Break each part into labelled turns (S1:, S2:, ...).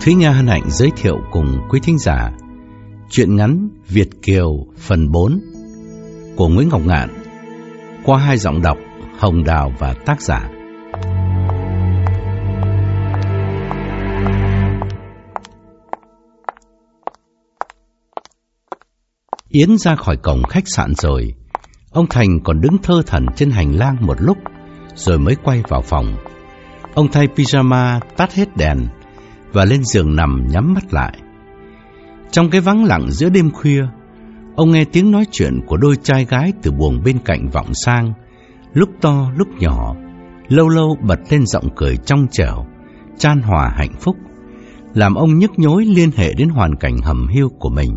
S1: Thúy Nga hân hạnh giới thiệu cùng quý thính giả Chuyện ngắn Việt Kiều phần 4 của Nguyễn Ngọc Ngạn qua hai giọng đọc Hồng Đào và tác giả. Yến ra khỏi cổng khách sạn rồi, ông Thành còn đứng thơ thẩn trên hành lang một lúc rồi mới quay vào phòng. Ông thay pyjama tắt hết đèn và lên giường nằm nhắm mắt lại. Trong cái vắng lặng giữa đêm khuya, ông nghe tiếng nói chuyện của đôi trai gái từ buồng bên cạnh vọng sang, lúc to lúc nhỏ, lâu lâu bật lên giọng cười trong trẻo, chan hòa hạnh phúc, làm ông nhức nhối liên hệ đến hoàn cảnh hầm hiu của mình.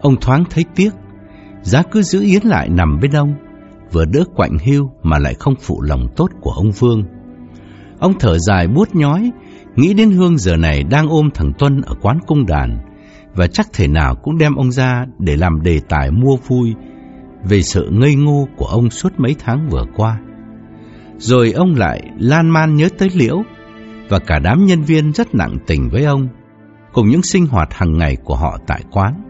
S1: Ông thoáng thấy tiếc, giá cứ giữ Yến lại nằm bên ông, vừa đỡ quạnh hiu mà lại không phụ lòng tốt của ông Vương. Ông thở dài buốt nhói, nghĩ đến Hương giờ này đang ôm thằng Tuân ở quán cung đàn, và chắc thể nào cũng đem ông ra để làm đề tài mua vui về sự ngây ngô của ông suốt mấy tháng vừa qua. Rồi ông lại lan man nhớ tới Liễu và cả đám nhân viên rất nặng tình với ông, cùng những sinh hoạt hàng ngày của họ tại quán.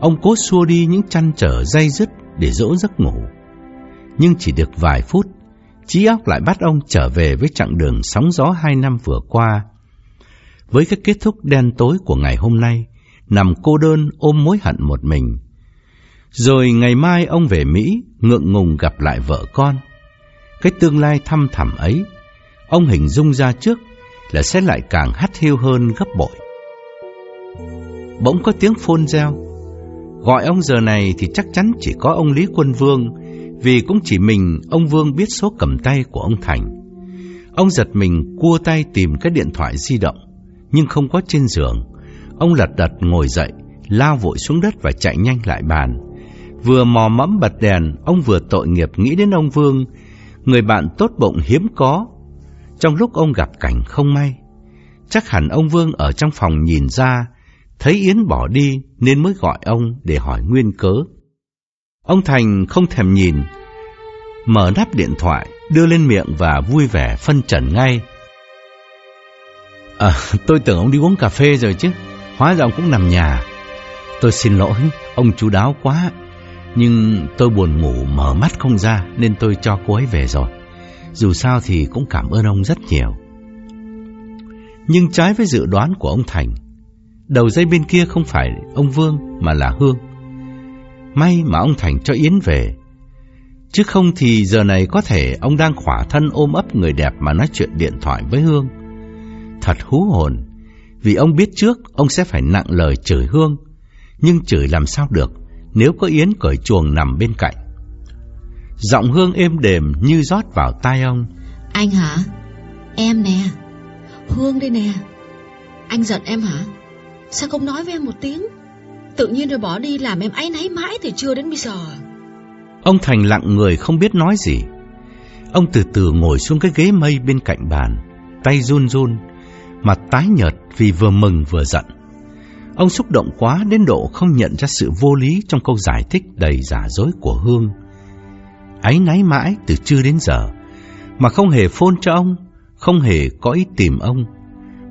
S1: Ông cố xua đi những chăn trở dây dứt để dỗ giấc ngủ. Nhưng chỉ được vài phút, trí óc lại bắt ông trở về với chặng đường sóng gió hai năm vừa qua. Với cái kết thúc đen tối của ngày hôm nay, nằm cô đơn ôm mối hận một mình. Rồi ngày mai ông về Mỹ, ngượng ngùng gặp lại vợ con. Cái tương lai thăm thẳm ấy, ông hình dung ra trước là sẽ lại càng hắt hiu hơn gấp bội. Bỗng có tiếng phôn reo. Gọi ông giờ này thì chắc chắn chỉ có ông Lý Quân Vương, vì cũng chỉ mình ông Vương biết số cầm tay của ông Thành. Ông giật mình cua tay tìm cái điện thoại di động, nhưng không có trên giường. Ông lật đật ngồi dậy, lao vội xuống đất và chạy nhanh lại bàn. Vừa mò mẫm bật đèn, ông vừa tội nghiệp nghĩ đến ông Vương, người bạn tốt bụng hiếm có. Trong lúc ông gặp cảnh không may, chắc hẳn ông Vương ở trong phòng nhìn ra, thấy Yến bỏ đi nên mới gọi ông để hỏi nguyên cớ. Ông Thành không thèm nhìn, mở nắp điện thoại, đưa lên miệng và vui vẻ phân trần ngay. À, tôi tưởng ông đi uống cà phê rồi chứ. Hóa ra ông cũng nằm nhà. Tôi xin lỗi Ông chú đáo quá. Nhưng tôi buồn ngủ mở mắt không ra Nên tôi cho cô ấy về rồi. Dù sao thì cũng cảm ơn ông rất nhiều. Nhưng trái với dự đoán của ông Thành Đầu dây bên kia không phải ông Vương Mà là Hương. May mà ông Thành cho Yến về Chứ không thì giờ này có thể ông đang khỏa thân ôm ấp người đẹp mà nói chuyện điện thoại với Hương. Thật hú hồn, vì ông biết trước ông sẽ phải nặng lời chửi Hương, nhưng chửi làm sao được nếu có Yến cởi chuồng nằm bên cạnh. Giọng Hương êm đềm như rót vào tai ông.
S2: Anh hả? Em nè. Hương đây nè. Anh giận em hả? Sao không nói với em một tiếng? Tự nhiên rồi bỏ đi làm em áy náy mãi từ chưa đến bây giờ.
S1: Ông Thành lặng người không biết nói gì. Ông từ từ ngồi xuống cái ghế mây bên cạnh bàn, tay run run, mặt tái nhợt vì vừa mừng vừa giận. Ông xúc động quá đến độ không nhận ra sự vô lý trong câu giải thích đầy giả dối của Hương. Ấy náy mãi từ trưa đến giờ, mà không hề phôn cho ông, không hề có ý tìm ông.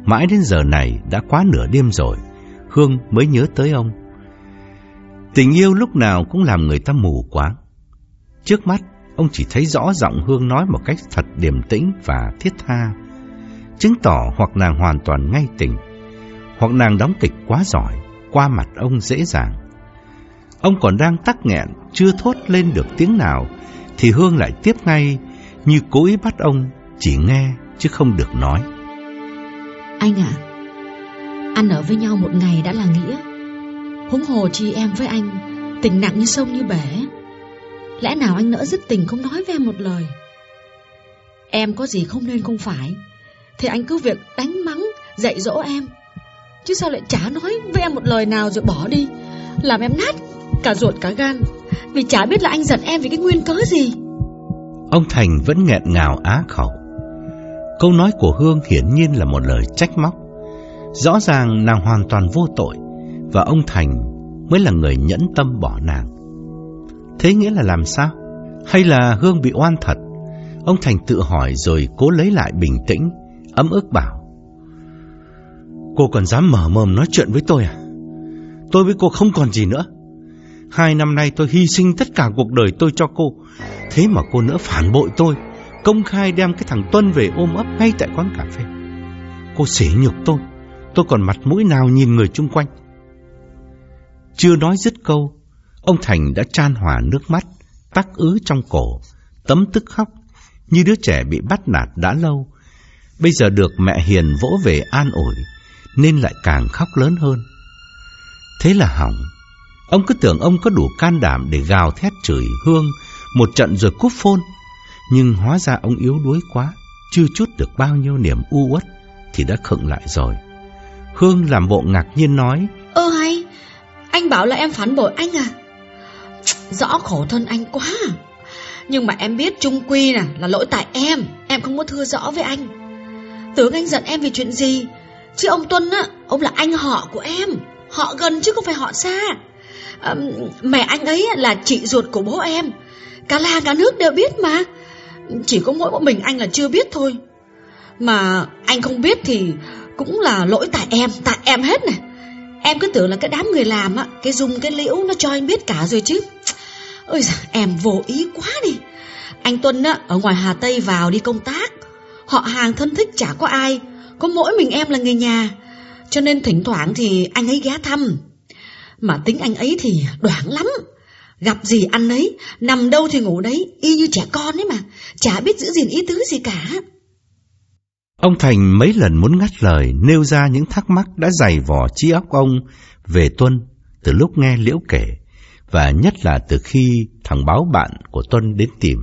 S1: Mãi đến giờ này đã quá nửa đêm rồi, Hương mới nhớ tới ông. Tình yêu lúc nào cũng làm người ta mù quáng. Trước mắt, ông chỉ thấy rõ giọng Hương nói một cách thật điềm tĩnh và thiết tha chứng tỏ hoặc nàng hoàn toàn ngay tình, hoặc nàng đóng kịch quá giỏi, qua mặt ông dễ dàng. Ông còn đang tắc nghẹn, chưa thốt lên được tiếng nào, thì Hương lại tiếp ngay, như cố ý bắt ông chỉ nghe chứ không được nói.
S2: Anh ạ, ăn ở với nhau một ngày đã là nghĩa. Huống hồ chi em với anh, tình nặng như sông như bể. Lẽ nào anh nỡ dứt tình không nói với em một lời? Em có gì không nên không phải thì anh cứ việc đánh mắng Dạy dỗ em. Chứ sao lại chả nói với em một lời nào rồi bỏ đi Làm em nát cả ruột cả gan. Vì chả biết là anh giận em vì cái nguyên cớ gì.
S1: Ông Thành vẫn nghẹn ngào á khẩu. Câu nói của Hương hiển nhiên là một lời trách móc. Rõ ràng nàng hoàn toàn vô tội. Và ông Thành mới là người nhẫn tâm bỏ nàng Thế nghĩa là làm sao? Hay là Hương bị oan thật Ông Thành tự hỏi rồi cố lấy lại bình tĩnh, ấm ức bảo. Cô còn dám mở mồm nói chuyện với tôi à? Tôi với cô không còn gì nữa. Hai năm nay tôi hy sinh tất cả cuộc đời tôi cho cô. Thế mà cô nữa phản bội tôi, công khai đem cái thằng Tuân về ôm ấp ngay tại quán cà phê. Cô sỉ nhục tôi, tôi còn mặt mũi nào nhìn người chung quanh. Chưa nói dứt câu, ông Thành đã chan hòa nước mắt, tắc ứ trong cổ, tấm tức khóc, như đứa trẻ bị bắt nạt đã lâu. Bây giờ được mẹ hiền vỗ về an ủi, nên lại càng khóc lớn hơn. Thế là hỏng. Ông cứ tưởng ông có đủ can đảm để gào thét chửi Hương một trận rồi cúp phôn. Nhưng hóa ra ông yếu đuối quá, chưa chút được bao nhiêu niềm u uất thì đã khựng lại rồi. Hương làm bộ ngạc nhiên nói
S2: Ơ hay, anh bảo là em phản bội anh à? Rõ khổ thân anh quá. À. Nhưng mà em biết trung quy nè là lỗi tại em. Em không có thưa rõ với anh. Tưởng anh giận em vì chuyện gì? Chứ ông Tuân á Ông là anh họ của em. Họ gần chứ không phải họ xa. À, Mẹ anh ấy là chị ruột của bố em. Cả làng cả nước đều biết mà. Chỉ có mỗi bọn mình anh là chưa biết thôi. Mà anh không biết thì Cũng là lỗi tại em Tại em hết này Em cứ tưởng là cái đám người làm á Cái dung cái liễu nó cho anh biết cả rồi chứ. Ôi giời, em vô ý quá đi. Anh Tuân á Ở ngoài Hà Tây vào đi công tác. Họ hàng thân thích chả có ai Có mỗi mình em là người nhà. Cho nên thỉnh thoảng thì anh ấy ghé thăm. Mà tính anh ấy thì đoảng lắm. Gặp gì ăn ấy Nằm đâu thì ngủ đấy Y như trẻ con ấy mà. Chả biết giữ gìn ý tứ gì cả.
S1: Ông Thành mấy lần muốn ngắt lời Nêu ra những thắc mắc đã dày vò trí óc ông Về Tuân Từ lúc nghe Liễu kể Và nhất là từ khi thằng báo bạn của Tuân đến tìm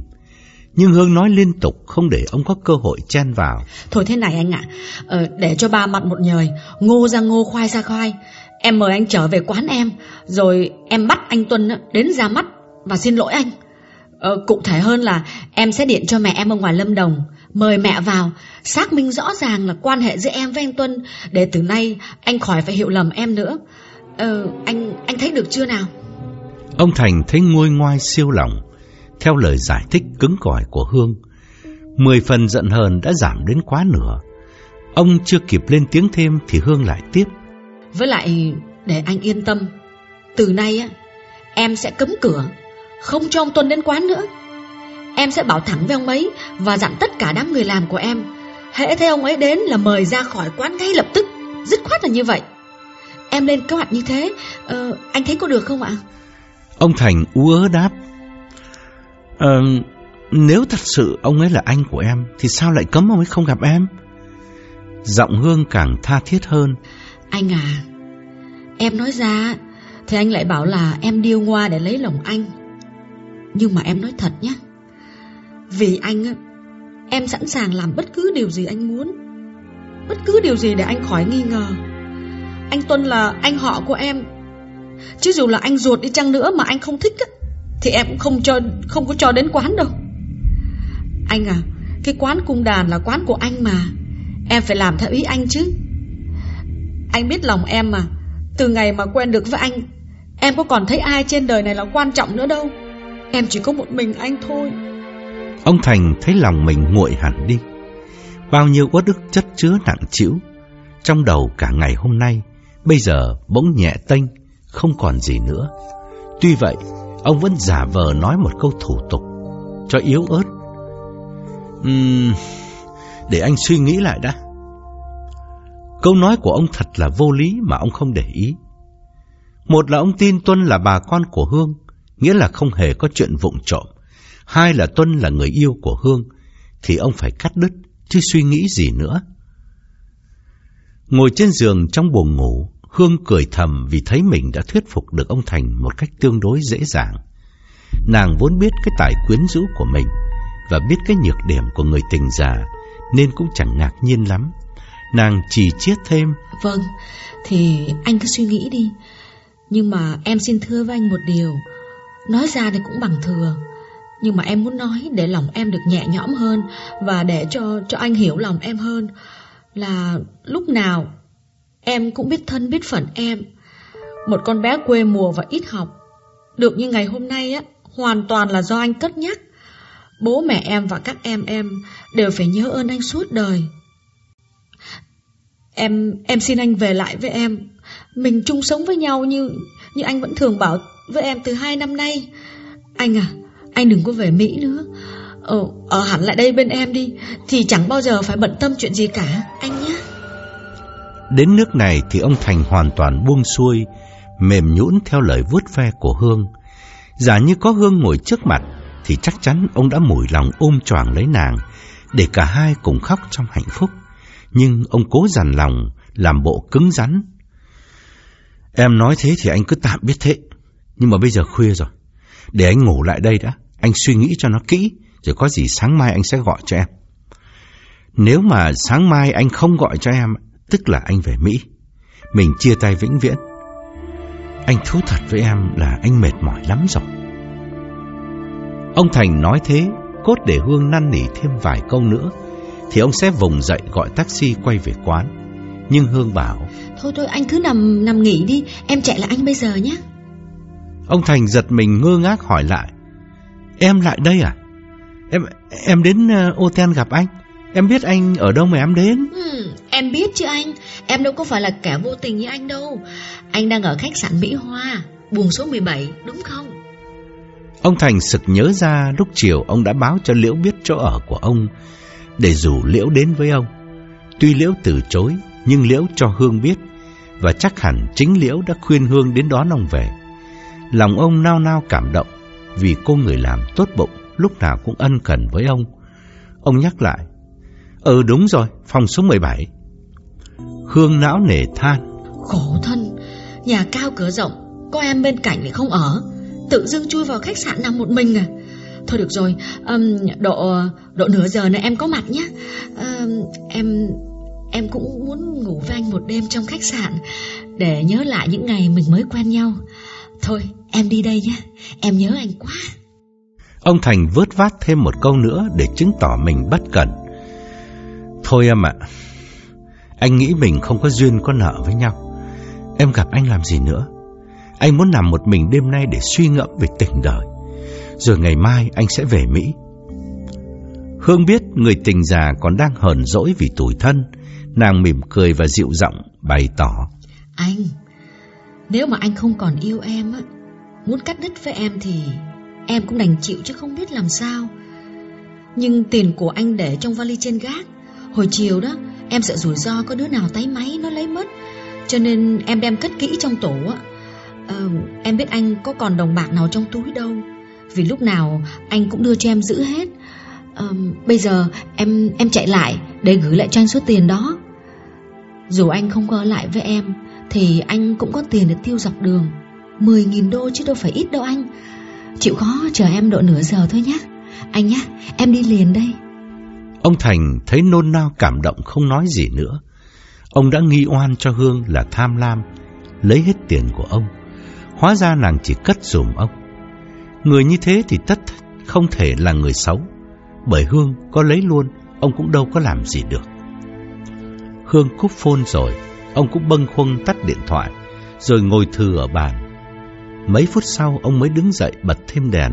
S1: nhưng Hương nói liên tục không để ông có cơ hội chen vào.
S2: Thôi thế này anh ạ, ờ, để cho ba mặt một nhời, ngô ra ngô khoai ra khoai. Em mời anh trở về quán em, rồi em bắt anh Tuân đến ra mắt và xin lỗi anh. Ờ, cụ thể hơn là em sẽ điện cho mẹ em ở ngoài Lâm Đồng, mời mẹ vào, xác minh rõ ràng là quan hệ giữa em với anh Tuân, để từ nay anh khỏi phải hiểu lầm em nữa. Ờ, anh anh thấy được chưa nào?
S1: Ông Thành thấy nguôi ngoai siêu lòng theo lời giải thích cứng cỏi của Hương, mười phần giận hờn đã giảm đến quá nửa. Ông chưa kịp lên tiếng thêm thì Hương lại tiếp.
S2: Với lại, để anh yên tâm, từ nay á, em sẽ cấm cửa, không cho ông Tuân đến quán nữa. Em sẽ bảo thẳng với ông ấy và dặn tất cả đám người làm của em. Hễ thấy ông ấy đến là mời ra khỏi quán ngay lập tức, dứt khoát là như vậy. Em lên kế hoạch như thế, uh, anh thấy có được không ạ?
S1: Ông Thành ú đáp. Ờ, nếu thật sự ông ấy là anh của em Thì sao lại cấm ông ấy không gặp em Giọng Hương càng tha thiết hơn
S2: Anh à Em nói ra Thì anh lại bảo là em điêu ngoa để lấy lòng anh Nhưng mà em nói thật nhé vì anh Em sẵn sàng làm bất cứ điều gì anh muốn. Bất cứ điều gì để anh khỏi nghi ngờ. Anh Tuân là anh họ của em. Chứ dù là anh ruột đi chăng nữa mà anh không thích thì em cũng không cho, không có cho đến quán đâu. Anh à Cái quán cung đàn là quán của anh mà. Em phải làm theo ý anh chứ. Anh biết lòng em mà. Từ ngày mà quen được với anh, Em có còn thấy ai trên đời này là quan trọng nữa đâu. Em chỉ có một mình anh thôi.
S1: Ông Thành thấy lòng mình nguội hẳn đi. Bao nhiêu uất ức chất chứa nặng chịu Trong đầu cả ngày hôm nay Bây giờ bỗng nhẹ tênh Không còn gì nữa. Tuy vậy Ông vẫn giả vờ nói một câu thủ tục Cho yếu ớt. Uhm, Để anh suy nghĩ lại đã. Câu nói của ông thật là vô lý mà ông không để ý. Một là ông tin Tuân là bà con của Hương Nghĩa là không hề có chuyện vụng trộm. Hai là Tuân là người yêu của Hương Thì ông phải cắt đứt Chứ suy nghĩ gì nữa Ngồi trên giường trong buồng ngủ Hương cười thầm vì thấy mình đã thuyết phục được ông Thành một cách tương đối dễ dàng. Nàng vốn biết cái tài quyến rũ của mình và biết cái nhược điểm của người tình già nên cũng chẳng ngạc nhiên lắm. Nàng chỉ chiết thêm.
S2: Vâng, thì anh cứ suy nghĩ đi. Nhưng mà em xin thưa với anh một điều. Nói ra thì cũng bằng thừa. Nhưng mà em muốn nói để lòng em được nhẹ nhõm hơn và để cho cho anh hiểu lòng em hơn là lúc nào Em cũng biết thân biết phận em Một con bé quê mùa và ít học Được như ngày hôm nay á Hoàn toàn là do anh cất nhắc Bố mẹ em và các em em đều phải nhớ ơn anh suốt đời. Em em xin anh về lại với em. Mình chung sống với nhau như như anh vẫn thường bảo với em từ hai năm nay. Anh à, anh đừng có về Mỹ nữa. Ờ, ở hẳn lại đây bên em đi. Thì chẳng bao giờ phải bận tâm chuyện gì cả. Anh nhé.
S1: Đến nước này thì ông Thành hoàn toàn buông xuôi Mềm nhũn theo lời vuốt ve của Hương. Giả như có Hương ngồi trước mặt Thì chắc chắn ông đã mủi lòng ôm choàng lấy nàng Để cả hai cùng khóc trong hạnh phúc. Nhưng ông cố dằn lòng Làm bộ cứng rắn. Em nói thế thì anh cứ tạm biết thế. Nhưng mà bây giờ khuya rồi. Để anh ngủ lại đây đã Anh suy nghĩ cho nó kỹ rồi có gì sáng mai anh sẽ gọi cho em. Nếu mà sáng mai anh không gọi cho em, tức là anh về Mỹ. Mình chia tay vĩnh viễn. Anh thú thật với em là anh mệt mỏi lắm rồi. Ông Thành nói thế, cốt để Hương năn nỉ thêm vài câu nữa, thì ông sẽ vùng dậy gọi taxi quay về quán. Nhưng Hương bảo
S2: Thôi thôi anh cứ nằm nằm nghỉ đi Em chạy lại anh bây giờ nhé
S1: Ông Thành giật mình ngơ ngác hỏi lại Em lại đây à Em em đến uh, gặp anh. Em biết anh ở đâu mà em đến.
S2: Ừ, em biết chứ anh. Em đâu có phải là kẻ vô tình như anh đâu. Anh đang ở khách sạn Mỹ Hoa, buồng số 17, đúng không?
S1: Ông Thành sực nhớ ra lúc chiều ông đã báo cho Liễu biết chỗ ở của ông để rủ Liễu đến với ông. Tuy Liễu từ chối, nhưng Liễu cho Hương biết và chắc hẳn chính Liễu đã khuyên Hương đến đón ông về. Lòng ông nao nao cảm động vì cô người làm tốt bụng lúc nào cũng ân cần với ông. Ông nhắc lại, Ừ đúng rồi, phòng số 17. Hương não nề than.
S2: Khổ thân, nhà cao cửa rộng, có em bên cạnh thì không ở, tự dưng chui vào khách sạn nằm một mình à. Thôi được rồi, um, độ độ nửa giờ nữa em có mặt nhé. Um, em em cũng muốn ngủ với anh một đêm trong khách sạn để nhớ lại những ngày mình mới quen nhau. Thôi, em đi đây nhé, em nhớ anh quá.
S1: Ông Thành vớt vát thêm một câu nữa để chứng tỏ mình bất cẩn. Thôi em ạ, anh nghĩ mình không có duyên có nợ với nhau. Em gặp anh làm gì nữa? Anh muốn nằm một mình đêm nay để suy ngẫm về tình đời. Rồi ngày mai anh sẽ về Mỹ. Hương biết người tình già còn đang hờn dỗi vì tủi thân. Nàng mỉm cười và dịu giọng bày tỏ.
S2: Anh, nếu mà anh không còn yêu em á, muốn cắt đứt với em thì Em cũng đành chịu chứ không biết làm sao. Nhưng tiền của anh để trong vali trên gác Hồi chiều đó Em sợ rủi ro có đứa nào tay máy nó lấy mất Cho nên em đem cất kỹ trong tủ á. Ờ, Em biết anh có còn đồng bạc nào trong túi đâu Vì lúc nào anh cũng đưa cho em giữ hết. Ờ, Bây giờ em em chạy lại Để gửi lại cho anh số tiền đó. Dù anh không có lại với em thì anh cũng có tiền để tiêu dọc đường. 10.000 đô chứ đâu phải ít đâu anh. Chịu khó, chờ em độ nửa giờ thôi nhé Anh nhé em đi liền đây.
S1: Ông Thành thấy nôn nao cảm động không nói gì nữa. Ông đã nghi oan cho Hương là tham lam, Lấy hết tiền của ông. Hóa ra nàng chỉ cất dùm ông. Người như thế thì tất không thể là người xấu. Bởi Hương có lấy luôn, Ông cũng đâu có làm gì được. Hương cúp phôn rồi. Ông cũng bâng khuâng tắt điện thoại, Rồi ngồi thừa ở bàn. Mấy phút sau, ông mới đứng dậy bật thêm đèn,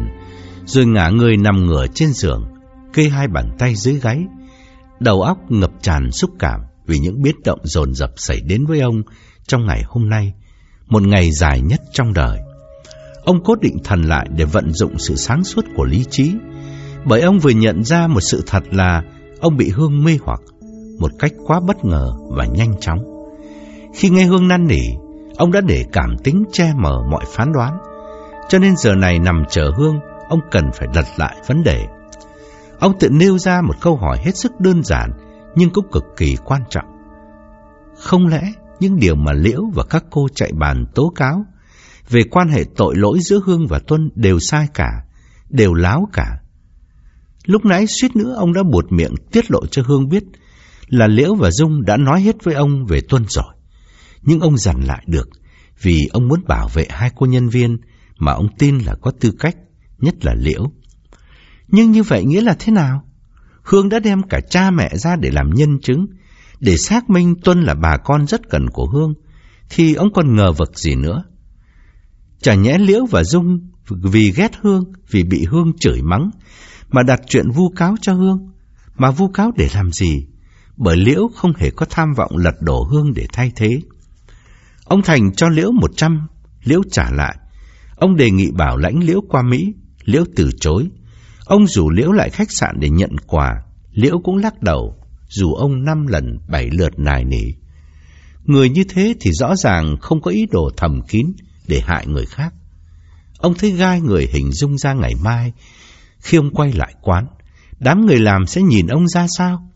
S1: Rồi ngả người nằm ngửa trên giường, Kê hai bàn tay dưới gáy. Đầu óc ngập tràn xúc cảm Vì những biến động dồn dập xảy đến với ông Trong ngày hôm nay, Một ngày dài nhất trong đời. Ông cố định thần lại để vận dụng sự sáng suốt của lý trí, Bởi ông vừa nhận ra một sự thật là Ông bị Hương mê hoặc, Một cách quá bất ngờ và nhanh chóng. Khi nghe Hương năn nỉ Ông đã để cảm tính che mờ mọi phán đoán, cho nên giờ này nằm chờ Hương, ông cần phải đặt lại vấn đề. Ông tự nêu ra một câu hỏi hết sức đơn giản, nhưng cũng cực kỳ quan trọng. Không lẽ những điều mà Liễu và các cô chạy bàn tố cáo về quan hệ tội lỗi giữa Hương và Tuân đều sai cả, đều láo cả. Lúc nãy suýt nữa ông đã buột miệng tiết lộ cho Hương biết là Liễu và Dung đã nói hết với ông về Tuân rồi nhưng ông dằn lại được vì ông muốn bảo vệ hai cô nhân viên mà ông tin là có tư cách, nhất là Liễu. Nhưng như vậy nghĩa là thế nào? Hương đã đem cả cha mẹ ra để làm nhân chứng, để xác minh Tuân là bà con rất cần của Hương, thì ông còn ngờ vực gì nữa. Chả nhẽ Liễu và Dung vì ghét Hương, vì bị Hương chửi mắng, mà đặt chuyện vu cáo cho Hương. Mà vu cáo để làm gì? Bởi Liễu không hề có tham vọng lật đổ Hương để thay thế. Ông Thành cho Liễu một trăm, Liễu trả lại. Ông đề nghị bảo lãnh Liễu qua Mỹ, Liễu từ chối. Ông rủ Liễu lại khách sạn để nhận quà, Liễu cũng lắc đầu, dù ông năm lần bảy lượt nài nỉ. Người như thế thì rõ ràng không có ý đồ thầm kín để hại người khác. Ông thấy gai người hình dung ra ngày mai, khi ông quay lại quán, đám người làm sẽ nhìn ông ra sao?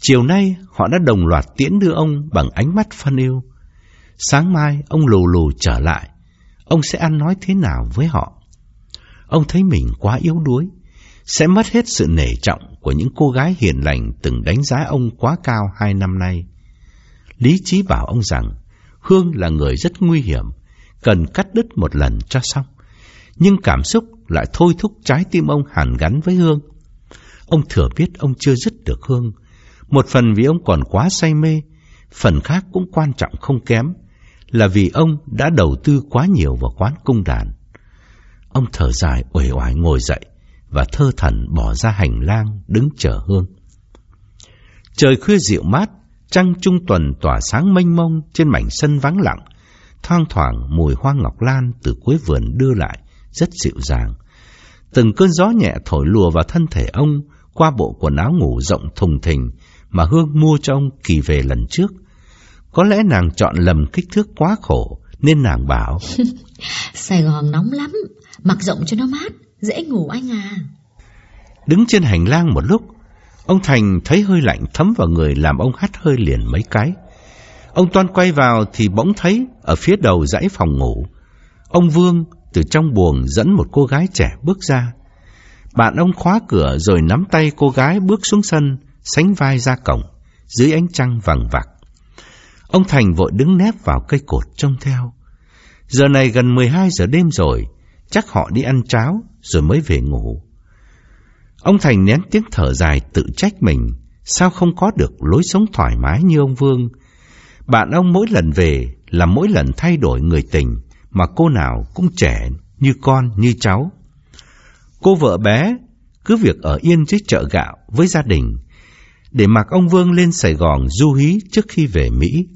S1: Chiều nay họ đã đồng loạt tiễn đưa ông bằng ánh mắt phân yêu. Sáng mai ông lù lù trở lại, ông sẽ ăn nói thế nào với họ? Ông thấy mình quá yếu đuối, sẽ mất hết sự nể trọng của những cô gái hiền lành từng đánh giá ông quá cao hai năm nay. Lý trí bảo ông rằng Hương là người rất nguy hiểm, cần cắt đứt một lần cho xong. Nhưng cảm xúc lại thôi thúc trái tim ông hàn gắn với Hương. Ông thừa biết ông chưa dứt được Hương, một phần vì ông còn quá say mê, phần khác cũng quan trọng không kém, là vì ông đã đầu tư quá nhiều vào quán cung đàn. Ông thở dài uể oải ngồi dậy và thơ thần bỏ ra hành lang đứng chờ Hương. Trời khuya dịu mát, trăng trung tuần tỏa sáng mênh mông trên mảnh sân vắng lặng, thoang thoảng mùi hoa ngọc lan từ cuối vườn đưa lại, rất dịu dàng. Từng cơn gió nhẹ thổi lùa vào thân thể ông qua bộ quần áo ngủ rộng thùng thình mà Hương mua cho ông kỳ về lần trước. Có lẽ nàng chọn lầm kích thước quá khổ nên nàng bảo
S2: Sài Gòn nóng lắm, mặc rộng cho nó mát, dễ ngủ anh à.
S1: Đứng trên hành lang một lúc, ông Thành thấy hơi lạnh thấm vào người làm ông hắt hơi liền mấy cái. Ông Toan quay vào thì bỗng thấy ở phía đầu dãy phòng ngủ, ông Vương từ trong buồng dẫn một cô gái trẻ bước ra. Bạn ông khóa cửa rồi nắm tay cô gái bước xuống sân, sánh vai ra cổng, dưới ánh trăng vàng vặc. Ông Thành vội đứng nép vào cây cột trông theo. Giờ này gần 12 giờ đêm rồi, chắc họ đi ăn cháo rồi mới về ngủ. Ông Thành nén tiếng thở dài tự trách mình, sao không có được lối sống thoải mái như ông Vương. Bạn ông mỗi lần về là mỗi lần thay đổi người tình, mà cô nào cũng trẻ như con như cháu. Cô vợ bé cứ việc ở yên dưới chợ gạo với gia đình, để mặc ông Vương lên Sài Gòn du hí trước khi về Mỹ.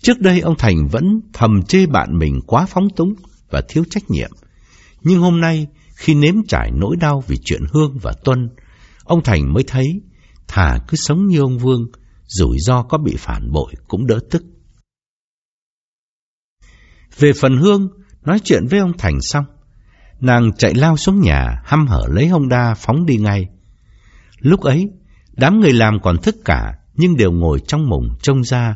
S1: Trước đây ông Thành vẫn thầm chê bạn mình quá phóng túng và thiếu trách nhiệm. Nhưng hôm nay, khi nếm trải nỗi đau vì chuyện Hương và Tuân, ông Thành mới thấy thà cứ sống như ông Vương, rủi ro có bị phản bội cũng đỡ tức. Về phần Hương, nói chuyện với ông Thành xong, nàng chạy lao xuống nhà, hăm hở lấy Honda phóng đi ngay. Lúc ấy, đám người làm còn thức cả, nhưng đều ngồi trong mùng trông ra.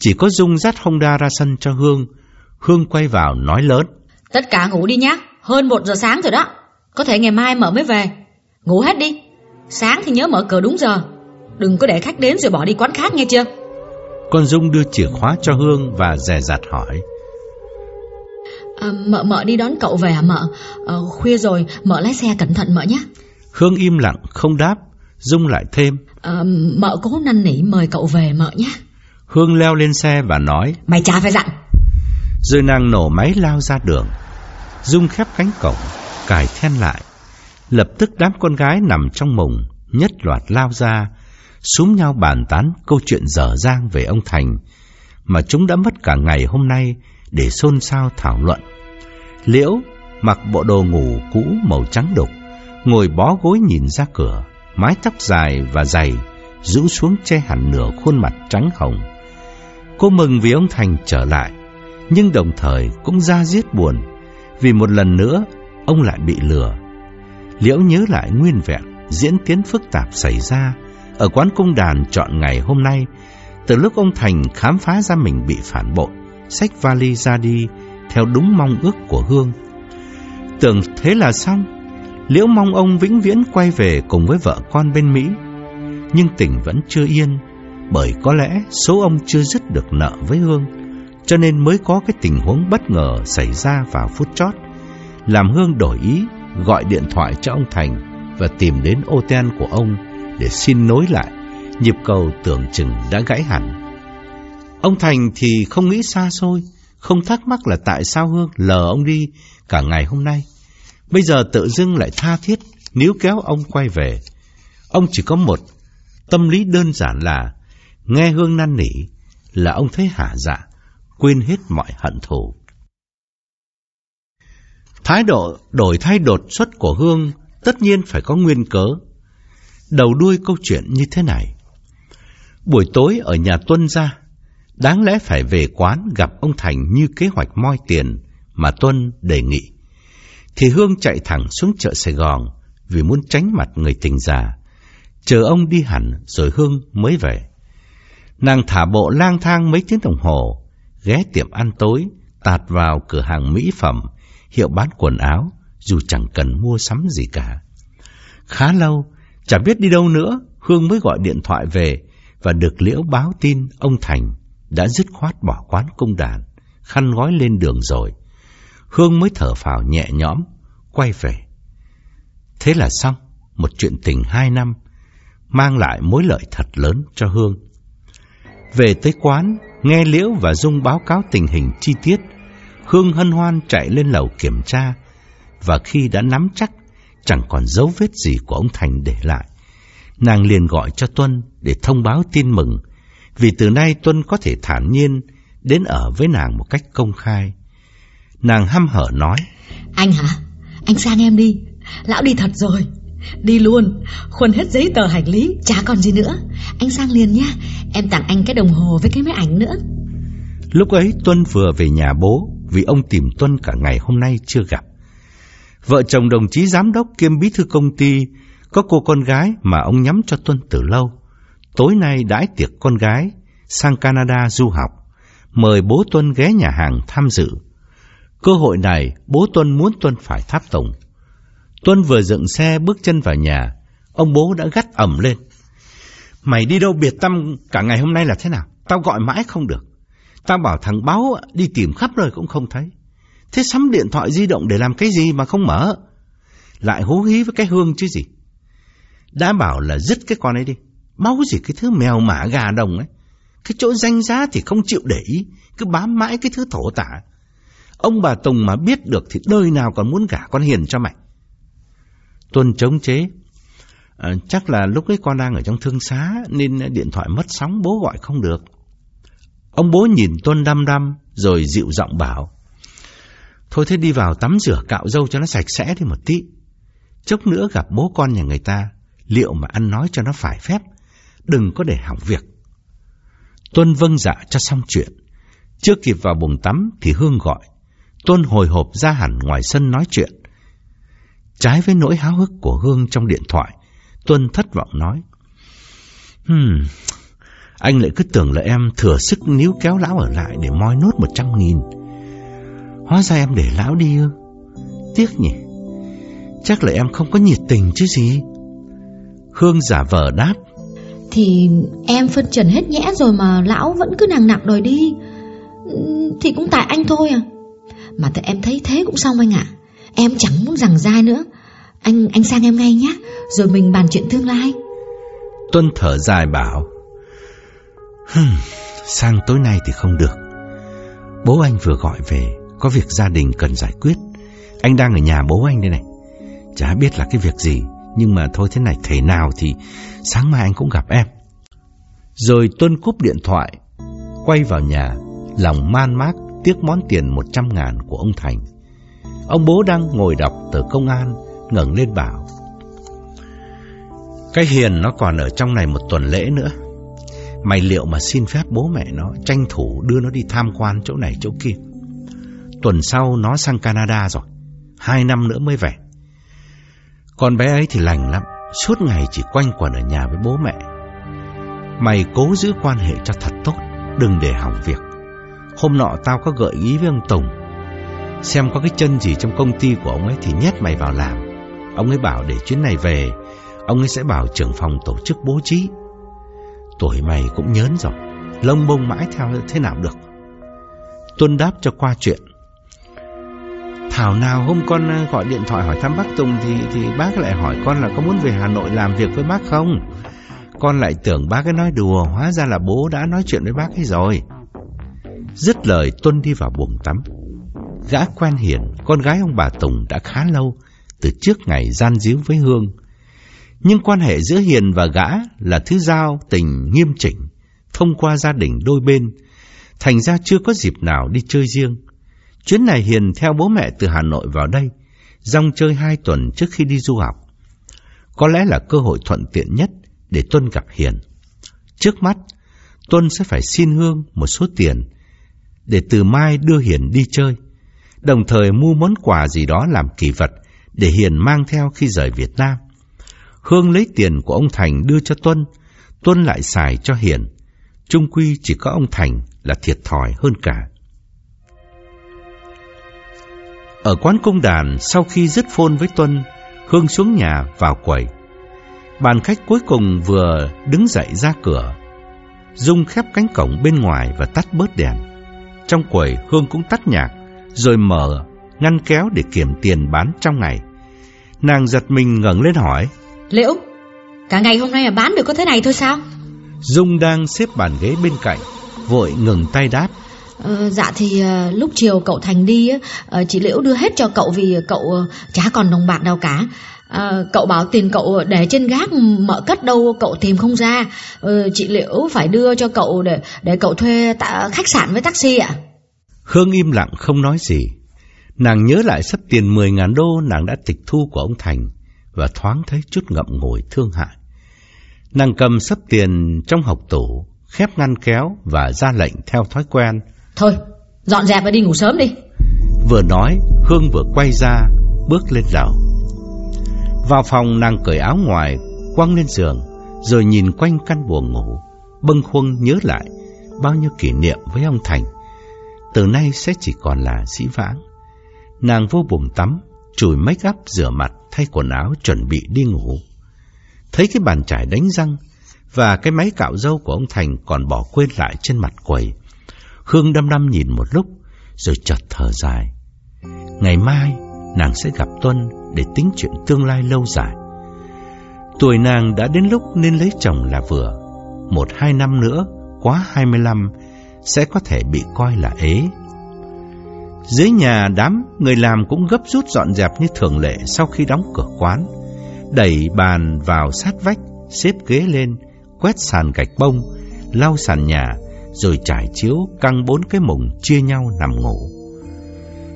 S1: Chỉ có Dung dắt Honda ra sân cho Hương. Hương quay vào nói lớn.
S2: Tất cả ngủ đi nhá, hơn một giờ sáng rồi đó. Có thể ngày mai mở mới về. Ngủ hết đi. Sáng thì nhớ mở cửa đúng giờ. Đừng có để khách đến rồi bỏ đi quán khác nghe chưa.
S1: Con Dung đưa chìa khóa cho Hương và dè dặt hỏi.
S2: À, mợ mợ đi đón cậu về à mợ à, Khuya rồi mợ lái xe cẩn thận mợ nhé
S1: Hương im lặng không đáp Dung lại thêm
S2: à, Mợ cố năn nỉ mời cậu về mợ nhé
S1: Hương leo lên xe và nói
S2: Mày chả phải dặn
S1: Rồi nàng nổ máy lao ra đường Dung khép cánh cổng Cài then lại Lập tức đám con gái nằm trong mùng Nhất loạt lao ra Súm nhau bàn tán câu chuyện dở dang về ông Thành Mà chúng đã mất cả ngày hôm nay để xôn xao thảo luận. Liễu mặc bộ đồ ngủ cũ màu trắng đục, ngồi bó gối nhìn ra cửa, mái tóc dài và dày rũ xuống che hẳn nửa khuôn mặt trắng hồng. Cô mừng vì ông Thành trở lại, nhưng đồng thời cũng ra giết buồn, vì một lần nữa ông lại bị lừa. Liễu nhớ lại nguyên vẹn diễn tiến phức tạp xảy ra ở quán cung đàn chọn ngày hôm nay, từ lúc ông Thành khám phá ra mình bị phản bội xách vali ra đi theo đúng mong ước của Hương. Tưởng thế là xong, Liễu mong ông vĩnh viễn quay về cùng với vợ con bên Mỹ. Nhưng tình vẫn chưa yên, bởi có lẽ số ông chưa dứt được nợ với Hương, cho nên mới có cái tình huống bất ngờ xảy ra vào phút chót, làm Hương đổi ý, gọi điện thoại cho ông Thành và tìm đến ô ten của ông để xin nối lại, nhịp cầu tưởng chừng đã gãy hẳn. Ông Thành thì không nghĩ xa xôi, không thắc mắc là tại sao Hương lờ ông đi cả ngày hôm nay. Bây giờ tự dưng lại tha thiết níu kéo ông quay về. Ông chỉ có một tâm lý đơn giản là nghe Hương năn nỉ là ông thấy hả dạ, quên hết mọi hận thù. Thái độ đổi thay đột xuất của Hương tất nhiên phải có nguyên cớ. Đầu đuôi câu chuyện như thế này. Buổi tối ở nhà Tuân ra, đáng lẽ phải về quán gặp ông Thành như kế hoạch moi tiền mà Tuân đề nghị. Thì Hương chạy thẳng xuống chợ Sài Gòn vì muốn tránh mặt người tình già. Chờ ông đi hẳn rồi Hương mới về. Nàng thả bộ lang thang mấy tiếng đồng hồ, ghé tiệm ăn tối, tạt vào cửa hàng mỹ phẩm, hiệu bán quần áo, dù chẳng cần mua sắm gì cả. Khá lâu, chẳng biết đi đâu nữa, Hương mới gọi điện thoại về và được Liễu báo tin ông Thành đã dứt khoát bỏ quán cung đàn, khăn gói lên đường rồi. Hương mới thở phào nhẹ nhõm, quay về. Thế là xong, một chuyện tình hai năm, mang lại mối lợi thật lớn cho Hương. Về tới quán, nghe Liễu và Dung báo cáo tình hình chi tiết, khương hân hoan chạy lên lầu kiểm tra, và khi đã nắm chắc chẳng còn dấu vết gì của ông Thành để lại, nàng liền gọi cho Tuân để thông báo tin mừng, vì từ nay Tuân có thể thản nhiên đến ở với nàng một cách công khai. Nàng hăm hở nói,
S2: Anh hả? Anh sang em đi, lão đi thật rồi. Đi luôn, Khuân hết giấy tờ hành lý, chả còn gì nữa. Anh sang liền nhá, em tặng anh cái đồng hồ với cái máy ảnh nữa.
S1: Lúc ấy Tuân vừa về nhà bố vì ông tìm Tuân cả ngày hôm nay chưa gặp. Vợ chồng đồng chí giám đốc kiêm bí thư công ty có cô con gái mà ông nhắm cho Tuân từ lâu. Tối nay đãi tiệc con gái sang Canada du học, mời bố Tuân ghé nhà hàng tham dự. Cơ hội này bố Tuân muốn Tuân phải tháp tùng. Tuân vừa dựng xe bước chân vào nhà, ông bố đã gắt ẩm lên. Mày đi đâu biệt tâm cả ngày hôm nay là thế nào? Tao gọi mãi không được. Tao bảo thằng báo đi tìm khắp nơi cũng không thấy. Thế sắm điện thoại di động để làm cái gì mà không mở? Lại hú hí với cái hương chứ gì? Đã bảo là dứt cái con ấy đi. Máu gì cái thứ mèo mả gà đồng ấy. Cái chỗ danh giá thì không chịu để ý, cứ bám mãi cái thứ thổ tả. Ông bà Tùng mà biết được thì đời nào còn muốn gả con hiền cho mày. Tuân chống chế. À, chắc là lúc ấy con đang ở trong thương xá nên điện thoại mất sóng bố gọi không được. Ông bố nhìn Tuân đăm đăm rồi dịu giọng bảo. Thôi thế đi vào tắm rửa cạo râu cho nó sạch sẽ đi một tí. Chốc nữa gặp bố con nhà người ta, liệu mà ăn nói cho nó phải phép, đừng có để hỏng việc. Tuân vâng dạ cho xong chuyện. Chưa kịp vào bồn tắm thì Hương gọi. Tuân hồi hộp ra hẳn ngoài sân nói chuyện. Trái với nỗi háo hức của Hương trong điện thoại, Tuân thất vọng nói. Hmm, anh lại cứ tưởng là em thừa sức níu kéo lão ở lại để moi nốt một trăm nghìn. Hóa ra em để lão đi ư? Tiếc nhỉ? Chắc là em không có nhiệt tình chứ gì? Hương giả vờ đáp.
S2: Thì em phân trần hết nhẽ rồi mà lão vẫn cứ nặng nặng đòi đi. Thì cũng tại anh thôi à. Mà tại em thấy thế cũng xong anh ạ. Em chẳng muốn rằng dai nữa. Anh anh sang em ngay nhé, rồi mình bàn chuyện tương lai.
S1: Tuân thở dài bảo. Hừm, sang tối nay thì không được. Bố anh vừa gọi về, có việc gia đình cần giải quyết. Anh đang ở nhà bố anh đây này. Chả biết là cái việc gì, nhưng mà thôi thế này thể nào thì sáng mai anh cũng gặp em. Rồi Tuân cúp điện thoại, quay vào nhà, lòng man mác tiếc món tiền một trăm ngàn của ông Thành. Ông bố đang ngồi đọc tờ công an, ngẩng lên bảo. Cái hiền nó còn ở trong này một tuần lễ nữa. Mày liệu mà xin phép bố mẹ nó tranh thủ đưa nó đi tham quan chỗ này chỗ kia. Tuần sau nó sang Canada rồi, hai năm nữa mới về. Con bé ấy thì lành lắm, suốt ngày chỉ quanh quẩn ở nhà với bố mẹ. Mày cố giữ quan hệ cho thật tốt, đừng để hỏng việc. Hôm nọ tao có gợi ý với ông Tùng, xem có cái chân gì trong công ty của ông ấy thì nhét mày vào làm. Ông ấy bảo để chuyến này về, ông ấy sẽ bảo trưởng phòng tổ chức bố trí. Tuổi mày cũng nhớn rồi, lông bông mãi theo thế nào được. Tuân đáp cho qua chuyện. Thảo nào hôm con ờ, gọi điện thoại hỏi thăm bác Tùng thì thì bác lại hỏi con là có muốn về Hà Nội làm việc với bác không? Con lại tưởng bác ấy nói đùa, hóa ra là bố đã nói chuyện với bác ấy rồi. Dứt lời Tuân đi vào buồng tắm. Gã quen hiền, con gái ông bà Tùng đã khá lâu, từ trước ngày gian díu với Hương. Nhưng quan hệ giữa Hiền và gã là thứ giao tình nghiêm chỉnh, thông qua gia đình đôi bên, thành ra chưa có dịp nào đi chơi riêng. Chuyến này Hiền theo bố mẹ từ Hà Nội vào đây, rong chơi hai tuần trước khi đi du học. Có lẽ là cơ hội thuận tiện nhất để Tuân gặp Hiền. Trước mắt, Tuân sẽ phải xin Hương một số tiền để từ mai đưa Hiền đi chơi, đồng thời mua món quà gì đó làm kỳ vật để Hiền mang theo khi rời Việt Nam. Hương lấy tiền của ông Thành đưa cho Tuân, Tuân lại xài cho Hiền. Trung quy chỉ có ông Thành là thiệt thòi hơn cả. Ở quán công đàn, sau khi dứt phôn với Tuân, Hương xuống nhà vào quầy. Bàn khách cuối cùng vừa đứng dậy ra cửa. Dung khép cánh cổng bên ngoài và tắt bớt đèn. Trong quầy, Hương cũng tắt nhạc, rồi mở ngăn kéo để kiểm tiền bán trong ngày. Nàng giật mình ngẩng lên hỏi.
S2: Liễu, cả ngày hôm nay mà bán được có thế này thôi sao?
S1: Dung đang xếp bàn ghế bên cạnh, vội ngừng tay đáp.
S2: Ờ, dạ thì uh, lúc chiều cậu Thành đi uh, chị Liễu đưa hết cho cậu vì cậu uh, chả còn đồng bạc đâu cả. À, cậu bảo tiền cậu để trên gác mở cất đâu cậu tìm không ra ừ, chị liễu phải đưa cho cậu để để cậu thuê tạ, khách sạn với taxi ạ
S1: hương im lặng không nói gì. Nàng nhớ lại sắp tiền 10 ngàn đô nàng đã tịch thu của ông thành và thoáng thấy chút ngậm ngùi thương hại. Nàng cầm sắp tiền trong hộc tủ khép ngăn kéo và ra lệnh theo thói quen.
S2: Thôi dọn dẹp và đi ngủ sớm đi.
S1: Vừa nói hương vừa quay ra bước lên lầu. Vào phòng nàng cởi áo ngoài, quăng lên giường, rồi nhìn quanh căn buồng ngủ, bâng khuâng nhớ lại bao nhiêu kỷ niệm với ông Thành. Từ nay sẽ chỉ còn là dĩ vãng. Nàng vô bùng tắm, chùi make up rửa mặt, thay quần áo chuẩn bị đi ngủ. Thấy cái bàn chải đánh răng và cái máy cạo râu của ông Thành còn bỏ quên lại trên mặt quầy. Hương đăm đăm nhìn một lúc rồi chợt thở dài. Ngày mai nàng sẽ gặp Tuân để tính chuyện tương lai lâu dài. Tuổi nàng đã đến lúc nên lấy chồng là vừa. Một hai năm nữa, quá hai mươi lăm, sẽ có thể bị coi là ế. Dưới nhà đám người làm cũng gấp rút dọn dẹp như thường lệ sau khi đóng cửa quán. Đẩy bàn vào sát vách, xếp ghế lên, quét sàn gạch bông, lau sàn nhà, rồi trải chiếu căng bốn cái mùng chia nhau nằm ngủ.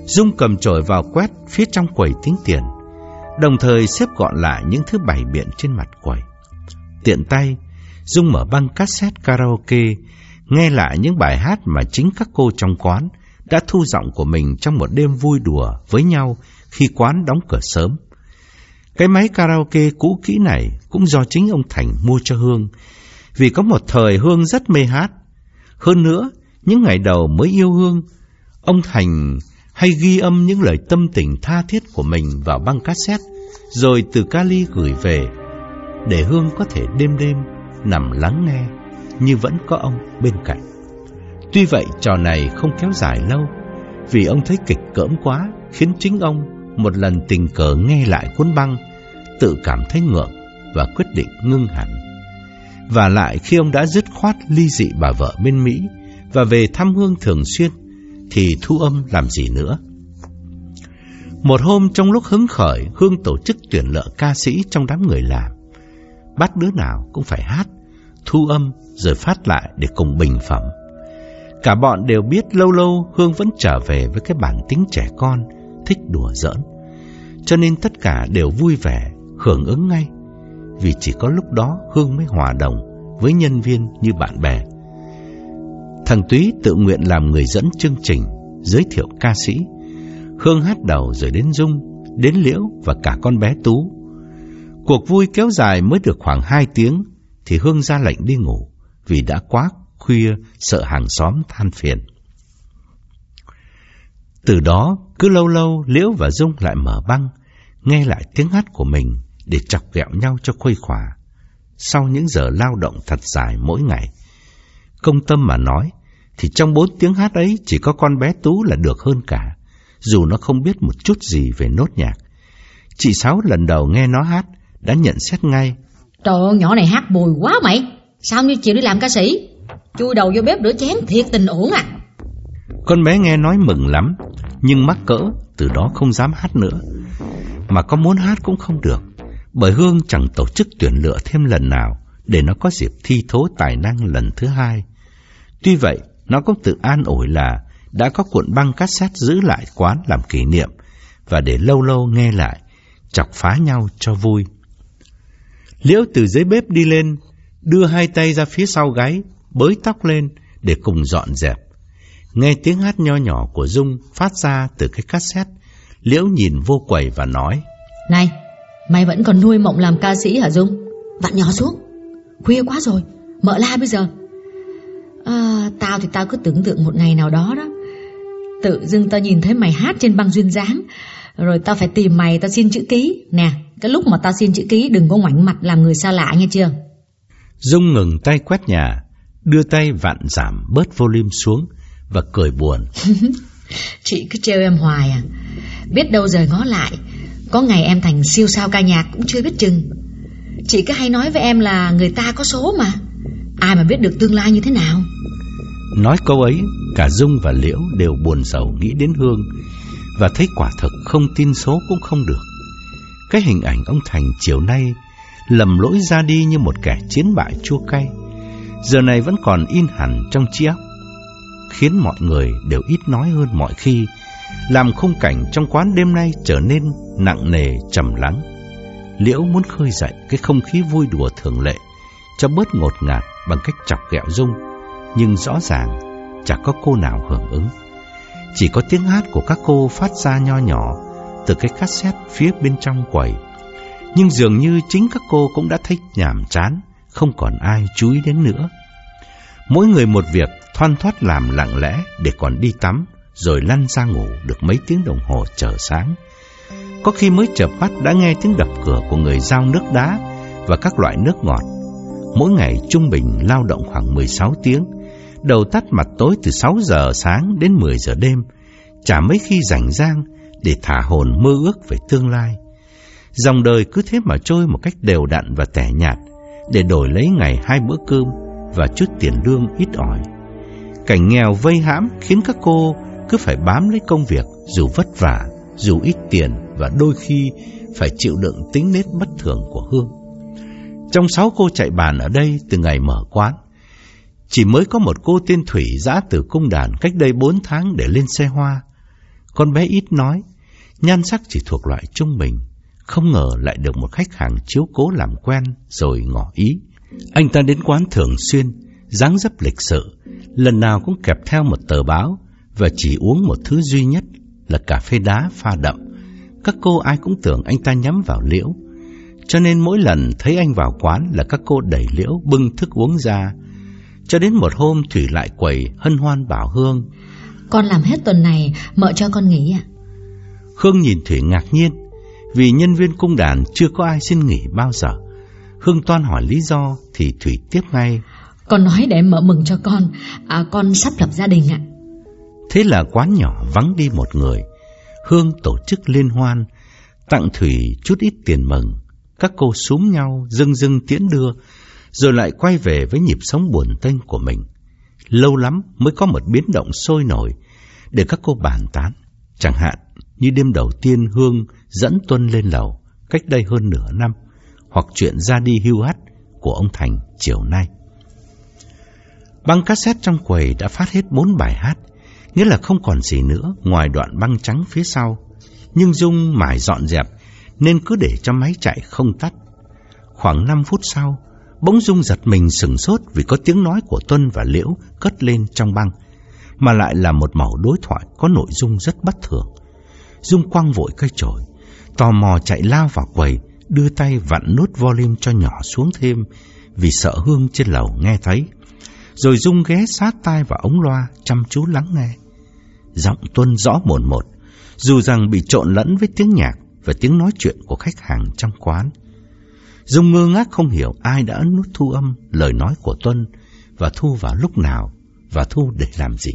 S1: Dung cầm chổi vào quét phía trong quầy tính tiền, đồng thời xếp gọn lại những thứ bày biện trên mặt quầy. Tiện tay, Dung mở băng cassette karaoke, nghe lại những bài hát mà chính các cô trong quán đã thu giọng của mình trong một đêm vui đùa với nhau khi quán đóng cửa sớm. Cái máy karaoke cũ kỹ này cũng do chính ông Thành mua cho Hương, vì có một thời Hương rất mê hát. Hơn nữa, những ngày đầu mới yêu Hương, ông Thành hay ghi âm những lời tâm tình tha thiết của mình vào băng cassette, rồi từ Cali gửi về, để Hương có thể đêm đêm nằm lắng nghe như vẫn có ông bên cạnh. Tuy vậy trò này không kéo dài lâu, vì ông thấy kịch cỡm quá, khiến chính ông một lần tình cờ nghe lại cuốn băng, tự cảm thấy ngượng và quyết định ngưng hẳn. Và lại khi ông đã dứt khoát ly dị bà vợ bên Mỹ và về thăm Hương thường xuyên, thì thu âm làm gì nữa. Một hôm trong lúc hứng khởi, Hương tổ chức tuyển lựa ca sĩ trong đám người làm. Bắt đứa nào cũng phải hát, thu âm rồi phát lại để cùng bình phẩm. Cả bọn đều biết lâu lâu Hương vẫn trở về với cái bản tính trẻ con, thích đùa giỡn. Cho nên tất cả đều vui vẻ, hưởng ứng ngay. Vì chỉ có lúc đó Hương mới hòa đồng với nhân viên như bạn bè. Thằng Túy tự nguyện làm người dẫn chương trình, giới thiệu ca sĩ. Hương hát đầu rồi đến Dung, đến Liễu và cả con bé Tú. Cuộc vui kéo dài mới được khoảng 2 tiếng thì Hương ra lệnh đi ngủ vì đã quá khuya sợ hàng xóm than phiền. Từ đó, cứ lâu lâu Liễu và Dung lại mở băng, nghe lại tiếng hát của mình để chọc ghẹo nhau cho khuây khỏa. Sau những giờ lao động thật dài mỗi ngày, công tâm mà nói, thì trong bốn tiếng hát ấy chỉ có con bé Tú là được hơn cả, dù nó không biết một chút gì về nốt nhạc. Chị Sáu lần đầu nghe nó hát, đã nhận xét ngay.
S2: Trời ơi, nhỏ này hát bùi quá mày, sao như chịu đi làm ca sĩ? Chui đầu vô bếp rửa chén thiệt tình ổn à.
S1: Con bé nghe nói mừng lắm, nhưng mắc cỡ, từ đó không dám hát nữa. Mà có muốn hát cũng không được, bởi Hương chẳng tổ chức tuyển lựa thêm lần nào để nó có dịp thi thố tài năng lần thứ hai. Tuy vậy, nó cũng tự an ủi là đã có cuộn băng cassette giữ lại quán làm kỷ niệm và để lâu lâu nghe lại, chọc phá nhau cho vui. Liễu từ dưới bếp đi lên, đưa hai tay ra phía sau gáy, bới tóc lên để cùng dọn dẹp. Nghe tiếng hát nho nhỏ của Dung phát ra từ cái cassette, Liễu nhìn vô quầy và nói
S2: Này, mày vẫn còn nuôi mộng làm ca sĩ hả Dung? Vặn nhỏ xuống, khuya quá rồi, mở la bây giờ. À, tao thì tao cứ tưởng tượng một ngày nào đó đó Tự dưng tao nhìn thấy mày hát trên băng duyên dáng Rồi tao phải tìm mày tao xin chữ ký Nè cái lúc mà tao xin chữ ký đừng có ngoảnh mặt làm người xa lạ nghe chưa?
S1: Dung ngừng tay quét nhà Đưa tay vặn giảm bớt volume xuống Và cười buồn.
S2: Chị cứ trêu em hoài à. Biết đâu rời ngó lại Có ngày em thành siêu sao ca nhạc cũng chưa biết chừng. Chị cứ hay nói với em là người ta có số mà. Ai mà biết được tương lai như thế nào?
S1: Nói câu ấy Cả Dung và Liễu đều buồn sầu nghĩ đến Hương Và thấy quả thực không tin số cũng không được cái hình ảnh ông Thành chiều nay Lầm lỗi ra đi như một kẻ chiến bại chua cay. Giờ này vẫn còn in hẳn trong trí óc, Khiến mọi người đều ít nói hơn mọi khi, Làm khung cảnh trong quán đêm nay trở nên nặng nề, trầm lắng. Liễu muốn khơi dậy cái không khí vui đùa thường lệ Cho bớt ngột ngạt bằng cách chọc ghẹo Dung Nhưng rõ ràng chẳng có cô nào hưởng ứng. Chỉ có tiếng hát của các cô phát ra nho nhỏ từ cái cassette phía bên trong quầy. Nhưng dường như chính các cô cũng đã thích nhàm chán, Không còn ai chú ý đến nữa. Mỗi người một việc thoăn thoát làm lặng lẽ để còn đi tắm, Rồi lăn ra ngủ được mấy tiếng đồng hồ chờ sáng. Có khi mới chợp mắt đã nghe tiếng đập cửa của người giao nước đá Và các loại nước ngọt. Mỗi ngày trung bình lao động khoảng 16 tiếng, Đầu tắt mặt tối từ 6 giờ sáng đến 10 giờ đêm. Chả mấy khi rảnh rang để thả hồn mơ ước về tương lai Dòng đời cứ thế mà trôi một cách đều đặn và tẻ nhạt Để đổi lấy ngày hai bữa cơm và chút tiền lương ít ỏi Cảnh nghèo vây hãm khiến các cô cứ phải bám lấy công việc dù vất vả, dù ít tiền và đôi khi phải chịu đựng tính nết bất thường của Hương. Trong sáu cô chạy bàn ở đây từ ngày mở quán, chỉ mới có một cô tên Thủy giã từ cung đàn cách đây bốn tháng để lên xe hoa. Con bé ít nói, nhan sắc chỉ thuộc loại trung bình, không ngờ lại được một khách hàng chiếu cố làm quen rồi ngỏ ý. Anh ta đến quán thường xuyên, dáng dấp lịch sự, lần nào cũng kẹp theo một tờ báo và chỉ uống một thứ duy nhất là cà phê đá pha đậm. Các cô ai cũng tưởng anh ta nhắm vào liễu, cho nên mỗi lần thấy anh vào quán là các cô đẩy liễu bưng thức uống ra. Cho đến một hôm Thủy lại quầy hân hoan bảo Hương.
S2: Con làm hết tuần này, mợ cho con nghỉ ạ.
S1: Hương nhìn Thủy ngạc nhiên, vì nhân viên cung đàn chưa có ai xin nghỉ bao giờ. Hương toan hỏi lý do thì Thủy tiếp ngay.
S2: Con nói để mở mừng cho con, à, con sắp lập gia đình ạ.
S1: Thế là quán nhỏ vắng đi một người. Hương tổ chức liên hoan, tặng Thủy chút ít tiền mừng. Các cô súm nhau, dưng dưng tiễn đưa, rồi lại quay về với nhịp sống buồn tênh của mình. Lâu lắm mới có một biến động sôi nổi để các cô bàn tán. Chẳng hạn như đêm đầu tiên Hương dẫn Tuân lên lầu cách đây hơn nửa năm, hoặc chuyện ra đi hưu hắt của ông Thành chiều nay. Băng cassette trong quầy đã phát hết bốn bài hát, nghĩa là không còn gì nữa ngoài đoạn băng trắng phía sau. Nhưng Dung mải dọn dẹp nên cứ để cho máy chạy không tắt. Khoảng 5 phút sau, bỗng Dung giật mình sừng sốt vì có tiếng nói của Tuân và Liễu cất lên trong băng, mà lại là một mẫu đối thoại có nội dung rất bất thường. Dung quăng vội cây chổi, tò mò chạy lao vào quầy, đưa tay vặn nút volume cho nhỏ xuống thêm vì sợ Hương trên lầu nghe thấy. Rồi Dung ghé sát tai vào ống loa chăm chú lắng nghe. Giọng Tuân rõ mồn một, dù rằng bị trộn lẫn với tiếng nhạc và tiếng nói chuyện của khách hàng trong quán. Dung ngơ ngác không hiểu ai đã ấn nút thu âm lời nói của Tuân và thu vào lúc nào và thu để làm gì.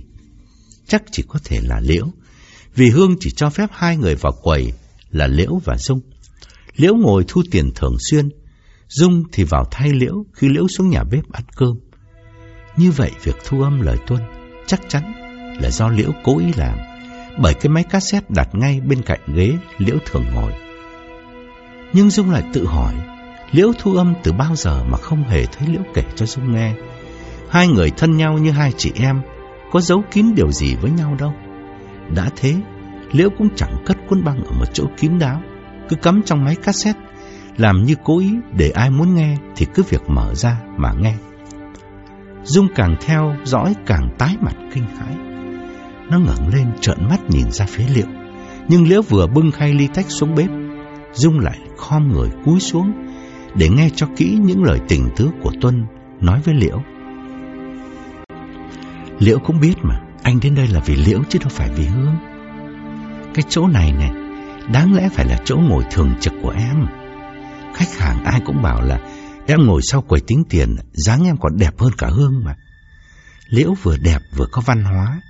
S1: Chắc chỉ có thể là Liễu, vì Hương chỉ cho phép hai người vào quầy là Liễu và Dung. Liễu ngồi thu tiền thường xuyên, Dung thì vào thay Liễu khi Liễu xuống nhà bếp ăn cơm. Như vậy việc thu âm lời Tuân chắc chắn là do Liễu cố ý làm, bởi cái máy cassette đặt ngay bên cạnh ghế Liễu thường ngồi. Nhưng Dung lại tự hỏi Liễu thu âm từ bao giờ mà không hề thấy Liễu kể cho Dung nghe Hai người thân nhau như hai chị em Có giấu kín điều gì với nhau đâu đã thế, Liễu cũng chẳng cất cuốn băng ở một chỗ kín đáo, Cứ cắm trong máy cassette, Làm như cố ý để ai muốn nghe Thì cứ việc mở ra mà nghe. Dung càng theo dõi càng tái mặt kinh hãi. Nó ngẩng lên trợn mắt nhìn ra phía Liễu, Nhưng Liễu vừa bưng khay ly tách xuống bếp, Dung lại khom người cúi xuống Để nghe cho kỹ những lời tình tứ của Tuân Nói với Liễu. Liễu cũng biết mà anh đến đây là vì Liễu chứ đâu phải vì Hương. Cái chỗ này này Đáng lẽ phải là chỗ ngồi thường trực của em. Khách hàng ai cũng bảo là Em ngồi sau quầy tính tiền, dáng em còn đẹp hơn cả Hương mà. Liễu vừa đẹp vừa có văn hóa.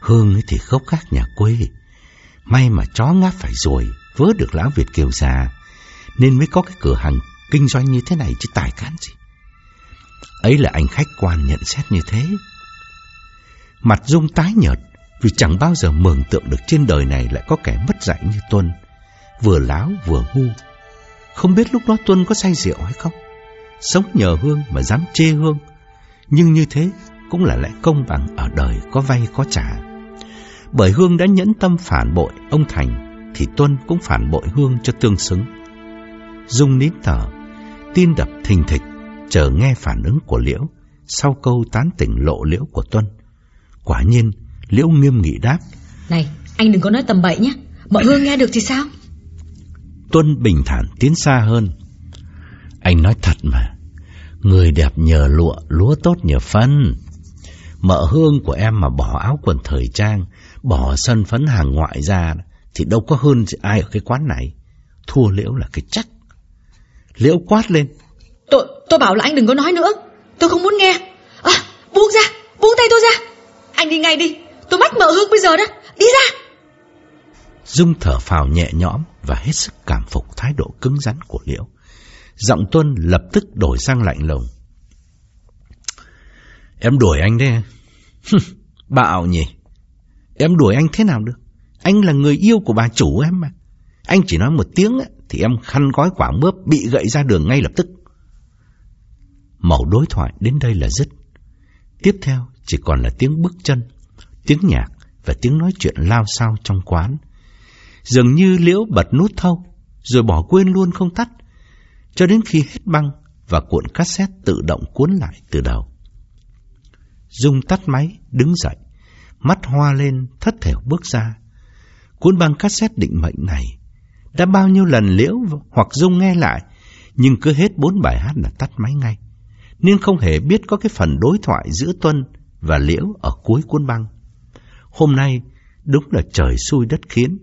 S1: Hương ấy thì khốc khác nhà quê. May mà chó ngáp phải rồi, Vớ được lão Việt kiều già. Nên mới có cái cửa hàng kinh doanh như thế này chứ tài cán gì. Ấy là anh khách quan nhận xét như thế. Mặt Dung tái nhợt, Vì chẳng bao giờ mường tượng được trên đời này lại có kẻ mất dạy như Tuân. Vừa láo vừa ngu. Không biết lúc đó Tuân có say rượu hay không? Sống nhờ Hương mà dám chê Hương. Nhưng như thế cũng là lẽ công bằng ở đời có vay có trả. Bởi Hương đã nhẫn tâm phản bội ông Thành, Thì Tuân cũng phản bội Hương cho tương xứng. Dung nín thở Tin đập thình thịch, Chờ nghe phản ứng của Liễu, Sau câu tán tỉnh lộ Liễu của Tuân. Quả nhiên Liễu nghiêm nghị đáp.
S2: Này anh đừng có nói tầm bậy nhé. Mọi Hương nghe được thì sao?
S1: Tuân bình thản tiến xa hơn. Anh nói thật mà. Người đẹp nhờ lụa Lúa tốt nhờ phân. Mợ hương của em mà bỏ áo quần thời trang Bỏ sân phấn hàng ngoại ra Thì đâu có hơn ai ở cái quán này. Thua liễu là cái chắc. Liễu quát lên.
S2: Tôi, tôi bảo là anh đừng có nói nữa. Tôi không muốn nghe. À, Buông ra, buông tay tôi ra anh đi ngay đi, tôi mắt mợ hương bây giờ đó. Đi ra.
S1: Dung thở phào nhẹ nhõm Và hết sức cảm phục thái độ cứng rắn của Liễu. Giọng Tuân lập tức đổi sang lạnh lùng. Em đuổi anh đấy. Bạo nhỉ. Em đuổi anh thế nào được? Anh là người yêu của bà chủ em mà. Anh chỉ nói một tiếng Thì em khăn gói quả mướp Bị gậy ra đường ngay lập tức. Mẫu đối thoại đến đây là dứt. Tiếp theo chỉ còn là tiếng bước chân Tiếng nhạc Và tiếng nói chuyện lao sao trong quán. Dường như liễu bật nút thâu Rồi bỏ quên luôn không tắt Cho đến khi hết băng Và cuộn cassette tự động cuốn lại từ đầu. Dung tắt máy, đứng dậy, mắt hoa lên, thất thểu bước ra. Cuốn băng cassette định mệnh này, đã bao nhiêu lần liễu hoặc Dung nghe lại, nhưng cứ hết bốn bài hát là tắt máy ngay, nên không hề biết có cái phần đối thoại giữa Tuân và Liễu ở cuối cuốn băng. Hôm nay, đúng là trời xui đất khiến,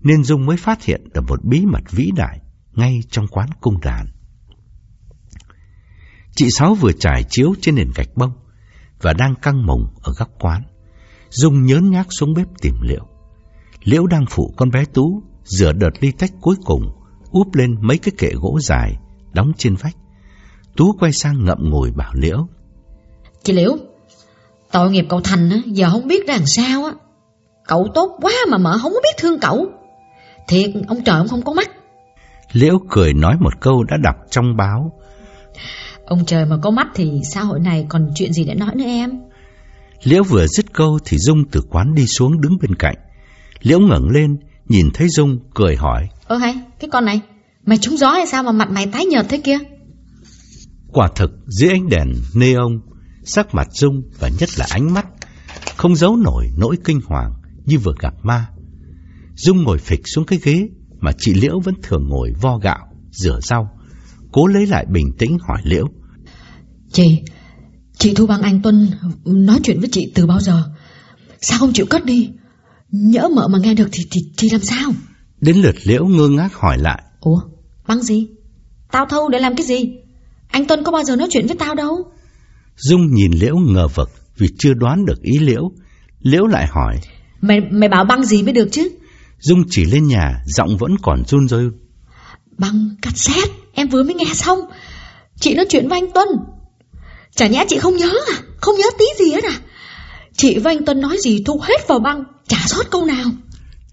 S1: nên Dung mới phát hiện được một bí mật vĩ đại ngay trong quán cung đàn. Chị Sáu vừa trải chiếu trên nền gạch bông, và đang căng mồng ở góc quán. Dung nhớn nhác xuống bếp tìm Liễu. Liễu đang phụ con bé Tú rửa đợt ly tách cuối cùng, úp lên mấy cái kệ gỗ dài đóng trên vách. Tú quay sang ngậm ngồi bảo Liễu.
S2: Chị Liễu, tội nghiệp cậu Thành á, giờ không biết làm sao á. Cậu tốt quá mà mợ không có biết thương cậu. Thiệt, ông trời ông không có mắt.
S1: Liễu cười nói một câu đã đọc trong báo
S2: Ông trời mà có mắt thì xã hội này còn chuyện gì để nói nữa em
S1: Liễu vừa dứt câu thì Dung từ quán đi xuống đứng bên cạnh Liễu ngẩng lên nhìn thấy Dung cười hỏi
S2: Ơ hay cái con này Mày trúng gió hay sao mà mặt mày tái nhợt thế kia
S1: Quả thực dưới ánh đèn neon Sắc mặt Dung và nhất là ánh mắt Không giấu nổi nỗi kinh hoàng Như vừa gặp ma Dung ngồi phịch xuống cái ghế Mà chị Liễu vẫn thường ngồi vo gạo Rửa rau Cố lấy lại bình tĩnh hỏi Liễu
S2: Chị, chị Thu Bằng Anh Tuân nói chuyện với chị từ bao giờ? Sao không chịu cất đi? Nhỡ mợ mà nghe được thì, thì, thì làm sao?
S1: Đến lượt Liễu ngơ ngác hỏi lại.
S2: Ủa, băng gì? Tao thâu để làm cái gì? Anh Tuân có bao giờ nói chuyện với tao đâu?
S1: Dung nhìn Liễu ngờ vực vì chưa đoán được ý Liễu. Liễu lại hỏi.
S2: Mày mày bảo băng gì mới được chứ?
S1: Dung chỉ lên nhà, giọng vẫn còn run rơi.
S2: Băng cassette, em vừa mới nghe xong. Chị nói chuyện với anh Tuân. Chả nhẽ chị không nhớ à Không nhớ tí gì hết à Chị và anh Tuân nói gì thu hết vào băng Chả sót câu nào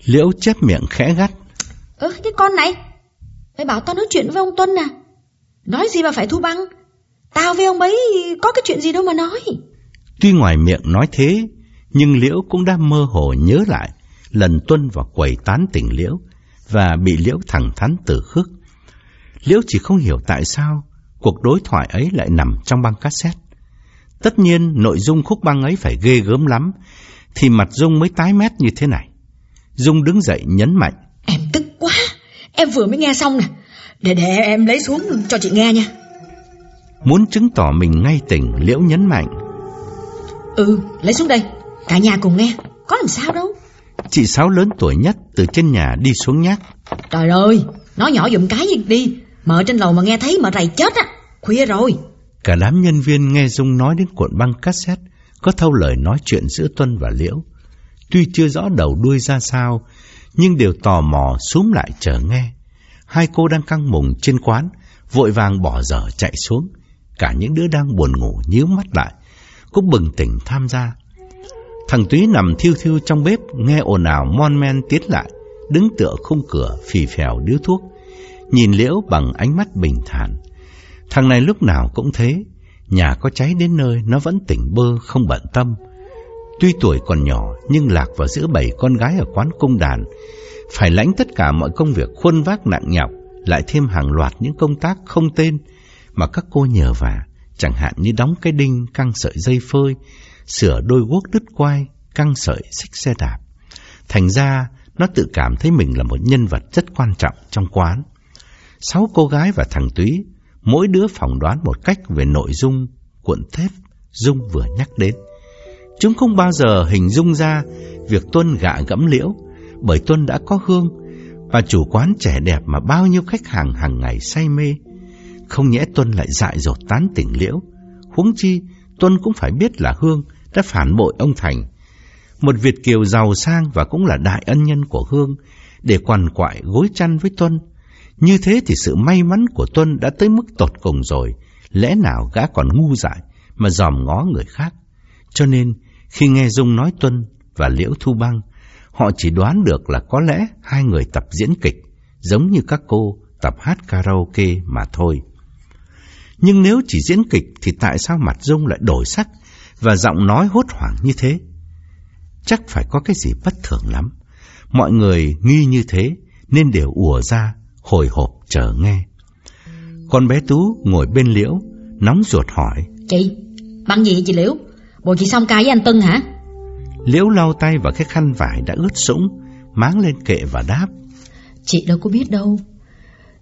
S1: Liễu chép miệng khẽ gắt
S2: Ơ cái con này Mày bảo tao nói chuyện với ông Tuân à Nói gì mà phải thu băng Tao với ông ấy có cái chuyện gì đâu mà nói.
S1: Tuy ngoài miệng nói thế Nhưng Liễu cũng đã mơ hồ nhớ lại Lần Tuân vào quầy tán tỉnh Liễu Và bị Liễu thẳng thắn từ khước. Liễu chỉ không hiểu tại sao Cuộc đối thoại ấy lại nằm trong băng cassette. Tất nhiên nội dung khúc băng ấy phải ghê gớm lắm Thì mặt Dung mới tái mét như thế này. Dung đứng dậy nhấn mạnh.
S2: Em tức quá. Em vừa mới nghe xong nè. Để để em lấy xuống cho chị nghe nha
S1: Muốn chứng tỏ mình ngay tỉnh Liễu nhấn mạnh.
S2: Ừ lấy xuống đây Cả nhà cùng nghe Có làm sao đâu.
S1: Chị Sáu lớn tuổi nhất từ trên nhà đi xuống nhắc
S2: Trời ơi Nói nhỏ dùm cái gì đi Mở trên lầu mà nghe thấy mà rầy chết á Khuya rồi.
S1: Cả đám nhân viên nghe Dung nói đến cuộn băng cassette Có thâu lời nói chuyện giữa Tuân và Liễu. Tuy chưa rõ đầu đuôi ra sao Nhưng đều tò mò súm lại chờ nghe. Hai cô đang căng mùng trên quán Vội vàng bỏ dở chạy xuống Cả những đứa đang buồn ngủ nhíu mắt lại, Cũng bừng tỉnh tham gia. Thằng Túy nằm thiêu thiêu trong bếp, Nghe ồn ào mon men tiến lại, Đứng tựa khung cửa phì phèo điếu thuốc, Nhìn Liễu bằng ánh mắt bình thản. Thằng này lúc nào cũng thế, Nhà có cháy đến nơi Nó vẫn tỉnh bơ không bận tâm. Tuy tuổi còn nhỏ Nhưng lạc vào giữa bảy con gái ở quán cung đàn, Phải lãnh tất cả mọi công việc khuôn vác nặng nhọc, Lại thêm hàng loạt những công tác không tên mà các cô nhờ vả Chẳng hạn như đóng cái đinh Căng sợi dây phơi Sửa đôi guốc đứt quai Căng sợi xích xe đạp Thành ra nó tự cảm thấy mình là một nhân vật rất quan trọng trong quán. Sáu cô gái và thằng Túy, mỗi đứa phỏng đoán một cách về nội dung cuộn thép Dung vừa nhắc đến. Chúng không bao giờ hình dung ra việc Tuân gạ gẫm liễu, bởi Tuân đã có hương, và chủ quán trẻ đẹp mà bao nhiêu khách hàng hàng ngày say mê. Không nhẽ Tuân lại dại dột tán tỉnh liễu, huống chi Tuân cũng phải biết là Hương đã phản bội ông Thành. Một Việt Kiều giàu sang và cũng là đại ân nhân của Hương, để quằn quại gối chăn với Tuân. Như thế thì sự may mắn của Tuân đã tới mức tột cùng rồi, lẽ nào gã còn ngu dại mà dòm ngó người khác. Cho nên, khi nghe Dung nói Tuân và Liễu Thu Băng, họ chỉ đoán được là có lẽ hai người tập diễn kịch, giống như các cô tập hát karaoke mà thôi. Nhưng nếu chỉ diễn kịch thì tại sao mặt Dung lại đổi sắc và giọng nói hốt hoảng như thế? Chắc phải có cái gì bất thường lắm. Mọi người nghi như thế nên đều ùa ra, hồi hộp chờ nghe. Con bé Tú ngồi bên Liễu, nóng ruột hỏi.
S2: Chị, bằng gì chị Liễu? Bộ chị xong ca với anh Tân hả?
S1: Liễu lau tay vào cái khăn vải đã ướt sũng, máng lên kệ và đáp.
S2: Chị đâu có biết đâu.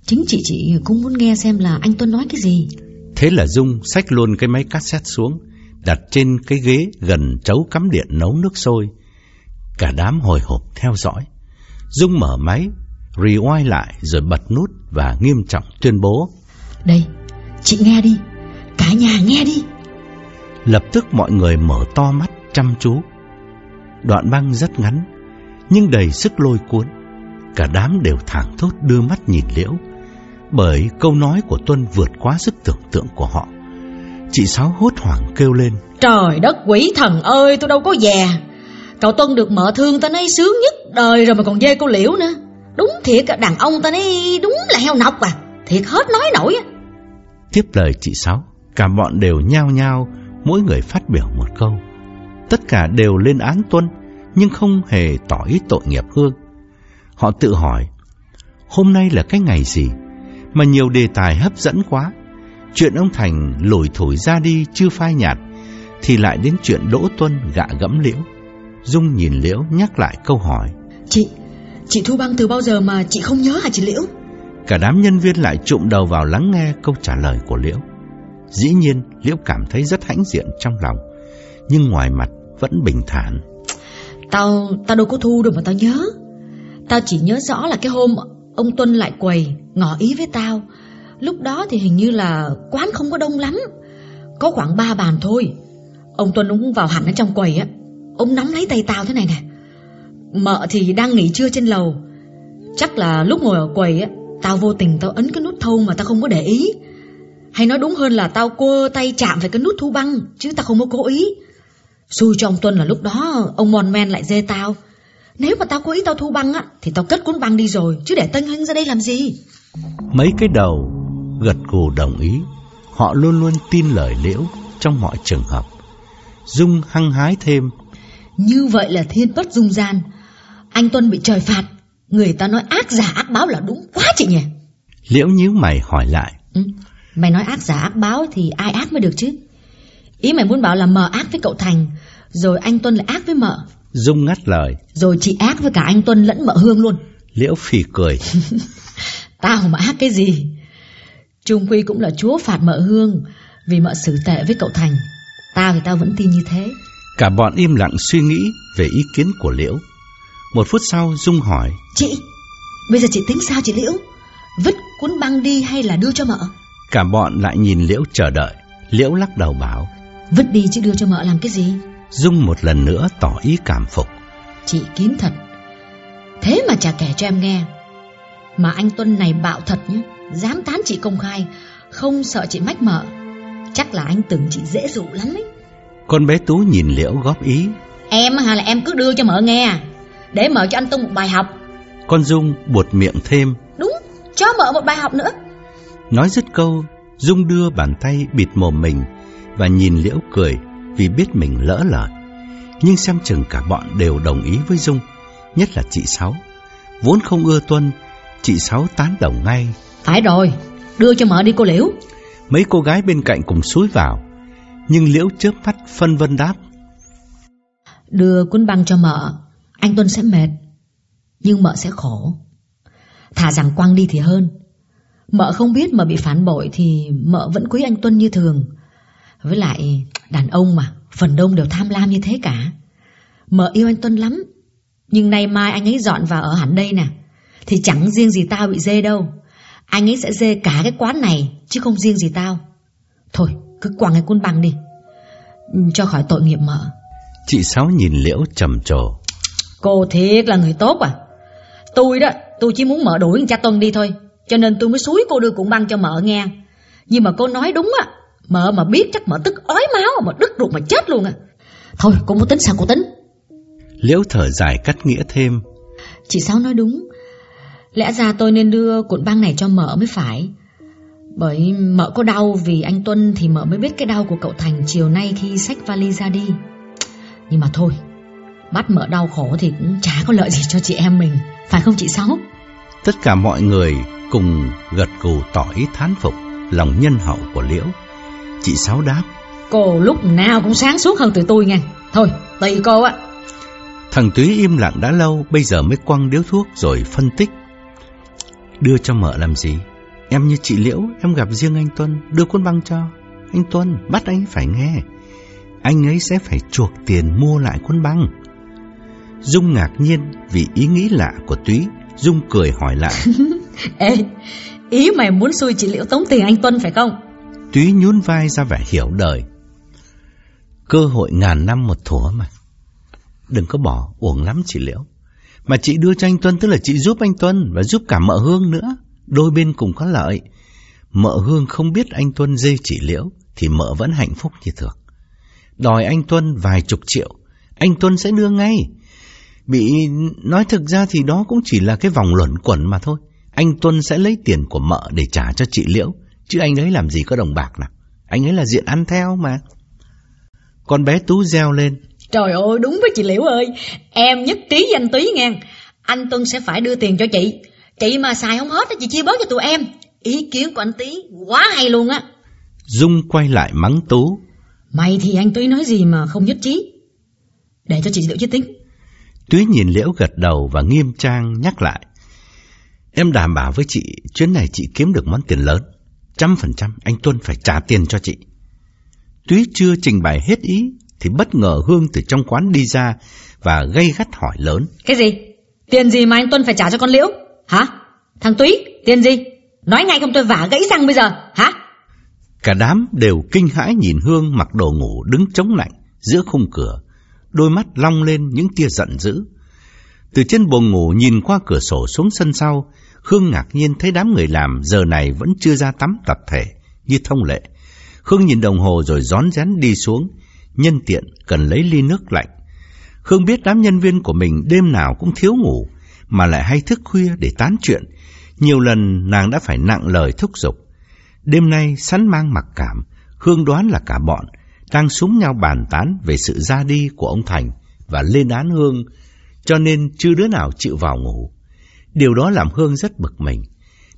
S2: Chính chị chị cũng muốn nghe xem là anh Tuân nói cái gì.
S1: Thế là Dung xách luôn cái máy cassette xuống, đặt trên cái ghế gần chấu cắm điện nấu nước sôi. Cả đám hồi hộp theo dõi. Dung mở máy, rewind lại rồi bật nút và nghiêm trọng tuyên bố.
S2: Đây, chị nghe đi, cả nhà nghe đi.
S1: Lập tức mọi người mở to mắt chăm chú. Đoạn băng rất ngắn, nhưng đầy sức lôi cuốn. Cả đám đều thẳng thốt đưa mắt nhìn liễu, bởi câu nói của Tuân vượt quá sức tưởng tượng của họ. Chị Sáu hốt hoảng kêu lên.
S2: Trời đất quỷ thần ơi, tôi đâu có già. Cậu Tuân được mợ thương ta nói sướng nhất đời rồi mà còn dê cô liễu nữa. Đúng thiệt, đàn ông ta nói đúng là heo nọc à. Thiệt hết nói nổi á.
S1: Tiếp lời chị Sáu, cả bọn đều nhao nhao, mỗi người phát biểu một câu. Tất cả đều lên án Tuân, nhưng không hề tỏ ý tội nghiệp Hương. Họ tự hỏi, hôm nay là cái ngày gì mà nhiều đề tài hấp dẫn quá. Chuyện ông Thành lủi thổi ra đi chưa phai nhạt, thì lại đến chuyện Đỗ Tuân gạ gẫm Liễu. Dung nhìn Liễu nhắc lại câu hỏi.
S2: Chị, chị Thu Băng từ bao giờ mà chị không nhớ hả chị Liễu?
S1: Cả đám nhân viên lại trụm đầu vào lắng nghe câu trả lời của Liễu. Dĩ nhiên, Liễu cảm thấy rất hãnh diện trong lòng, nhưng ngoài mặt vẫn bình thản.
S2: Tao, tao đâu có thu đâu mà tao nhớ. Tao chỉ nhớ rõ là cái hôm ông Tuân lại quầy, ngỏ ý với tao. Lúc đó thì hình như là quán không có đông lắm, có khoảng ba bàn thôi. Ông Tuân cũng vào hẳn ở trong quầy á, ông nắm lấy tay tao thế này nè. Mợ thì đang nghỉ trưa trên lầu, chắc là lúc ngồi ở quầy á, tao vô tình tao ấn cái nút thâu mà tao không có để ý. Hay nói đúng hơn là tao quơ tay chạm phải cái nút thu băng Chứ tao không có cố ý Xui cho ông Tuân là lúc đó Ông Mòn Men lại dê tao nếu mà tao cố ý tao thu băng á Thì tao cất cuốn băng đi rồi Chứ để tân hinh ra đây làm gì
S1: Mấy cái đầu gật gù đồng ý, họ luôn luôn tin lời Liễu trong mọi trường hợp. Dung hăng hái thêm.
S2: Như vậy là thiên bất dung gian. Anh Tuân bị trời phạt. Người ta nói ác giả ác báo là đúng quá chị nhỉ?
S1: Liễu nhíu mày hỏi lại.
S2: Ừ, mày nói ác giả ác báo thì ai ác mới được chứ? Ý mày muốn bảo là mờ ác với cậu Thành, rồi anh Tuân lại ác với mợ.
S1: Dung ngắt lời.
S2: Rồi chị ác với cả anh Tuân lẫn mợ Hương luôn.
S1: Liễu phì cười.
S2: Tao mà ác cái gì? Trung Quy cũng là chúa phạt mợ Hương vì mợ xử tệ với cậu Thành. Tao thì tao vẫn tin như thế.
S1: Cả bọn im lặng suy nghĩ về ý kiến của Liễu. Một phút sau Dung hỏi.
S2: Chị, bây giờ chị tính sao chị Liễu? Vứt cuốn băng đi hay là đưa cho mợ?
S1: Cả bọn lại nhìn Liễu chờ đợi. Liễu lắc đầu bảo.
S2: Vứt đi chứ đưa cho mợ làm cái gì?
S1: Dung một lần nữa tỏ ý cảm phục.
S2: Chị kín thật. Thế mà chả kể cho em nghe. Mà anh Tuân này bạo thật nhé. Dám tán chị công khai, không sợ chị mách mợ. Chắc là anh tưởng chị dễ dụ lắm ấy.
S1: Con bé Tú nhìn Liễu góp ý.
S2: Em hay là em cứ đưa cho mợ nghe Để mợ cho anh Tung một bài học
S1: Con Dung buột miệng thêm
S2: Đúng, cho mợ một bài học nữa
S1: Nói dứt câu Dung đưa bàn tay bịt mồm mình Và nhìn Liễu cười Vì biết mình lỡ lời. Nhưng xem chừng cả bọn đều đồng ý với Dung Nhất là chị Sáu. Vốn không ưa Tuân Chị Sáu tán đồng ngay.
S2: Phải rồi, đưa cho mợ đi cô Liễu.
S1: Mấy cô gái bên cạnh cùng xúi vào Nhưng Liễu chớp mắt phân vân đáp.
S2: Đưa cuốn băng cho mợ Anh Tuân sẽ mệt Nhưng mợ sẽ khổ. Thà rằng quăng đi thì hơn. Mợ không biết mợ bị phản bội Thì mợ vẫn quý anh Tuân như thường Với lại đàn ông mà Phần đông đều tham lam như thế cả Mợ yêu anh Tuân lắm Nhưng nay mai anh ấy dọn vào ở hẳn đây nè Thì chẳng riêng gì tao bị dê đâu Anh ấy sẽ dê cả cái quán này Chứ không riêng gì tao Thôi cứ quăng cái cuốn băng đi Cho khỏi tội nghiệp mợ
S1: Chị Sáu nhìn Liễu trầm trồ.
S2: Cô thiệt là người tốt à. Tôi đó, tôi chỉ muốn mợ đuổi cha Tuân đi thôi. Cho nên tôi mới xúi cô đưa cuộn băng cho mợ nghe. Nhưng mà cô nói đúng á. Mợ mà biết chắc mợ tức ói máu mà đứt ruột mà chết luôn à. Thôi, cô muốn tính sao cô tính.
S1: Liễu thở dài cắt nghĩa thêm.
S2: Chị Sáu nói đúng. Lẽ ra tôi nên đưa cuộn băng này cho mợ mới phải. Bởi mợ có đau vì anh Tuân thì mợ mới biết cái đau của cậu Thành chiều nay khi xách vali ra đi. Nhưng mà thôi Bắt mợ đau khổ thì cũng chả có lợi gì cho chị em mình Phải không chị Sáu
S1: Tất cả mọi người cùng gật gù tỏ ý thán phục Lòng nhân hậu của Liễu Chị Sáu đáp.
S2: Cô lúc nào cũng sáng suốt hơn tụi tôi nha Thôi tùy cô á.
S1: Thằng Túy im lặng đã lâu Bây giờ mới quăng điếu thuốc rồi phân tích. Đưa cho mợ làm gì? Em như chị Liễu Em gặp riêng anh Tuân. Đưa cuốn băng cho. Anh Tuân bắt anh phải nghe. Anh ấy sẽ phải chuộc tiền mua lại cuốn băng. Dung ngạc nhiên vì ý nghĩ lạ của Túy, Dung cười hỏi lại.
S2: Ê, ý mày muốn xui chị Liễu tống tiền anh Tuân phải không?
S1: Túy nhún vai ra vẻ hiểu đời. Cơ hội ngàn năm một thủa mà. Đừng có bỏ, uổng lắm chị Liễu. Mà chị đưa cho anh Tuân tức là chị giúp anh Tuân và giúp cả mợ Hương nữa. Đôi bên cùng có lợi. Mợ Hương không biết anh Tuân dê chị Liễu thì mợ vẫn hạnh phúc như thường đòi anh Tuân vài chục triệu, anh Tuân sẽ đưa ngay. Bị nói thực ra thì đó cũng chỉ là cái vòng luẩn quẩn mà thôi. Anh Tuân sẽ lấy tiền của mợ để trả cho chị Liễu, chứ anh ấy làm gì có đồng bạc nào. Anh ấy là diện ăn theo mà. Con bé Tú reo lên.
S2: Trời ơi, đúng với chị Liễu ơi. Em nhất trí danh túy nghe. Anh Tuân sẽ phải đưa tiền cho chị. Chị mà xài không hết, chị chia bớt cho tụi em. Ý kiến của anh Tí quá hay luôn á.
S1: Dung quay lại mắng Tú.
S2: Mày thì anh Túy nói gì mà không nhất trí Để cho chị Liễu chứ tính
S1: Túy nhìn Liễu gật đầu và nghiêm trang nhắc lại Em đảm bảo với chị Chuyến này chị kiếm được món tiền lớn Trăm phần trăm anh Tuân phải trả tiền cho chị Túy chưa trình bày hết ý Thì bất ngờ Hương từ trong quán đi ra Và gây gắt hỏi lớn
S2: Cái gì? Tiền gì mà anh Tuân phải trả cho con Liễu? Hả? Thằng Túy, tiền gì? Nói ngay không tôi vả gãy răng bây giờ, hả?
S1: Cả đám đều kinh hãi nhìn Hương mặc đồ ngủ đứng chống lạnh giữa khung cửa, đôi mắt long lên những tia giận dữ. Từ trên buồng ngủ nhìn qua cửa sổ xuống sân sau, Khương ngạc nhiên thấy đám người làm giờ này vẫn chưa ra tắm tập thể như thông lệ. Khương nhìn đồng hồ rồi rón rén đi xuống, nhân tiện cần lấy ly nước lạnh. Khương biết đám nhân viên của mình đêm nào cũng thiếu ngủ, mà lại hay thức khuya để tán chuyện, Nhiều lần nàng đã phải nặng lời thúc giục. Đêm nay sẵn mang mặc cảm, Khương đoán là cả bọn đang súng nhau bàn tán về sự ra đi của ông Thành và lên án Hương, cho nên chưa đứa nào chịu vào ngủ. Điều đó làm Hương rất bực mình.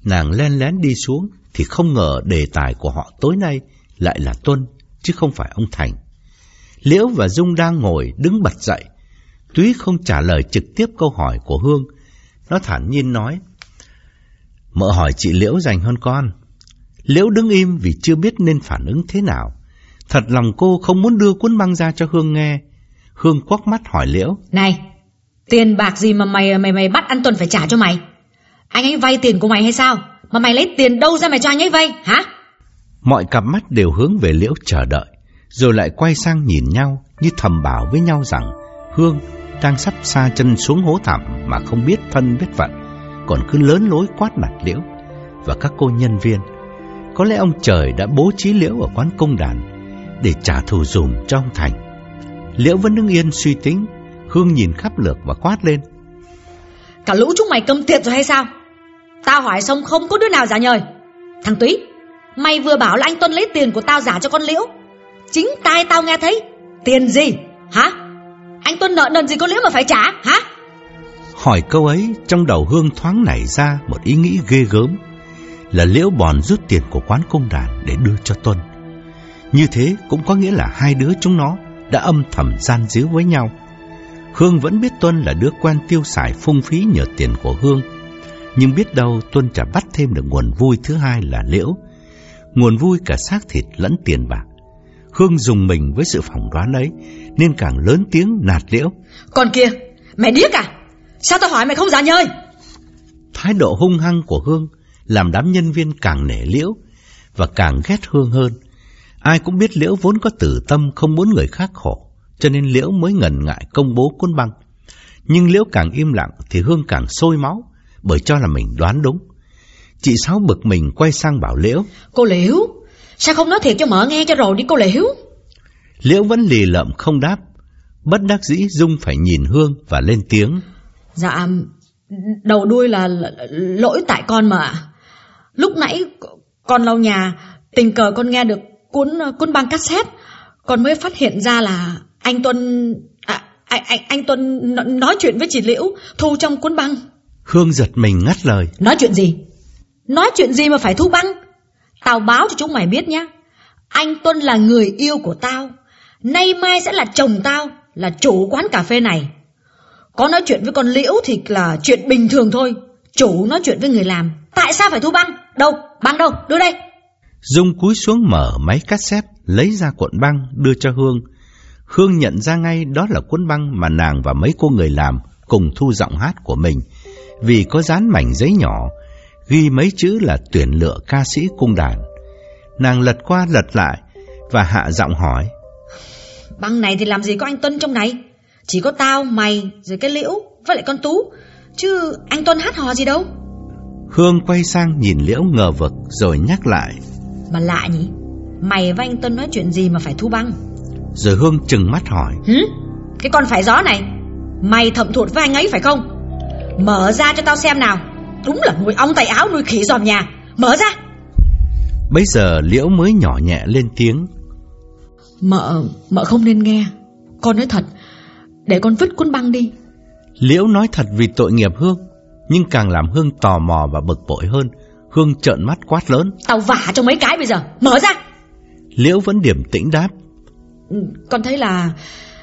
S1: Nàng len lén đi xuống thì không ngờ đề tài của họ tối nay lại là Tuân, chứ không phải ông Thành. Liễu và Dung đang ngồi đứng bật dậy. Túy không trả lời trực tiếp câu hỏi của Hương. Nó thản nhiên nói. Mợ hỏi chị Liễu dành hơn con. Liễu đứng im vì chưa biết nên phản ứng thế nào. Thật lòng cô không muốn đưa cuốn băng ra cho Hương nghe. Hương quắc mắt hỏi Liễu.
S2: Này, tiền bạc gì mà mày mày mày bắt anh Tuần phải trả cho mày? Anh ấy vay tiền của mày hay sao? Mà mày lấy tiền đâu ra mày cho anh ấy vay, hả?
S1: Mọi cặp mắt đều hướng về Liễu chờ đợi, rồi lại quay sang nhìn nhau như thầm bảo với nhau rằng Hương đang sắp xa chân xuống hố thẳm mà không biết thân biết phận, còn cứ lớn lối quát mặt Liễu và các cô nhân viên. Có lẽ ông trời đã bố trí Liễu ở quán công đàn để trả thù dùm cho ông Thành. Liễu vẫn đứng yên suy tính, Hương nhìn khắp lượt và quát lên.
S2: Cả lũ chúng mày câm tiệt rồi hay sao? Tao hỏi xong không có đứa nào giả nhời. Thằng Túy, mày vừa bảo là anh Tuân lấy tiền của tao giả cho con Liễu. Chính tai tao nghe thấy. Tiền gì? Hả? Anh Tuân nợ nần gì con Liễu mà phải trả? Hả?
S1: Hỏi câu ấy, trong đầu Hương thoáng nảy ra một ý nghĩ ghê gớm là Liễu bòn rút tiền của quán công đàn để đưa cho Tuân. Như thế cũng có nghĩa là hai đứa chúng nó đã âm thầm gian díu với nhau. Hương vẫn biết Tuân là đứa quen tiêu xài phung phí nhờ tiền của Hương. Nhưng biết đâu Tuân chả bắt thêm được nguồn vui thứ hai là Liễu. Nguồn vui cả xác thịt lẫn tiền bạc. Hương dùng mình với sự phỏng đoán ấy, nên càng lớn tiếng nạt Liễu.
S2: Còn kia, mày điếc à? Sao tao hỏi mày không giả nhơi?
S1: Thái độ hung hăng của Hương làm đám nhân viên càng nể Liễu và càng ghét Hương hơn. Ai cũng biết Liễu vốn có tử tâm không muốn người khác khổ, cho nên Liễu mới ngần ngại công bố cuốn băng. Nhưng Liễu càng im lặng thì Hương càng sôi máu, bởi cho là mình đoán đúng. Chị Sáu bực mình quay sang bảo Liễu.
S2: Cô Liễu, sao không nói thiệt cho mợ nghe cho rồi đi cô Liễu?
S1: Liễu vẫn lì lợm không đáp. Bất đắc dĩ Dung phải nhìn Hương và lên tiếng.
S2: Dạ, đầu đuôi là lỗi tại con mà Lúc nãy con lau nhà tình cờ con nghe được cuốn cuốn băng cassette, con mới phát hiện ra là anh Tuân à, anh, anh anh Tuân nói chuyện với chị Liễu thu trong cuốn băng.
S1: Hương giật mình ngắt lời.
S2: Nói chuyện gì? Nói chuyện gì mà phải thu băng? Tao báo cho chúng mày biết nhá. Anh Tuân là người yêu của tao. Nay mai sẽ là chồng tao, là chủ quán cà phê này. Có nói chuyện với con Liễu thì là chuyện bình thường thôi. Chủ nói chuyện với người làm. Tại sao phải thu băng? Đâu? Băng đâu? Đưa đây.
S1: Dung cúi xuống mở máy cassette, lấy ra cuộn băng đưa cho Hương. Hương nhận ra ngay đó là cuốn băng mà nàng và mấy cô người làm cùng thu giọng hát của mình. Vì có dán mảnh giấy nhỏ, ghi mấy chữ là tuyển lựa ca sĩ cung đàn. Nàng lật qua lật lại và hạ giọng hỏi.
S2: Băng này thì làm gì có anh Tuân trong này? Chỉ có tao, mày, rồi cái liễu, với lại con Tú. Chứ anh Tuân hát hò gì đâu.
S1: Hương quay sang nhìn Liễu ngờ vực rồi nhắc lại.
S2: Mà lạ nhỉ? Mày và anh Tuân nói chuyện gì mà phải thu băng?
S1: Rồi Hương chừng mắt hỏi.
S2: Hứ? Cái con phải gió này, mày thậm thuột với anh ấy phải không? Mở ra cho tao xem nào. Đúng là nuôi ong tay áo nuôi khỉ dòm nhà. Mở ra.
S1: Bây giờ Liễu mới nhỏ nhẹ lên tiếng.
S2: Mợ, mợ không nên nghe. Con nói thật, để con vứt cuốn băng đi.
S1: Liễu nói thật vì tội nghiệp Hương nhưng càng làm Hương tò mò và bực bội hơn. Hương trợn mắt quát lớn.
S2: Tao vả cho mấy cái bây giờ, mở ra.
S1: Liễu vẫn điểm tĩnh đáp.
S2: Ừ, con thấy là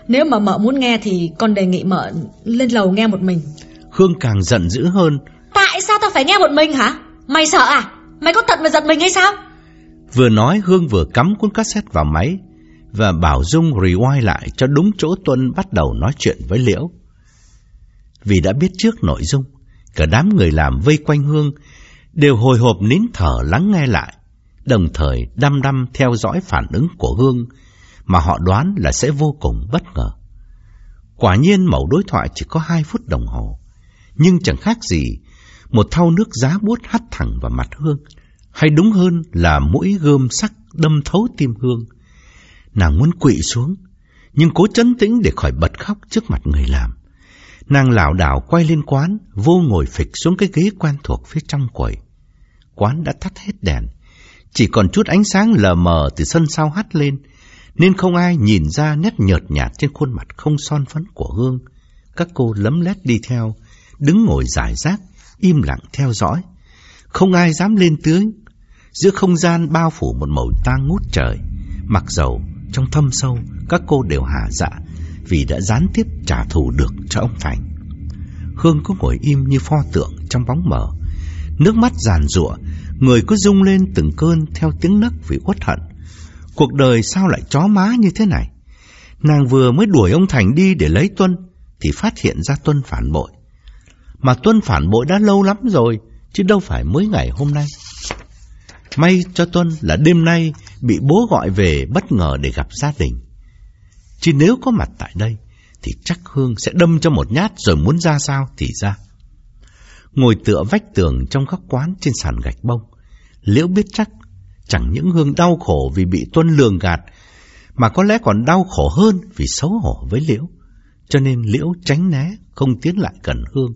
S2: nếu mà mợ muốn nghe thì con đề nghị mợ lên lầu nghe một mình.
S1: Hương càng giận dữ hơn.
S2: Tại sao tao phải nghe một mình hả? Mày sợ à? Mày có tật mà giận mình hay sao?
S1: Vừa nói Hương vừa cắm cuốn cassette vào máy và bảo Dung rewind lại cho đúng chỗ Tuân bắt đầu nói chuyện với Liễu. Vì đã biết trước nội dung, Cả đám người làm vây quanh Hương đều hồi hộp nín thở lắng nghe lại, đồng thời đăm đăm theo dõi phản ứng của Hương mà họ đoán là sẽ vô cùng bất ngờ. Quả nhiên mẫu đối thoại chỉ có hai phút đồng hồ, nhưng chẳng khác gì một thau nước giá buốt hắt thẳng vào mặt Hương, hay đúng hơn là mũi gươm sắc đâm thấu tim Hương. Nàng muốn quỵ xuống, nhưng cố chấn tĩnh để khỏi bật khóc trước mặt người làm. Nàng lảo đảo quay lên quán, vô ngồi phịch xuống cái ghế quen thuộc phía trong quầy. Quán đã tắt hết đèn, chỉ còn chút ánh sáng lờ mờ từ sân sau hắt lên, nên không ai nhìn ra nét nhợt nhạt trên khuôn mặt không son phấn của Hương. Các cô lấm lét đi theo, đứng ngồi giải rác, im lặng theo dõi. Không ai dám lên tiếng, giữa không gian bao phủ một màu tang ngút trời. Mặc dầu trong thâm sâu, các cô đều hạ dạ vì đã gián tiếp trả thù được cho ông Thành. Hương cứ ngồi im như pho tượng trong bóng mờ. Nước mắt giàn rụa, người cứ rung lên từng cơn theo tiếng nấc vì uất hận. Cuộc đời sao lại chó má như thế này? Nàng vừa mới đuổi ông Thành đi để lấy Tuân, thì phát hiện ra Tuân phản bội. Mà Tuân phản bội đã lâu lắm rồi, chứ đâu phải mới ngày hôm nay. May cho Tuân là đêm nay bị bố gọi về bất ngờ để gặp gia đình. Chứ nếu có mặt tại đây, thì chắc Hương sẽ đâm cho một nhát rồi muốn ra sao thì ra. Ngồi tựa vách tường trong các quán trên sàn gạch bông, Liễu biết chắc chẳng những Hương đau khổ vì bị Tuân lường gạt, mà có lẽ còn đau khổ hơn vì xấu hổ với Liễu. Cho nên Liễu tránh né, không tiến lại gần Hương.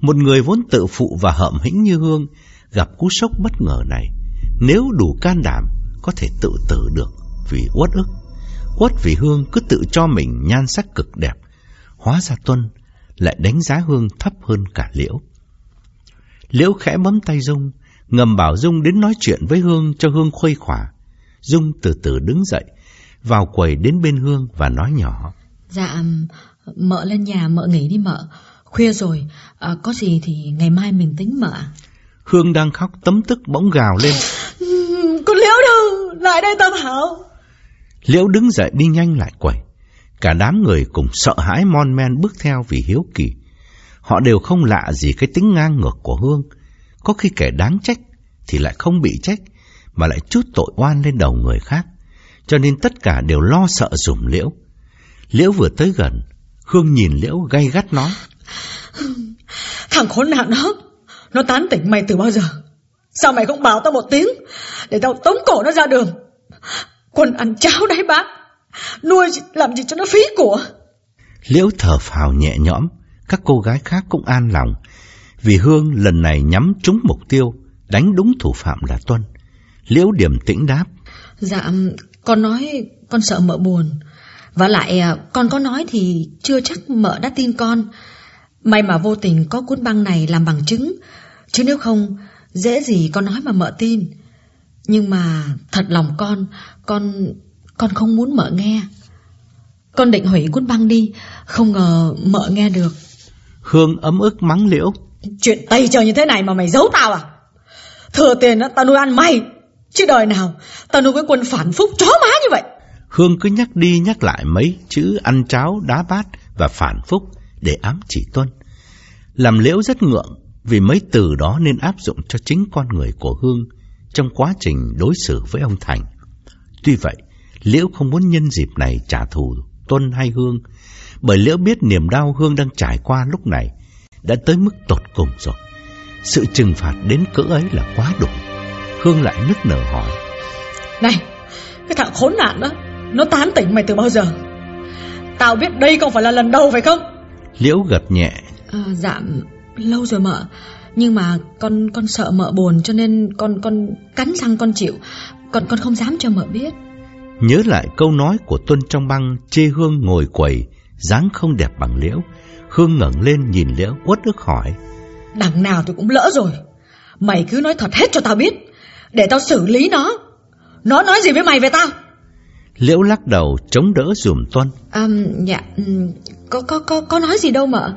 S1: Một người vốn tự phụ và hợm hĩnh như Hương, gặp cú sốc bất ngờ này, nếu đủ can đảm, có thể tự tử được vì uất ức. Uất vì Hương cứ tự cho mình nhan sắc cực đẹp, hóa ra Tuân lại đánh giá Hương thấp hơn cả Liễu. Liễu khẽ bấm tay Dung, ngầm bảo Dung đến nói chuyện với Hương cho Hương khuây khỏa. Dung từ từ đứng dậy, vào quầy đến bên Hương và nói nhỏ.
S2: Dạ, mợ lên nhà mợ nghỉ đi mợ. Khuya rồi, à, có gì thì ngày mai mình tính mợ.
S1: Hương đang khóc tấm tức bỗng gào lên.
S2: Con Liễu đâu, lại đây tao bảo.
S1: Liễu đứng dậy đi nhanh lại quầy. Cả đám người cùng sợ hãi mon men bước theo vì hiếu kỳ. Họ đều không lạ gì cái tính ngang ngược của Hương. Có khi kẻ đáng trách thì lại không bị trách, mà lại chút tội oan lên đầu người khác. Cho nên tất cả đều lo sợ dùm Liễu. Liễu vừa tới gần, Hương nhìn Liễu gay gắt nói.
S2: Thằng khốn nạn đó, nó tán tỉnh mày từ bao giờ? Sao mày không bảo tao một tiếng để tao tống cổ nó ra đường? Quân ăn cháo đáy bát, nuôi làm gì cho nó phí của.
S1: Liễu thở phào nhẹ nhõm, các cô gái khác cũng an lòng, vì Hương lần này nhắm trúng mục tiêu, đánh đúng thủ phạm là Tuân. Liễu điểm tĩnh đáp.
S2: Dạ, con nói con sợ mợ buồn. Và lại à, con có nói thì chưa chắc mợ đã tin con. May mà vô tình có cuốn băng này làm bằng chứng. Chứ nếu không, dễ gì con nói mà mợ tin. Nhưng mà thật lòng con, con con không muốn mợ nghe. Con định hủy cuốn băng đi, không ngờ mợ nghe được.
S1: Hương ấm ức mắng liễu.
S2: Chuyện tây trời như thế này mà mày giấu tao à? Thừa tiền đó, tao nuôi ăn mày. Chứ đời nào, tao nuôi cái quân phản phúc chó má như vậy.
S1: Hương cứ nhắc đi nhắc lại mấy chữ ăn cháo, đá bát và phản phúc để ám chỉ Tuân. Làm liễu rất ngượng vì mấy từ đó nên áp dụng cho chính con người của Hương trong quá trình đối xử với ông Thành. Tuy vậy, Liễu không muốn nhân dịp này trả thù Tuân hay Hương, bởi Liễu biết niềm đau Hương đang trải qua lúc này đã tới mức tột cùng rồi. Sự trừng phạt đến cỡ ấy là quá đủ. Hương lại nức nở hỏi.
S2: Này, cái thằng khốn nạn đó, nó tán tỉnh mày từ bao giờ? Tao biết đây không phải là lần đầu phải không?
S1: Liễu gật nhẹ.
S2: À, dạ, lâu rồi mợ. Nhưng mà con con sợ mợ buồn cho nên con con cắn răng con chịu. Con con không dám cho mợ biết.
S1: Nhớ lại câu nói của Tuân trong băng chê Hương ngồi quầy, dáng không đẹp bằng Liễu. Hương ngẩng lên nhìn Liễu uất ức hỏi.
S2: Đằng nào tôi cũng lỡ rồi. Mày cứ nói thật hết cho tao biết, để tao xử lý nó. Nó nói gì với mày về tao?
S1: Liễu lắc đầu chống đỡ dùm Tuân.
S2: À, dạ, có, có, có, có nói gì đâu mà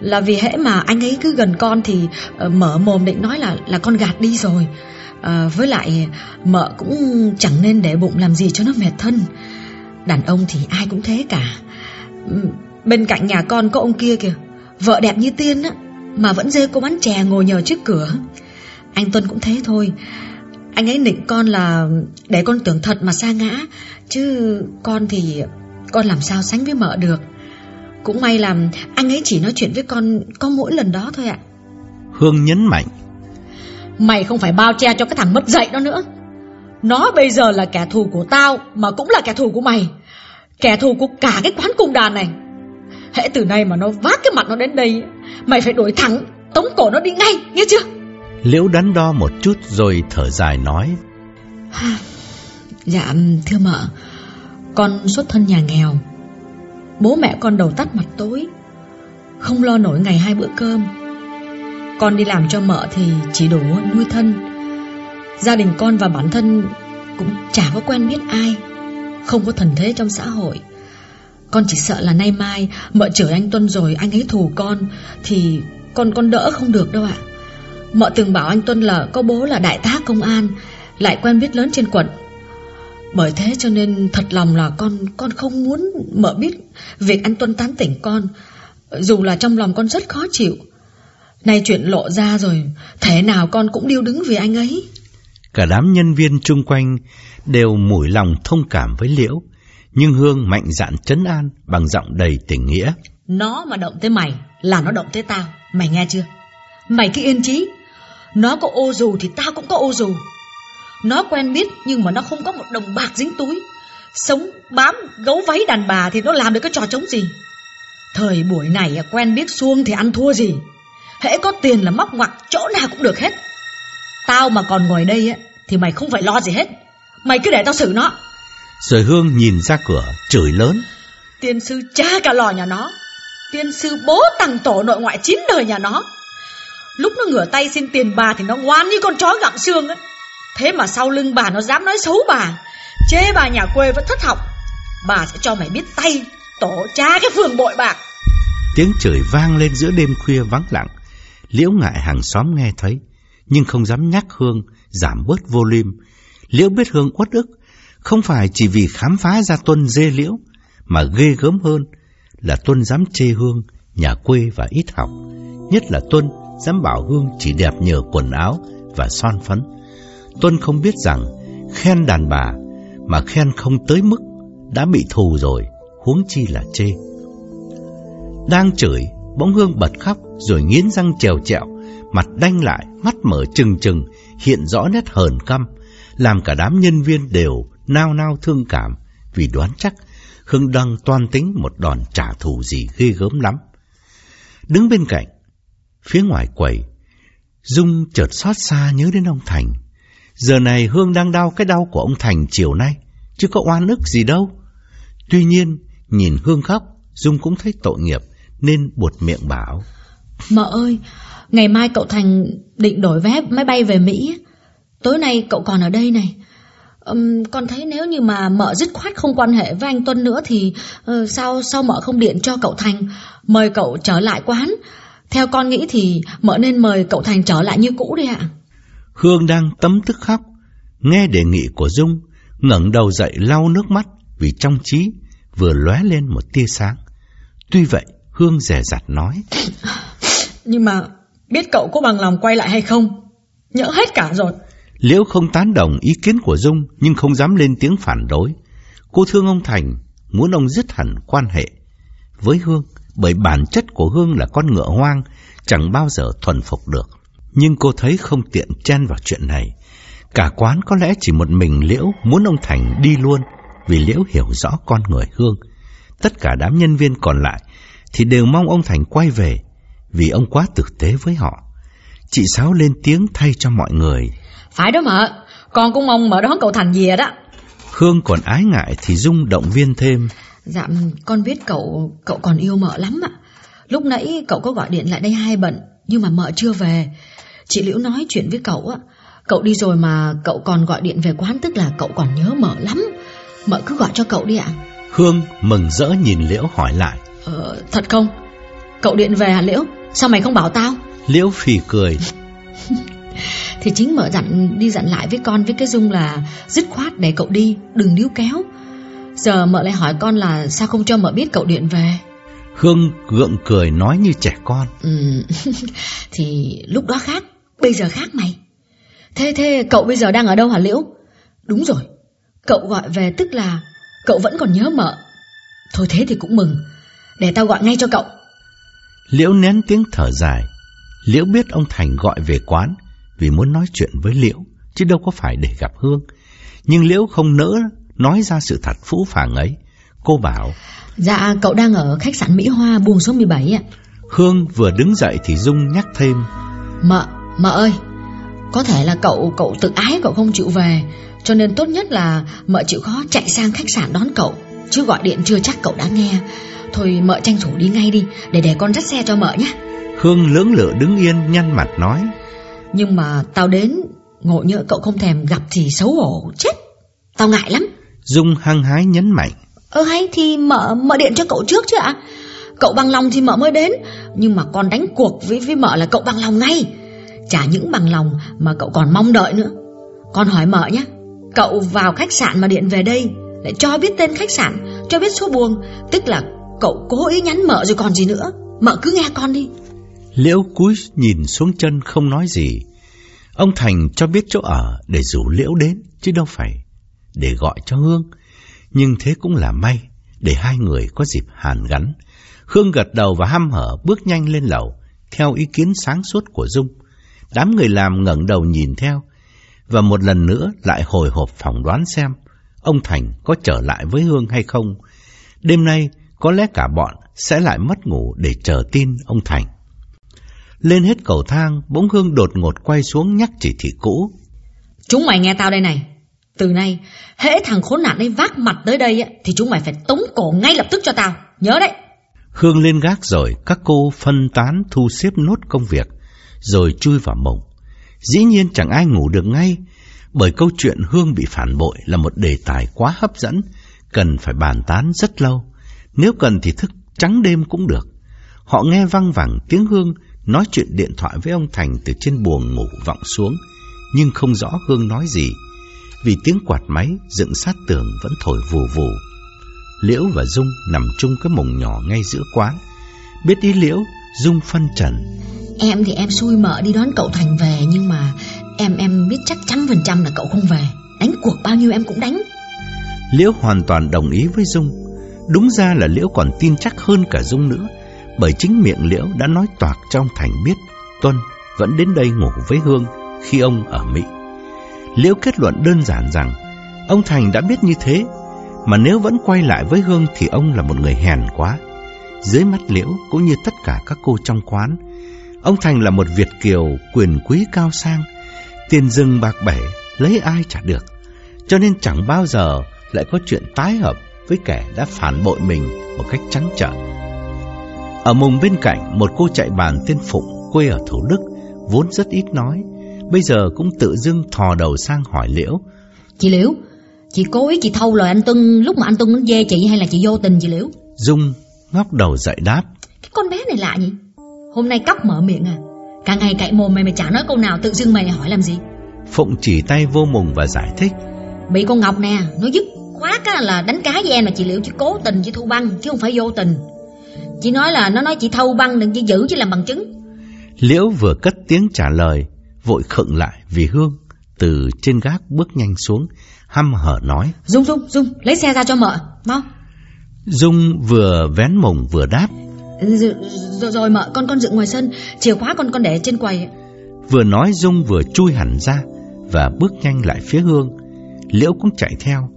S2: Là vì hễ mà anh ấy cứ gần con thì uh, mở mồm định nói là là con gạt đi rồi à, Với lại mợ cũng chẳng nên để bụng làm gì cho nó mệt thân Đàn ông thì ai cũng thế cả Bên cạnh nhà con có ông kia kìa. Vợ đẹp như tiên á Mà vẫn dê cô bán chè ngồi nhờ trước cửa. Anh Tuân cũng thế thôi. Anh ấy định con là Để con tưởng thật mà xa ngã. Chứ con thì Con làm sao sánh với mợ được. Cũng may là anh ấy chỉ nói chuyện với con Có mỗi lần đó thôi ạ.
S1: Hương nhấn mạnh.
S2: Mày không phải bao che cho cái thằng mất dạy đó nữa. Nó bây giờ là kẻ thù của tao Mà cũng là kẻ thù của mày. Kẻ thù của cả cái quán cung đàn này Hễ từ nay mà nó vác cái mặt nó đến đây Mày phải đuổi thẳng Tống cổ nó đi ngay nghe chưa?
S1: Liễu đắn đo một chút rồi thở dài nói.
S2: Dạ thưa mợ Con xuất thân nhà nghèo Bố mẹ con đầu tắt mặt tối Không lo nổi ngày hai bữa cơm. Con đi làm cho mợ thì chỉ đủ nuôi thân. Gia đình con và bản thân Cũng chả có quen biết ai Không có thần thế trong xã hội con chỉ sợ là nay mai, Mợ chửi anh Tuân rồi anh ấy thù con, Thì con con đỡ không được đâu ạ. Mợ từng bảo anh Tuân là có bố là đại tá công an, Lại quen biết lớn trên quận. Bởi thế cho nên thật lòng là con con không muốn mợ biết Việc anh Tuân tán tỉnh con, Dù là trong lòng con rất khó chịu. Nay chuyện lộ ra rồi, Thế nào con cũng điêu đứng vì anh ấy.
S1: Cả đám nhân viên chung quanh đều mũi lòng thông cảm với Liễu. Nhưng Hương mạnh dạn chấn an bằng giọng đầy tình nghĩa.
S2: Nó mà động tới mày là nó động tới tao. Mày nghe chưa? Mày cứ yên trí Nó có ô dù thì tao cũng có ô dù. Nó quen biết nhưng mà nó không có một đồng bạc dính túi. Sống, bám, gấu váy đàn bà thì nó làm được cái trò chống gì? Thời buổi này à, quen biết xuông thì ăn thua gì? Hễ có tiền là móc ngoặc chỗ nào cũng được hết. Tao mà còn ngồi đây á, Thì mày không phải lo gì hết. Mày cứ để tao xử nó.
S1: Rồi Hương nhìn ra cửa chửi lớn.
S2: Tiên sư cha cả lò nhà nó. Tiên sư bố tằng tổ nội ngoại chín đời nhà nó. Lúc nó ngửa tay xin tiền bà Thì nó ngoan như con chó gặm xương ấy. Thế mà sau lưng bà nó dám nói xấu bà. Chê bà nhà quê vẫn thất học. Bà sẽ cho mày biết tay Tổ cha cái phường bội bạc.
S1: Tiếng chửi vang lên giữa đêm khuya vắng lặng. Liễu ngại hàng xóm nghe thấy Nhưng không dám nhắc Hương Giảm bớt volume. Liễu biết Hương uất ức không phải chỉ vì khám phá ra Tuân dê Liễu, Mà ghê gớm hơn Là Tuân dám chê Hương, Nhà quê và ít học. Nhất là Tuân dám bảo Hương chỉ đẹp nhờ quần áo Và son phấn. Tuân không biết rằng Khen đàn bà Mà khen không tới mức Đã bị thù rồi, Huống chi là chê. Đang chửi, Bỗng Hương bật khóc Rồi nghiến răng trèo trẹo, Mặt đanh lại, Mắt mở trừng trừng, Hiện rõ nét hờn căm, Làm cả đám nhân viên đều Nao nao thương cảm, Vì đoán chắc Hương đang toan tính một đòn trả thù gì ghê gớm lắm. Đứng bên cạnh, Phía ngoài quầy, Dung chợt xót xa nhớ đến ông Thành. Giờ này Hương đang đau cái đau của ông Thành chiều nay, Chứ có oan ức gì đâu. Tuy nhiên, Nhìn Hương khóc, Dung cũng thấy tội nghiệp, Nên buột miệng bảo.
S2: Mợ ơi, Ngày mai cậu Thành định đổi vé máy bay về Mỹ Tối nay cậu còn ở đây này um, Con thấy nếu như mà mợ dứt khoát không quan hệ với anh Tuân nữa Thì uh, sao sao mợ không điện cho cậu Thành Mời cậu trở lại quán? Theo con nghĩ thì mợ nên mời cậu Thành trở lại như cũ đi ạ.
S1: Hương đang tấm tức khóc Nghe đề nghị của Dung ngẩng đầu dậy lau nước mắt Vì trong trí vừa lóe lên một tia sáng. Tuy vậy Hương rẻ rặt nói
S2: Nhưng mà biết cậu có bằng lòng quay lại hay không? Nhỡ hết cả rồi
S1: Liễu không tán đồng ý kiến của Dung, Nhưng không dám lên tiếng phản đối. Cô thương ông Thành, Muốn ông dứt hẳn quan hệ. Với Hương, Bởi bản chất của Hương là con ngựa hoang, Chẳng bao giờ thuần phục được. Nhưng cô thấy không tiện chen vào chuyện này. Cả quán có lẽ chỉ một mình Liễu Muốn ông Thành đi luôn, Vì Liễu hiểu rõ con người Hương. Tất cả đám nhân viên còn lại Thì đều mong ông Thành quay về, Vì ông quá tử tế với họ. Chị Sáu lên tiếng thay cho mọi người.
S2: Phải đó mợ. Con cũng mong mợ đón cậu Thành về đó.
S1: Hương còn ái ngại thì Dung động viên thêm.
S2: Dạ con biết cậu Cậu còn yêu mợ lắm ạ. Lúc nãy cậu có gọi điện lại đây hai bận Nhưng mà mợ chưa về. Chị Liễu nói chuyện với cậu á. Cậu đi rồi mà cậu còn gọi điện về quán Tức là cậu còn nhớ mợ lắm. Mợ cứ gọi cho cậu đi ạ.
S1: Hương mừng rỡ nhìn Liễu hỏi lại.
S2: Ờ, Thật không? Cậu điện về hả Liễu? Sao mày không bảo tao?
S1: Liễu phì cười
S2: Thì chính mợ dặn đi dặn lại với con với cái Dung là Dứt khoát để cậu đi Đừng níu kéo. Giờ mợ lại hỏi con là sao không cho mợ biết cậu điện về?
S1: Hương gượng cười nói như trẻ con.
S2: Ừ, Thì lúc đó khác Bây giờ khác mày. Thế thế cậu bây giờ đang ở đâu hả Liễu? Đúng rồi Cậu gọi về tức là Cậu vẫn còn nhớ mợ. Thôi thế thì cũng mừng Để tao gọi ngay cho cậu.
S1: Liễu nén tiếng thở dài. Liễu biết ông Thành gọi về quán Vì muốn nói chuyện với Liễu Chứ đâu có phải để gặp Hương. Nhưng Liễu không nỡ nói ra sự thật phũ phàng ấy. Cô bảo
S2: Dạ cậu đang ở khách sạn Mỹ Hoa buồng số 17 ạ.
S1: Hương vừa đứng dậy thì Dung nhắc thêm
S2: Mợ, mợ ơi Có thể là cậu cậu tự ái cậu không chịu về Cho nên tốt nhất là mợ chịu khó chạy sang khách sạn đón cậu Chứ gọi điện chưa chắc cậu đã nghe. Thôi mợ tranh thủ đi ngay đi Để để con dắt xe cho mợ nhé.
S1: Hương lưỡng lự đứng yên nhăn mặt nói
S2: Nhưng mà tao đến Ngộ nhỡ cậu không thèm gặp thì xấu hổ chết. Tao ngại lắm.
S1: Dung hăng hái nhấn mạnh.
S2: Ơ hay thì mợ, mợ điện cho cậu trước chứ ạ. Cậu bằng lòng thì mợ mới đến. Nhưng mà con đánh cuộc với với mợ là cậu bằng lòng ngay. Chả những bằng lòng mà cậu còn mong đợi nữa. Con hỏi mợ nhé Cậu vào khách sạn mà điện về đây Lại cho biết tên khách sạn Cho biết số buồng. Tức là cậu cố ý nhắn mợ rồi còn gì nữa. Mợ cứ nghe con đi
S1: Liễu cúi nhìn xuống chân không nói gì. Ông Thành cho biết chỗ ở để rủ Liễu đến, Chứ đâu phải để gọi cho Hương. Nhưng thế cũng là may, Để hai người có dịp hàn gắn. Hương gật đầu và hăm hở bước nhanh lên lầu, Theo ý kiến sáng suốt của Dung. Đám người làm ngẩng đầu nhìn theo, Và một lần nữa lại hồi hộp phỏng đoán xem Ông Thành có trở lại với Hương hay không. Đêm nay, có lẽ cả bọn sẽ lại mất ngủ để chờ tin ông Thành lên hết cầu thang, bỗng Hương đột ngột quay xuống nhắc chỉ thị cũ.
S2: Chúng mày nghe tao đây này. Từ nay, hễ thằng khốn nạn ấy vác mặt tới đây thì chúng mày phải tống cổ ngay lập tức cho tao. Nhớ đấy.
S1: Hương lên gác rồi, các cô phân tán thu xếp nốt công việc, rồi chui vào mộng. Dĩ nhiên chẳng ai ngủ được ngay, bởi câu chuyện Hương bị phản bội là một đề tài quá hấp dẫn, cần phải bàn tán rất lâu. Nếu cần thì thức trắng đêm cũng được. Họ nghe văng vẳng tiếng Hương nói chuyện điện thoại với ông Thành từ trên buồng ngủ vọng xuống, nhưng không rõ Hương nói gì, vì tiếng quạt máy dựng sát tường vẫn thổi vù vù. Liễu và Dung nằm chung cái mùng nhỏ ngay giữa quán. Biết ý Liễu, Dung phân trần.
S2: Em thì em xui mợ đi đón cậu Thành về, nhưng mà em em biết chắc chắn phần trăm là cậu không về. Đánh cuộc bao nhiêu em cũng đánh.
S1: Liễu hoàn toàn đồng ý với Dung. Đúng ra là Liễu còn tin chắc hơn cả Dung nữa bởi chính miệng Liễu đã nói toạc trong Thành biết Tuân vẫn đến đây ngủ với Hương khi ông ở Mỹ. Liễu kết luận đơn giản rằng ông Thành đã biết như thế, mà nếu vẫn quay lại với Hương thì ông là một người hèn quá. Dưới mắt Liễu cũng như tất cả các cô trong quán, ông Thành là một Việt kiều quyền quý cao sang, tiền rừng bạc bể lấy ai trả được, cho nên chẳng bao giờ lại có chuyện tái hợp với kẻ đã phản bội mình một cách trắng trợn. Ở mùng bên cạnh, một cô chạy bàn tên Phụng, quê ở Thủ Đức, vốn rất ít nói. Bây giờ cũng tự dưng thò đầu sang hỏi Liễu.
S2: Chị Liễu, chị cố ý chị thâu lời anh Tuân lúc mà anh Tuân nó dê chị hay là chị vô tình chị Liễu?
S1: Dung ngóc đầu dậy đáp.
S2: Cái con bé này lạ nhỉ? Hôm nay cóc mở miệng à? Cả ngày cậy mồm mày mày chả nói câu nào tự dưng mày hỏi làm gì?
S1: Phụng chỉ tay vô mùng và giải thích.
S2: Bị con Ngọc nè, nó dứt khoát là đánh cá với em mà chị Liễu chỉ cố tình chỉ thu băng chứ không phải vô tình. Chị nói là nó nói chị thâu băng đừng chỉ giữ chứ làm bằng chứng.
S1: Liễu vừa cất tiếng trả lời Vội khựng lại vì Hương Từ trên gác bước nhanh xuống Hăm hở nói.
S2: Dung Dung Dung lấy xe ra cho mợ Mau.
S1: Dung vừa vén mồng vừa đáp.
S2: Rồi, rồi, rồi mợ con con dựng ngoài sân Chìa khóa con con để trên quầy.
S1: Vừa nói Dung vừa chui hẳn ra Và bước nhanh lại phía Hương. Liễu cũng chạy theo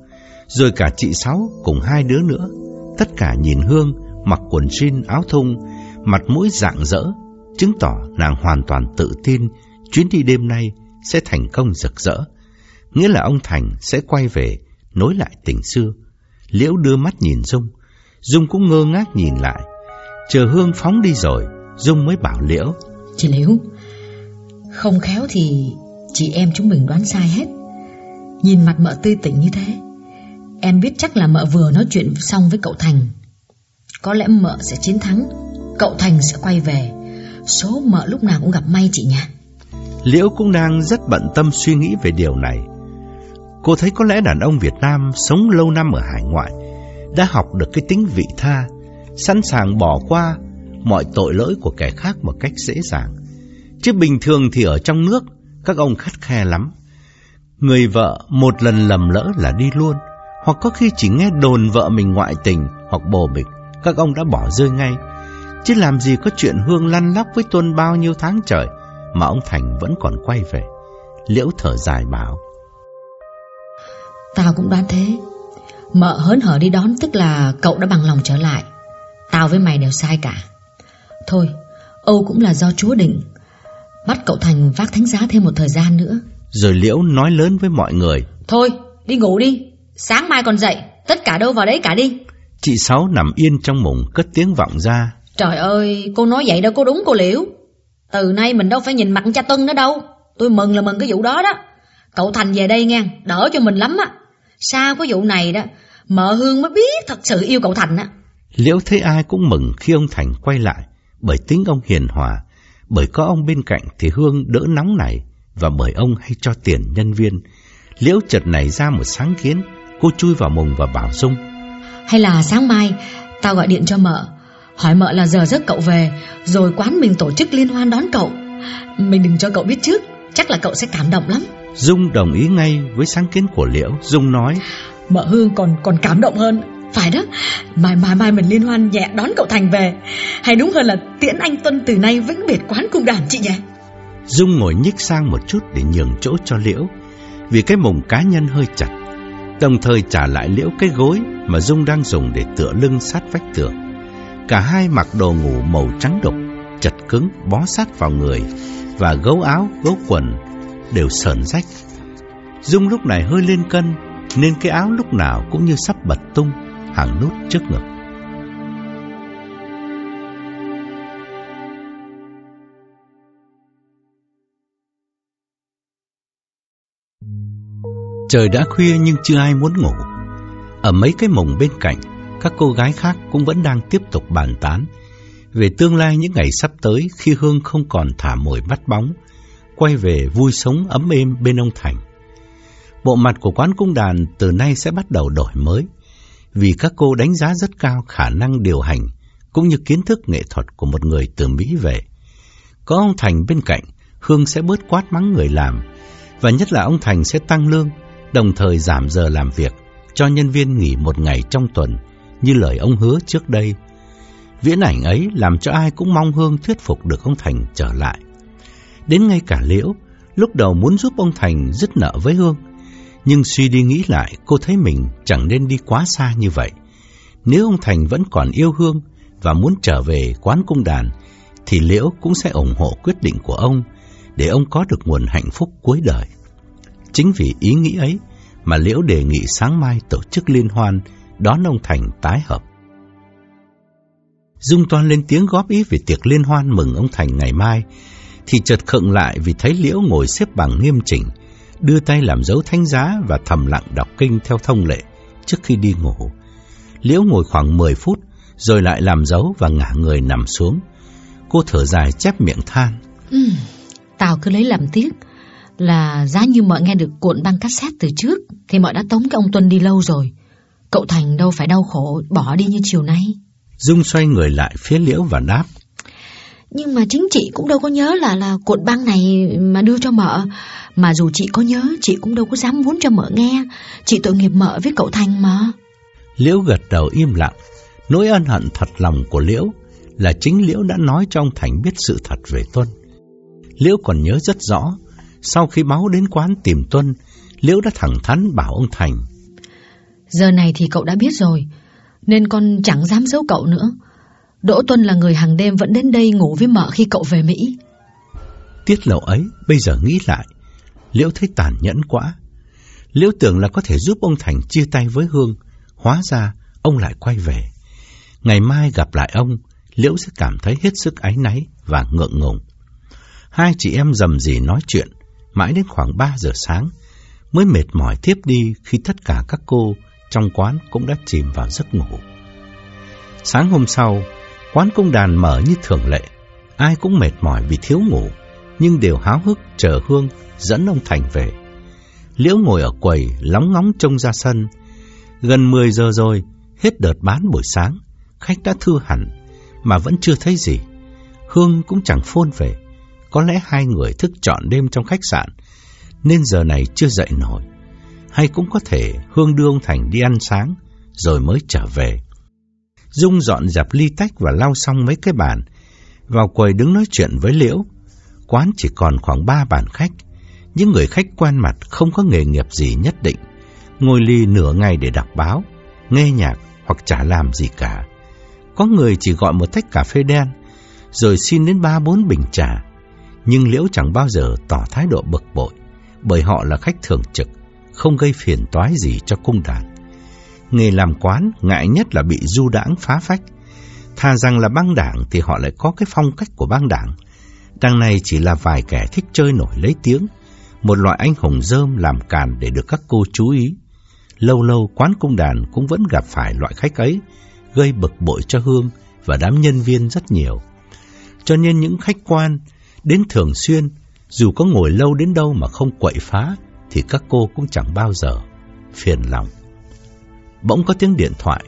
S1: Rồi cả chị Sáu cùng hai đứa nữa Tất cả nhìn Hương mặc quần jean áo thun, mặt mũi rạng rỡ, chứng tỏ nàng hoàn toàn tự tin chuyến đi đêm nay sẽ thành công rực rỡ. Nghĩa là ông Thành sẽ quay về, nối lại tình xưa. Liễu đưa mắt nhìn Dung, Dung cũng ngơ ngác nhìn lại. Chờ Hương phóng đi rồi, Dung mới bảo Liễu.
S2: Chị Liễu, không khéo thì chị em chúng mình đoán sai hết. Nhìn mặt mợ tươi tỉnh như thế, em biết chắc là mợ vừa nói chuyện xong với cậu Thành có lẽ mợ sẽ chiến thắng, Cậu Thành sẽ quay về. Số mợ lúc nào cũng gặp may chị nhỉ
S1: Liễu cũng đang rất bận tâm suy nghĩ về điều này. Cô thấy có lẽ đàn ông Việt Nam sống lâu năm ở hải ngoại, Đã học được cái tính vị tha, Sẵn sàng bỏ qua mọi tội lỗi của kẻ khác một cách dễ dàng. Chứ bình thường thì ở trong nước, Các ông khắt khe lắm. Người vợ một lần lầm lỡ là đi luôn, Hoặc có khi chỉ nghe đồn vợ mình ngoại tình Hoặc bồ bịch các ông đã bỏ rơi ngay. Chứ làm gì có chuyện Hương lăn lóc với Tuân bao nhiêu tháng trời mà ông Thành vẫn còn quay về. Liễu thở dài bảo.
S2: Tao cũng đoán thế. Mợ hớn hở đi đón tức là cậu đã bằng lòng trở lại Tao với mày đều sai cả Thôi Âu cũng là do Chúa định Bắt cậu Thành vác thánh giá thêm một thời gian nữa
S1: Rồi Liễu nói lớn với mọi người
S2: Thôi đi ngủ đi Sáng mai còn dậy Tất cả đâu vào đấy cả đi
S1: Chị Sáu nằm yên trong mùng cất tiếng vọng ra.
S2: Trời ơi cô nói vậy đâu có đúng cô Liễu. Từ nay mình đâu phải nhìn mặt cha Tuân nữa đâu. Tôi mừng là mừng cái vụ đó đó. Cậu Thành về đây nghe Đỡ cho mình lắm á. Sao có vụ này đó Mợ Hương mới biết thật sự yêu cậu Thành á.
S1: Liễu thấy ai cũng mừng khi ông Thành quay lại Bởi tính ông hiền hòa Bởi có ông bên cạnh thì Hương đỡ nóng này Và bởi ông hay cho tiền nhân viên. Liễu chợt nảy ra một sáng kiến Cô chui vào mùng và bảo Dung
S2: Hay là sáng mai Tao gọi điện cho mợ. Hỏi mợ là giờ giấc cậu về Rồi quán mình tổ chức liên hoan đón cậu. Mình đừng cho cậu biết trước Chắc là cậu sẽ cảm động lắm.
S1: Dung đồng ý ngay với sáng kiến của Liễu. Dung nói
S2: Mợ Hương còn còn cảm động hơn. Phải đó Mai mai mai mình liên hoan nhẹ đón cậu Thành về. Hay đúng hơn là tiễn anh Tuân từ nay vĩnh biệt quán cung đàn chị nhỉ?
S1: Dung ngồi nhích sang một chút để nhường chỗ cho Liễu. Vì cái mùng cá nhân hơi chặt Đồng thời trả lại Liễu cái gối Mà Dung đang dùng để tựa lưng sát vách tường. Cả hai mặc đồ ngủ màu trắng đục Chật cứng bó sát vào người Và gấu áo, gấu quần Đều sờn rách. Dung lúc này hơi lên cân Nên cái áo lúc nào cũng như sắp bật tung Hàng nút trước ngực. Trời đã khuya nhưng chưa ai muốn ngủ. Ở mấy cái mồng bên cạnh, Các cô gái khác cũng vẫn đang tiếp tục bàn tán Về tương lai những ngày sắp tới Khi Hương không còn thả mồi bắt bóng, Quay về vui sống ấm êm bên ông Thành. Bộ mặt của quán cung đàn từ nay sẽ bắt đầu đổi mới, Vì các cô đánh giá rất cao khả năng điều hành Cũng như kiến thức nghệ thuật của một người từ Mỹ về. Có ông Thành bên cạnh, Hương sẽ bớt quát mắng người làm Và nhất là ông Thành sẽ tăng lương đồng thời giảm giờ làm việc cho nhân viên nghỉ một ngày trong tuần như lời ông hứa trước đây. Viễn ảnh ấy làm cho ai cũng mong Hương thuyết phục được ông Thành trở lại. Đến ngay cả Liễu, lúc đầu muốn giúp ông Thành dứt nợ với Hương, nhưng suy đi nghĩ lại cô thấy mình chẳng nên đi quá xa như vậy. Nếu ông Thành vẫn còn yêu Hương và muốn trở về quán cung đàn, thì Liễu cũng sẽ ủng hộ quyết định của ông để ông có được nguồn hạnh phúc cuối đời. Chính vì ý nghĩ ấy mà Liễu đề nghị sáng mai tổ chức liên hoan đón ông Thành tái hợp. Dung Toan lên tiếng góp ý về tiệc liên hoan mừng ông Thành ngày mai, thì chợt khựng lại vì thấy Liễu ngồi xếp bằng nghiêm chỉnh, đưa tay làm dấu thánh giá và thầm lặng đọc kinh theo thông lệ trước khi đi ngủ. Liễu ngồi khoảng 10 phút, rồi lại làm dấu và ngả người nằm xuống. Cô thở dài chép miệng than.
S2: Ừ, tao cứ lấy làm tiếc là giá như mọi nghe được cuộn băng cassette từ trước thì mọi đã tống cái ông Tuân đi lâu rồi. Cậu Thành đâu phải đau khổ bỏ đi như chiều nay.
S1: Dung xoay người lại phía Liễu và đáp.
S2: Nhưng mà chính chị cũng đâu có nhớ là là cuộn băng này mà đưa cho mợ. Mà dù chị có nhớ, chị cũng đâu có dám muốn cho mợ nghe. Chị tội nghiệp mợ với cậu Thành mà.
S1: Liễu gật đầu im lặng. Nỗi ân hận thật lòng của Liễu là chính Liễu đã nói cho ông Thành biết sự thật về Tuân. Liễu còn nhớ rất rõ sau khi báo đến quán tìm Tuân, Liễu đã thẳng thắn bảo ông Thành.
S2: Giờ này thì cậu đã biết rồi, nên con chẳng dám giấu cậu nữa. Đỗ Tuân là người hàng đêm vẫn đến đây ngủ với mợ khi cậu về Mỹ.
S1: Tiết lộ ấy, bây giờ nghĩ lại, Liễu thấy tàn nhẫn quá. Liễu tưởng là có thể giúp ông Thành chia tay với Hương, hóa ra ông lại quay về. Ngày mai gặp lại ông, Liễu sẽ cảm thấy hết sức áy náy và ngượng ngùng. Hai chị em dầm gì nói chuyện, mãi đến khoảng 3 giờ sáng mới mệt mỏi tiếp đi khi tất cả các cô trong quán cũng đã chìm vào giấc ngủ. Sáng hôm sau, quán công đàn mở như thường lệ, ai cũng mệt mỏi vì thiếu ngủ, nhưng đều háo hức chờ Hương dẫn ông Thành về. Liễu ngồi ở quầy, lóng ngóng trông ra sân. Gần 10 giờ rồi, hết đợt bán buổi sáng, khách đã thư hẳn, mà vẫn chưa thấy gì. Hương cũng chẳng phôn về. Có lẽ hai người thức trọn đêm trong khách sạn, nên giờ này chưa dậy nổi. Hay cũng có thể Hương đưa ông Thành đi ăn sáng, rồi mới trở về. Dung dọn dẹp ly tách và lau xong mấy cái bàn, vào quầy đứng nói chuyện với Liễu. Quán chỉ còn khoảng ba bàn khách, những người khách quen mặt không có nghề nghiệp gì nhất định, ngồi ly nửa ngày để đọc báo, nghe nhạc hoặc chả làm gì cả. Có người chỉ gọi một tách cà phê đen, rồi xin đến ba bốn bình trà. Nhưng Liễu chẳng bao giờ tỏ thái độ bực bội, bởi họ là khách thường trực, không gây phiền toái gì cho cung đàn. Nghề làm quán ngại nhất là bị du đãng phá phách. Thà rằng là băng đảng thì họ lại có cái phong cách của băng đảng. Đằng này chỉ là vài kẻ thích chơi nổi lấy tiếng, một loại anh hùng dơm làm càn để được các cô chú ý. Lâu lâu quán cung đàn cũng vẫn gặp phải loại khách ấy, gây bực bội cho Hương và đám nhân viên rất nhiều. Cho nên những khách quan đến thường xuyên, dù có ngồi lâu đến đâu mà không quậy phá, thì các cô cũng chẳng bao giờ phiền lòng. Bỗng có tiếng điện thoại,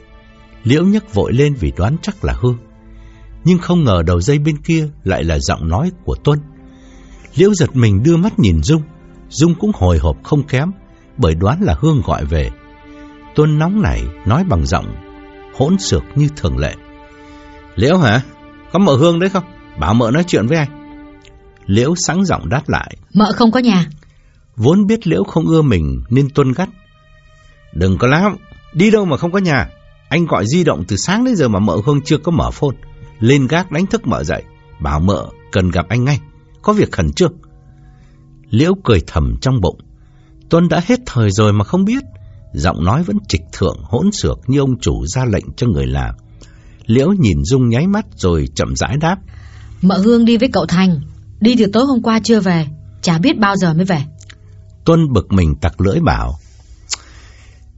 S1: Liễu nhấc vội lên vì đoán chắc là Hương. Nhưng không ngờ đầu dây bên kia lại là giọng nói của Tuân. Liễu giật mình đưa mắt nhìn Dung, Dung cũng hồi hộp không kém, bởi đoán là Hương gọi về. Tuân nóng nảy nói bằng giọng hỗn xược như thường lệ. Liễu hả? Có mợ Hương đấy không? Bảo mợ nói chuyện với anh. Liễu sẵn giọng đáp lại.
S2: Mợ không có nhà.
S1: Vốn biết Liễu không ưa mình nên Tuân gắt. Đừng có lắm, đi đâu mà không có nhà. Anh gọi di động từ sáng đến giờ mà mợ Hương chưa có mở phone. Lên gác đánh thức mợ dậy, bảo mợ cần gặp anh ngay, có việc khẩn trương. Liễu cười thầm trong bụng. Tuân đã hết thời rồi mà không biết. Giọng nói vẫn trịch thượng hỗn xược như ông chủ ra lệnh cho người làm. Liễu nhìn Dung nháy mắt rồi chậm rãi đáp.
S2: Mợ Hương đi với cậu Thành. Đi từ tối hôm qua chưa về. Chả biết bao giờ mới về.
S1: Tuân bực mình tặc lưỡi bảo.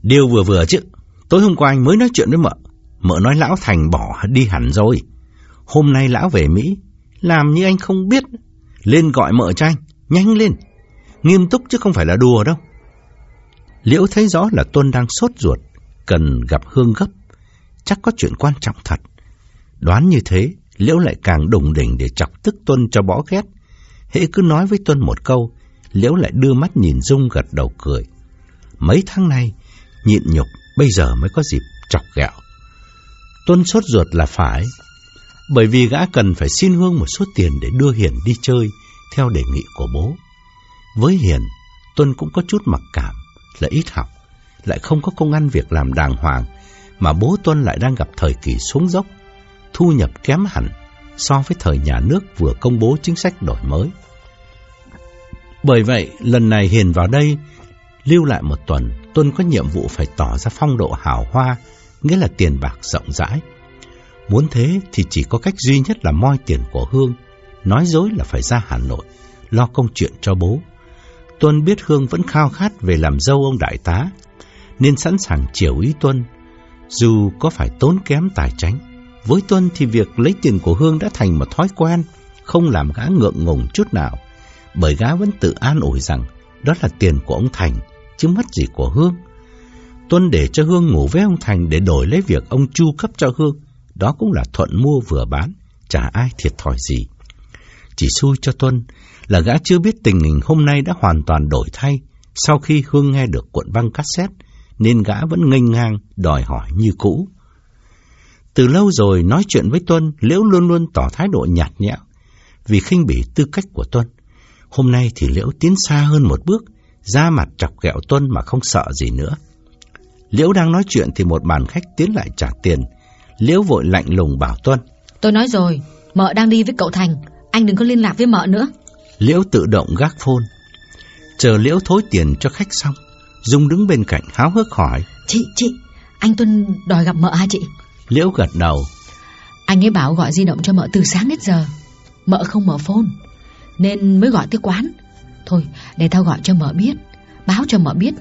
S1: Điều vừa vừa chứ. Tối hôm qua anh mới nói chuyện với mợ. Mợ nói lão Thành bỏ đi hẳn rồi. Hôm nay lão về Mỹ. Làm như anh không biết. Lên gọi mợ cho anh. Nhanh lên. Nghiêm túc chứ không phải là đùa đâu. Liễu thấy rõ là Tuân đang sốt ruột. Cần gặp Hương gấp. Chắc có chuyện quan trọng thật. Đoán như thế, Liễu lại càng đùng đỉnh để chọc tức Tuân cho bỏ ghét. Hễ cứ nói với Tuân một câu, Liễu lại đưa mắt nhìn Dung gật đầu cười. Mấy tháng nay, nhịn nhục, bây giờ mới có dịp chọc gạo. Tuân sốt ruột là phải, bởi vì gã cần phải xin Hương một số tiền để đưa Hiền đi chơi theo đề nghị của bố. Với Hiền, Tuân cũng có chút mặc cảm là ít học, lại không có công ăn việc làm đàng hoàng, mà bố Tuân lại đang gặp thời kỳ xuống dốc, thu nhập kém hẳn so với thời nhà nước vừa công bố chính sách đổi mới. Bởi vậy, lần này Hiền vào đây, lưu lại một tuần, Tuân có nhiệm vụ phải tỏ ra phong độ hào hoa, nghĩa là tiền bạc rộng rãi. Muốn thế thì chỉ có cách duy nhất là moi tiền của Hương, nói dối là phải ra Hà Nội, lo công chuyện cho bố. Tuân biết Hương vẫn khao khát về làm dâu ông đại tá, nên sẵn sàng chiều ý Tuân, dù có phải tốn kém tài tránh. Với Tuân thì việc lấy tiền của Hương đã thành một thói quen, không làm gã ngượng ngùng chút nào, bởi gã vẫn tự an ủi rằng đó là tiền của ông Thành, chứ mất gì của Hương. Tuân để cho Hương ngủ với ông Thành để đổi lấy việc ông chu cấp cho Hương, đó cũng là thuận mua vừa bán, chả ai thiệt thòi gì. Chỉ xui cho Tuân là gã chưa biết tình hình hôm nay đã hoàn toàn đổi thay sau khi Hương nghe được cuộn băng cassette, nên gã vẫn nghênh ngang đòi hỏi như cũ. Từ lâu rồi nói chuyện với Tuân, Liễu luôn luôn tỏ thái độ nhạt nhẽo, vì khinh bỉ tư cách của Tuân. Hôm nay thì Liễu tiến xa hơn một bước, ra mặt chọc ghẹo Tuân mà không sợ gì nữa. Liễu đang nói chuyện thì một bàn khách tiến lại trả tiền. Liễu vội lạnh lùng bảo Tuân.
S2: Tôi nói rồi, mợ đang đi với cậu Thành, anh đừng có liên lạc với mợ nữa.
S1: Liễu tự động gác phôn. Chờ Liễu thối tiền cho khách xong, Dung đứng bên cạnh háo hức hỏi.
S2: Chị, chị, anh Tuân đòi gặp mợ hả chị?
S1: Liễu gật đầu.
S2: Anh ấy bảo gọi di động cho mợ từ sáng đến giờ. Mợ không mở phone, nên mới gọi tới quán. Thôi, để tao gọi cho mợ biết, báo cho mợ biết,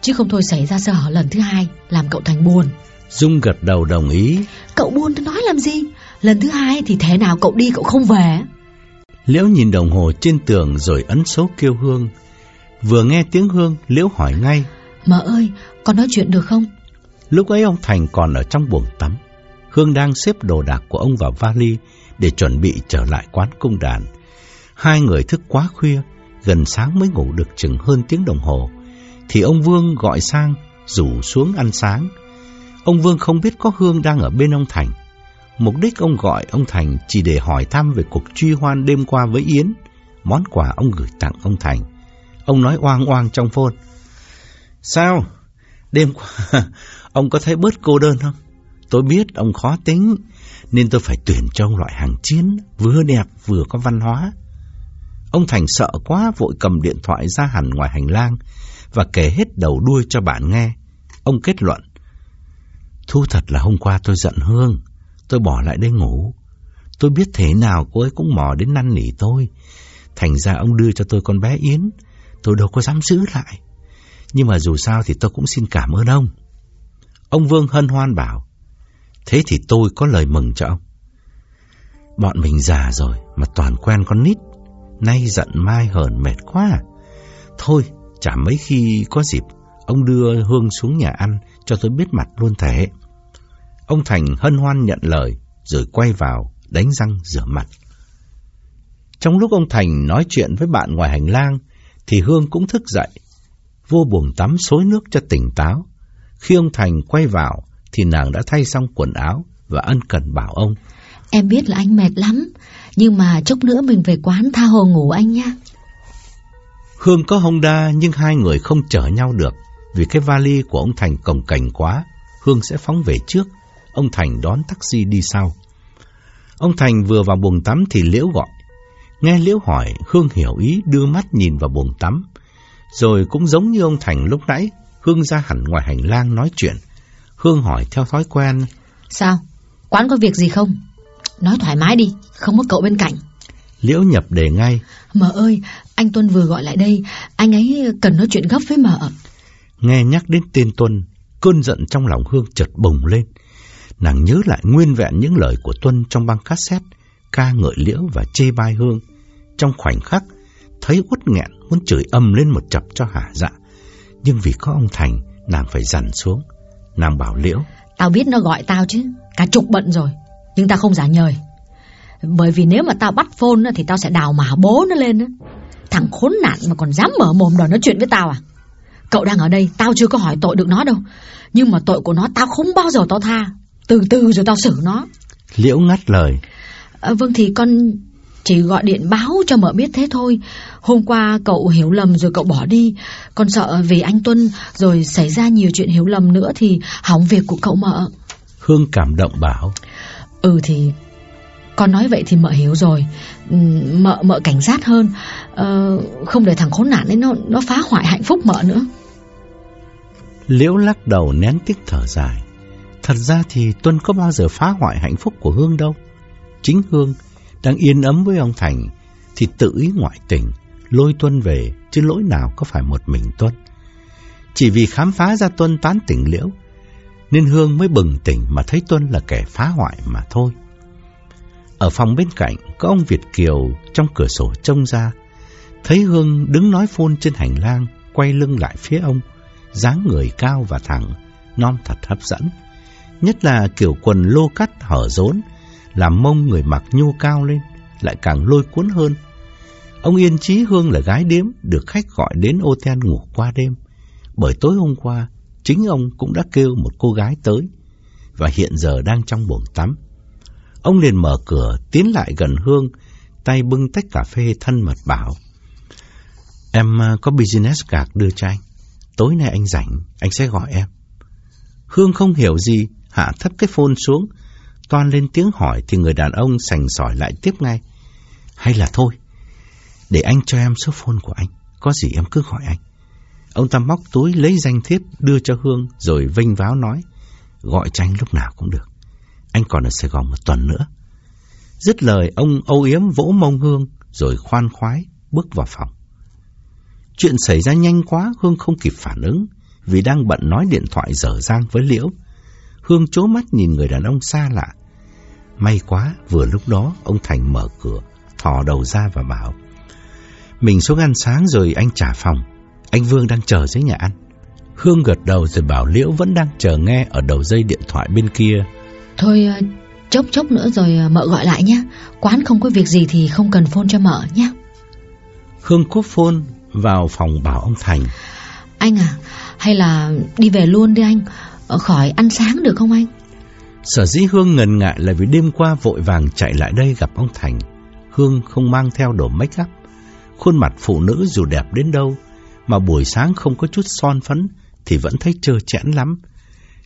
S2: chứ không thôi xảy ra sơ hở lần thứ hai, làm cậu Thành buồn.
S1: Dung gật đầu đồng ý.
S2: Cậu buồn tôi nói làm gì? Lần thứ hai thì thế nào cậu đi cậu không về?
S1: Liễu nhìn đồng hồ trên tường rồi ấn số kêu Hương. Vừa nghe tiếng Hương, Liễu hỏi ngay.
S2: Mợ ơi, con nói chuyện được không?
S1: Lúc ấy ông Thành còn ở trong buồng tắm. Hương đang xếp đồ đạc của ông vào vali để chuẩn bị trở lại quán cung đàn. Hai người thức quá khuya, gần sáng mới ngủ được chừng hơn tiếng đồng hồ. Thì ông Vương gọi sang, rủ xuống ăn sáng. Ông Vương không biết có Hương đang ở bên ông Thành. Mục đích ông gọi ông Thành chỉ để hỏi thăm về cuộc truy hoan đêm qua với Yến, món quà ông gửi tặng ông Thành. Ông nói oang oang trong phôn. Sao? Đêm qua, ông có thấy bớt cô đơn không? Tôi biết ông khó tính, nên tôi phải tuyển cho ông loại hàng chiến, vừa đẹp vừa có văn hóa. Ông Thành sợ quá vội cầm điện thoại ra hẳn ngoài hành lang và kể hết đầu đuôi cho bạn nghe. Ông kết luận. Thu thật là hôm qua tôi giận Hương, tôi bỏ lại đây ngủ. Tôi biết thế nào cô ấy cũng mò đến năn nỉ tôi. Thành ra ông đưa cho tôi con bé Yến, tôi đâu có dám giữ lại. Nhưng mà dù sao thì tôi cũng xin cảm ơn ông. Ông Vương hân hoan bảo, thế thì tôi có lời mừng cho ông. Bọn mình già rồi mà toàn quen con nít, nay giận mai hờn mệt quá. Thôi, chả mấy khi có dịp, ông đưa Hương xuống nhà ăn cho tôi biết mặt luôn thể. Ông Thành hân hoan nhận lời, rồi quay vào, đánh răng rửa mặt. Trong lúc ông Thành nói chuyện với bạn ngoài hành lang, thì Hương cũng thức dậy, vô buồng tắm xối nước cho tỉnh táo. Khi ông Thành quay vào, thì nàng đã thay xong quần áo và ân cần bảo ông.
S2: Em biết là anh mệt lắm, nhưng mà chút nữa mình về quán tha hồ ngủ anh nha.
S1: Hương có Honda nhưng hai người không chở nhau được vì cái vali của ông Thành cồng cảnh quá. Hương sẽ phóng về trước, ông Thành đón taxi đi sau. Ông Thành vừa vào buồng tắm thì Liễu gọi. Nghe Liễu hỏi, Hương hiểu ý đưa mắt nhìn vào buồng tắm. Rồi cũng giống như ông Thành lúc nãy, Hương ra hẳn ngoài hành lang nói chuyện. Hương hỏi theo thói quen.
S2: Sao? Quán có việc gì không? Nói thoải mái đi, không có cậu bên cạnh.
S1: Liễu nhập đề ngay.
S2: Mợ ơi, anh Tuân vừa gọi lại đây, anh ấy cần nói chuyện gấp với mợ.
S1: Nghe nhắc đến tên Tuân, cơn giận trong lòng Hương chợt bùng lên. Nàng nhớ lại nguyên vẹn những lời của Tuân trong băng cassette, ca ngợi Liễu và chê bai Hương. Trong khoảnh khắc, thấy uất nghẹn muốn chửi âm lên một chập cho hả dạ. Nhưng vì có ông Thành, nàng phải dằn xuống. Nàng bảo Liễu.
S2: Tao biết nó gọi tao chứ, cả chục bận rồi, nhưng tao không giả nhời. Bởi vì nếu mà tao bắt phone thì tao sẽ đào mả bố nó lên. Thằng khốn nạn mà còn dám mở mồm đòi nói chuyện với tao à? Cậu đang ở đây, tao chưa có hỏi tội được nó đâu. Nhưng mà tội của nó tao không bao giờ tao tha. Từ từ rồi tao xử nó.
S1: Liễu ngắt lời.
S2: À, vâng thì con chỉ gọi điện báo cho mợ biết thế thôi. Hôm qua cậu hiểu lầm rồi cậu bỏ đi. Con sợ vì anh Tuân rồi xảy ra nhiều chuyện hiểu lầm nữa thì hỏng việc của cậu mợ.
S1: Hương cảm động bảo.
S2: Ừ thì con nói vậy thì mợ hiểu rồi Mợ mợ cảnh giác hơn ờ, Không để thằng khốn nạn ấy nó, nó phá hoại hạnh phúc mợ nữa
S1: Liễu lắc đầu nén tiếc thở dài Thật ra thì Tuân có bao giờ phá hoại hạnh phúc của Hương đâu Chính Hương đang yên ấm với ông Thành Thì tự ý ngoại tình Lôi Tuân về Chứ lỗi nào có phải một mình Tuân Chỉ vì khám phá ra Tuân tán tỉnh Liễu Nên Hương mới bừng tỉnh Mà thấy Tuân là kẻ phá hoại mà thôi ở phòng bên cạnh có ông Việt Kiều trong cửa sổ trông ra. Thấy Hương đứng nói phôn trên hành lang, quay lưng lại phía ông, dáng người cao và thẳng, non thật hấp dẫn. Nhất là kiểu quần lô cắt hở rốn, làm mông người mặc nhô cao lên, lại càng lôi cuốn hơn. Ông Yên Chí Hương là gái điếm, được khách gọi đến ô ten ngủ qua đêm. Bởi tối hôm qua, chính ông cũng đã kêu một cô gái tới, và hiện giờ đang trong buồng tắm. Ông liền mở cửa, tiến lại gần Hương, tay bưng tách cà phê thân mật bảo. Em à, có business card đưa cho anh. Tối nay anh rảnh, anh sẽ gọi em. Hương không hiểu gì, hạ thấp cái phone xuống. Toan lên tiếng hỏi thì người đàn ông sành sỏi lại tiếp ngay. Hay là thôi, để anh cho em số phone của anh. Có gì em cứ gọi anh. Ông ta móc túi lấy danh thiếp đưa cho Hương rồi vinh váo nói. Gọi cho anh lúc nào cũng được anh còn ở Sài Gòn một tuần nữa. Dứt lời, ông âu yếm vỗ mông Hương, rồi khoan khoái bước vào phòng. Chuyện xảy ra nhanh quá, Hương không kịp phản ứng, vì đang bận nói điện thoại dở dang với Liễu. Hương chố mắt nhìn người đàn ông xa lạ. May quá, vừa lúc đó, ông Thành mở cửa, thò đầu ra và bảo. Mình xuống ăn sáng rồi anh trả phòng, anh Vương đang chờ dưới nhà ăn. Hương gật đầu rồi bảo Liễu vẫn đang chờ nghe ở đầu dây điện thoại bên kia.
S2: Thôi ờ, chốc chốc nữa rồi ờ, mợ gọi lại nhé Quán không có việc gì thì không cần phone cho mợ nhé
S1: Hương cúp phone vào phòng bảo ông Thành
S2: Anh à Hay là đi về luôn đi anh ờ, Khỏi ăn sáng được không anh
S1: Sở dĩ Hương ngần ngại là vì đêm qua vội vàng chạy lại đây gặp ông Thành Hương không mang theo đồ make up Khuôn mặt phụ nữ dù đẹp đến đâu Mà buổi sáng không có chút son phấn thì vẫn thấy trơ chẽn lắm.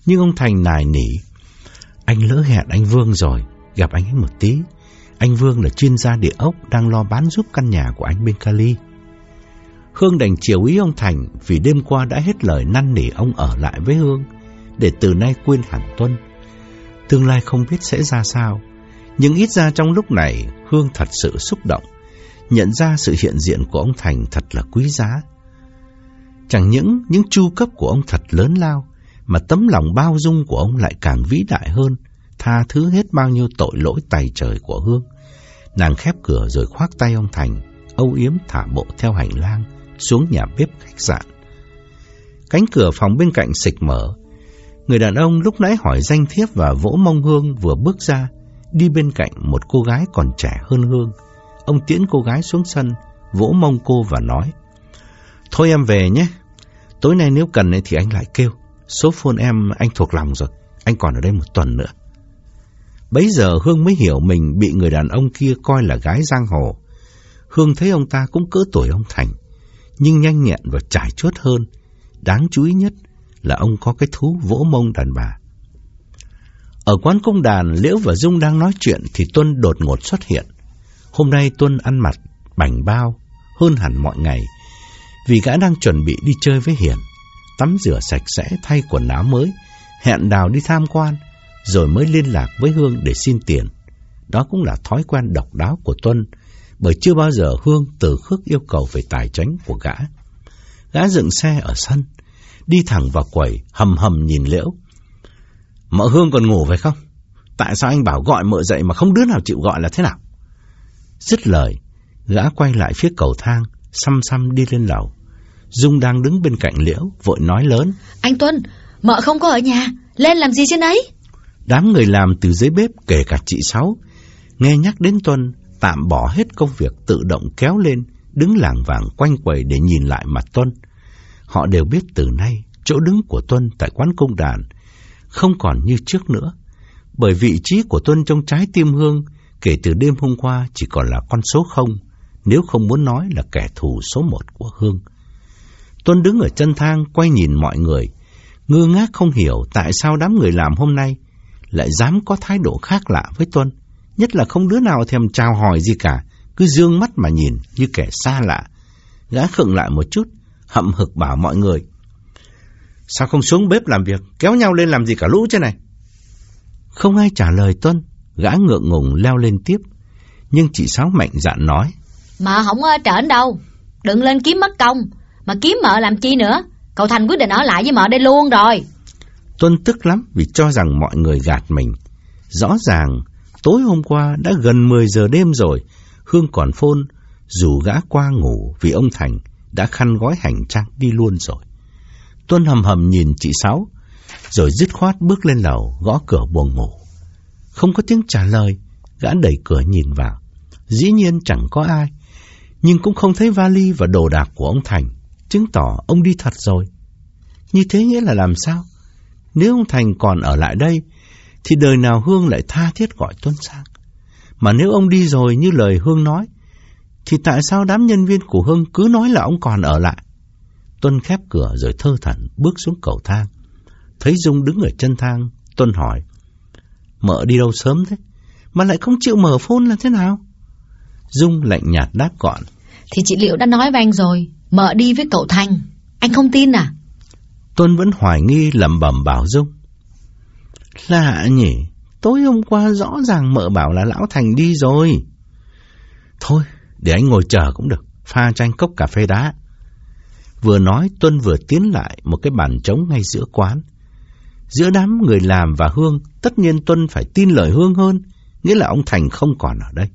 S1: Nhưng ông Thành nài nỉ. Anh lỡ hẹn anh Vương rồi, gặp anh ấy một tí. Anh Vương là chuyên gia địa ốc đang lo bán giúp căn nhà của anh bên Cali. Hương đành chiều ý ông Thành vì đêm qua đã hết lời năn nỉ ông ở lại với Hương để từ nay quên hẳn Tuân. Tương lai không biết sẽ ra sao, nhưng ít ra trong lúc này Hương thật sự xúc động, nhận ra sự hiện diện của ông Thành thật là quý giá. Chẳng những những chu cấp của ông thật lớn lao, mà tấm lòng bao dung của ông lại càng vĩ đại hơn, tha thứ hết bao nhiêu tội lỗi tài trời của Hương. Nàng khép cửa rồi khoác tay ông Thành, âu yếm thả bộ theo hành lang, xuống nhà bếp khách sạn. Cánh cửa phòng bên cạnh xịch mở. Người đàn ông lúc nãy hỏi danh thiếp và vỗ mông Hương vừa bước ra, đi bên cạnh một cô gái còn trẻ hơn Hương. Ông tiễn cô gái xuống sân, vỗ mông cô và nói, Thôi em về nhé, tối nay nếu cần thì anh lại kêu. Số phone em anh thuộc lòng rồi, anh còn ở đây một tuần nữa. Bấy giờ Hương mới hiểu mình bị người đàn ông kia coi là gái giang hồ. Hương thấy ông ta cũng cỡ tuổi ông Thành, nhưng nhanh nhẹn và trải chuốt hơn. Đáng chú ý nhất là ông có cái thú vỗ mông đàn bà. Ở quán công đàn, Liễu và Dung đang nói chuyện thì Tuân đột ngột xuất hiện. Hôm nay Tuân ăn mặc bảnh bao hơn hẳn mọi ngày vì gã đang chuẩn bị đi chơi với Hiền. Tắm rửa sạch sẽ thay quần áo mới, hẹn đào đi tham quan, rồi mới liên lạc với Hương để xin tiền. Đó cũng là thói quen độc đáo của Tuân, bởi chưa bao giờ Hương từ khước yêu cầu về tài chính của gã. Gã dựng xe ở sân, đi thẳng vào quầy, hầm hầm nhìn Liễu. Mợ Hương còn ngủ phải không? Tại sao anh bảo gọi mợ dậy mà không đứa nào chịu gọi là thế nào? Dứt lời, gã quay lại phía cầu thang, xăm xăm đi lên lầu. Dung đang đứng bên cạnh Liễu, vội nói lớn.
S2: Anh Tuân, mợ không có ở nhà, lên làm gì trên ấy?
S1: Đám người làm từ dưới bếp kể cả chị Sáu, nghe nhắc đến Tuân, tạm bỏ hết công việc tự động kéo lên, đứng làng vàng quanh quầy để nhìn lại mặt Tuân. Họ đều biết từ nay, chỗ đứng của Tuân tại quán công đàn không còn như trước nữa, bởi vị trí của Tuân trong trái tim Hương kể từ đêm hôm qua chỉ còn là con số không, nếu không muốn nói là kẻ thù số một của Hương. Tuân đứng ở chân thang quay nhìn mọi người, ngơ ngác không hiểu tại sao đám người làm hôm nay lại dám có thái độ khác lạ với Tuân. Nhất là không đứa nào thèm chào hỏi gì cả, cứ dương mắt mà nhìn như kẻ xa lạ. Gã khựng lại một chút, hậm hực bảo mọi người. Sao không xuống bếp làm việc, kéo nhau lên làm gì cả lũ chứ này? Không ai trả lời Tuân, gã ngượng ngùng leo lên tiếp. Nhưng chị Sáu mạnh dạn nói.
S2: Mà không trởn đâu, đừng lên kiếm mất công, mà kiếm mợ làm chi nữa. Cậu Thành quyết định ở lại với mợ đây luôn rồi.
S1: Tuân tức lắm vì cho rằng mọi người gạt mình. Rõ ràng, tối hôm qua đã gần 10 giờ đêm rồi, Hương còn phôn, dù gã qua ngủ vì ông Thành đã khăn gói hành trang đi luôn rồi. Tuân hầm hầm nhìn chị Sáu, rồi dứt khoát bước lên lầu, gõ cửa buồng ngủ. Không có tiếng trả lời, gã đẩy cửa nhìn vào. Dĩ nhiên chẳng có ai, nhưng cũng không thấy vali và đồ đạc của ông Thành, chứng tỏ ông đi thật rồi. Như thế nghĩa là làm sao? Nếu ông Thành còn ở lại đây, thì đời nào Hương lại tha thiết gọi Tuân sang. Mà nếu ông đi rồi như lời Hương nói, thì tại sao đám nhân viên của Hương cứ nói là ông còn ở lại? Tuân khép cửa rồi thơ thẩn bước xuống cầu thang. Thấy Dung đứng ở chân thang, Tuân hỏi, mợ đi đâu sớm thế? Mà lại không chịu mở phone là thế nào? Dung lạnh nhạt đáp gọn.
S2: Thì chị Liệu đã nói với anh rồi, mợ đi với cậu Thành. Anh không tin à?
S1: Tuân vẫn hoài nghi lẩm bẩm bảo Dung. Lạ nhỉ, tối hôm qua rõ ràng mợ bảo là Lão Thành đi rồi. Thôi, để anh ngồi chờ cũng được, pha cho anh cốc cà phê đá. Vừa nói Tuân vừa tiến lại một cái bàn trống ngay giữa quán. Giữa đám người làm và Hương, tất nhiên Tuân phải tin lời Hương hơn, nghĩa là ông Thành không còn ở đây.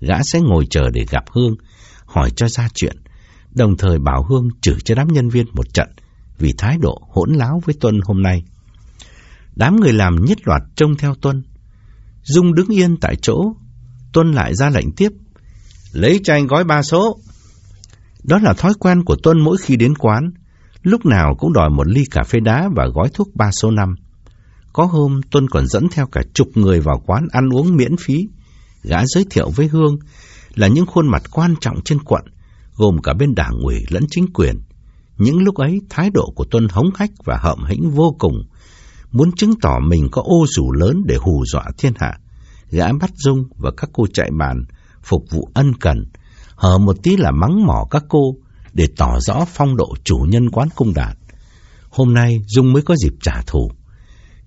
S1: Gã sẽ ngồi chờ để gặp Hương, hỏi cho ra chuyện, đồng thời bảo Hương chửi cho đám nhân viên một trận vì thái độ hỗn láo với Tuân hôm nay. Đám người làm nhất loạt trông theo Tuân. Dung đứng yên tại chỗ, Tuân lại ra lệnh tiếp. Lấy chanh gói ba số. Đó là thói quen của Tuân mỗi khi đến quán, lúc nào cũng đòi một ly cà phê đá và gói thuốc ba số năm. Có hôm Tuân còn dẫn theo cả chục người vào quán ăn uống miễn phí. Gã giới thiệu với Hương là những khuôn mặt quan trọng trên quận, gồm cả bên đảng ủy lẫn chính quyền. Những lúc ấy, thái độ của Tuân hống hách và hậm hĩnh vô cùng, muốn chứng tỏ mình có ô dù lớn để hù dọa thiên hạ. Gã bắt Dung và các cô chạy bàn, phục vụ ân cần, hở một tí là mắng mỏ các cô để tỏ rõ phong độ chủ nhân quán cung đạt. Hôm nay Dung mới có dịp trả thù.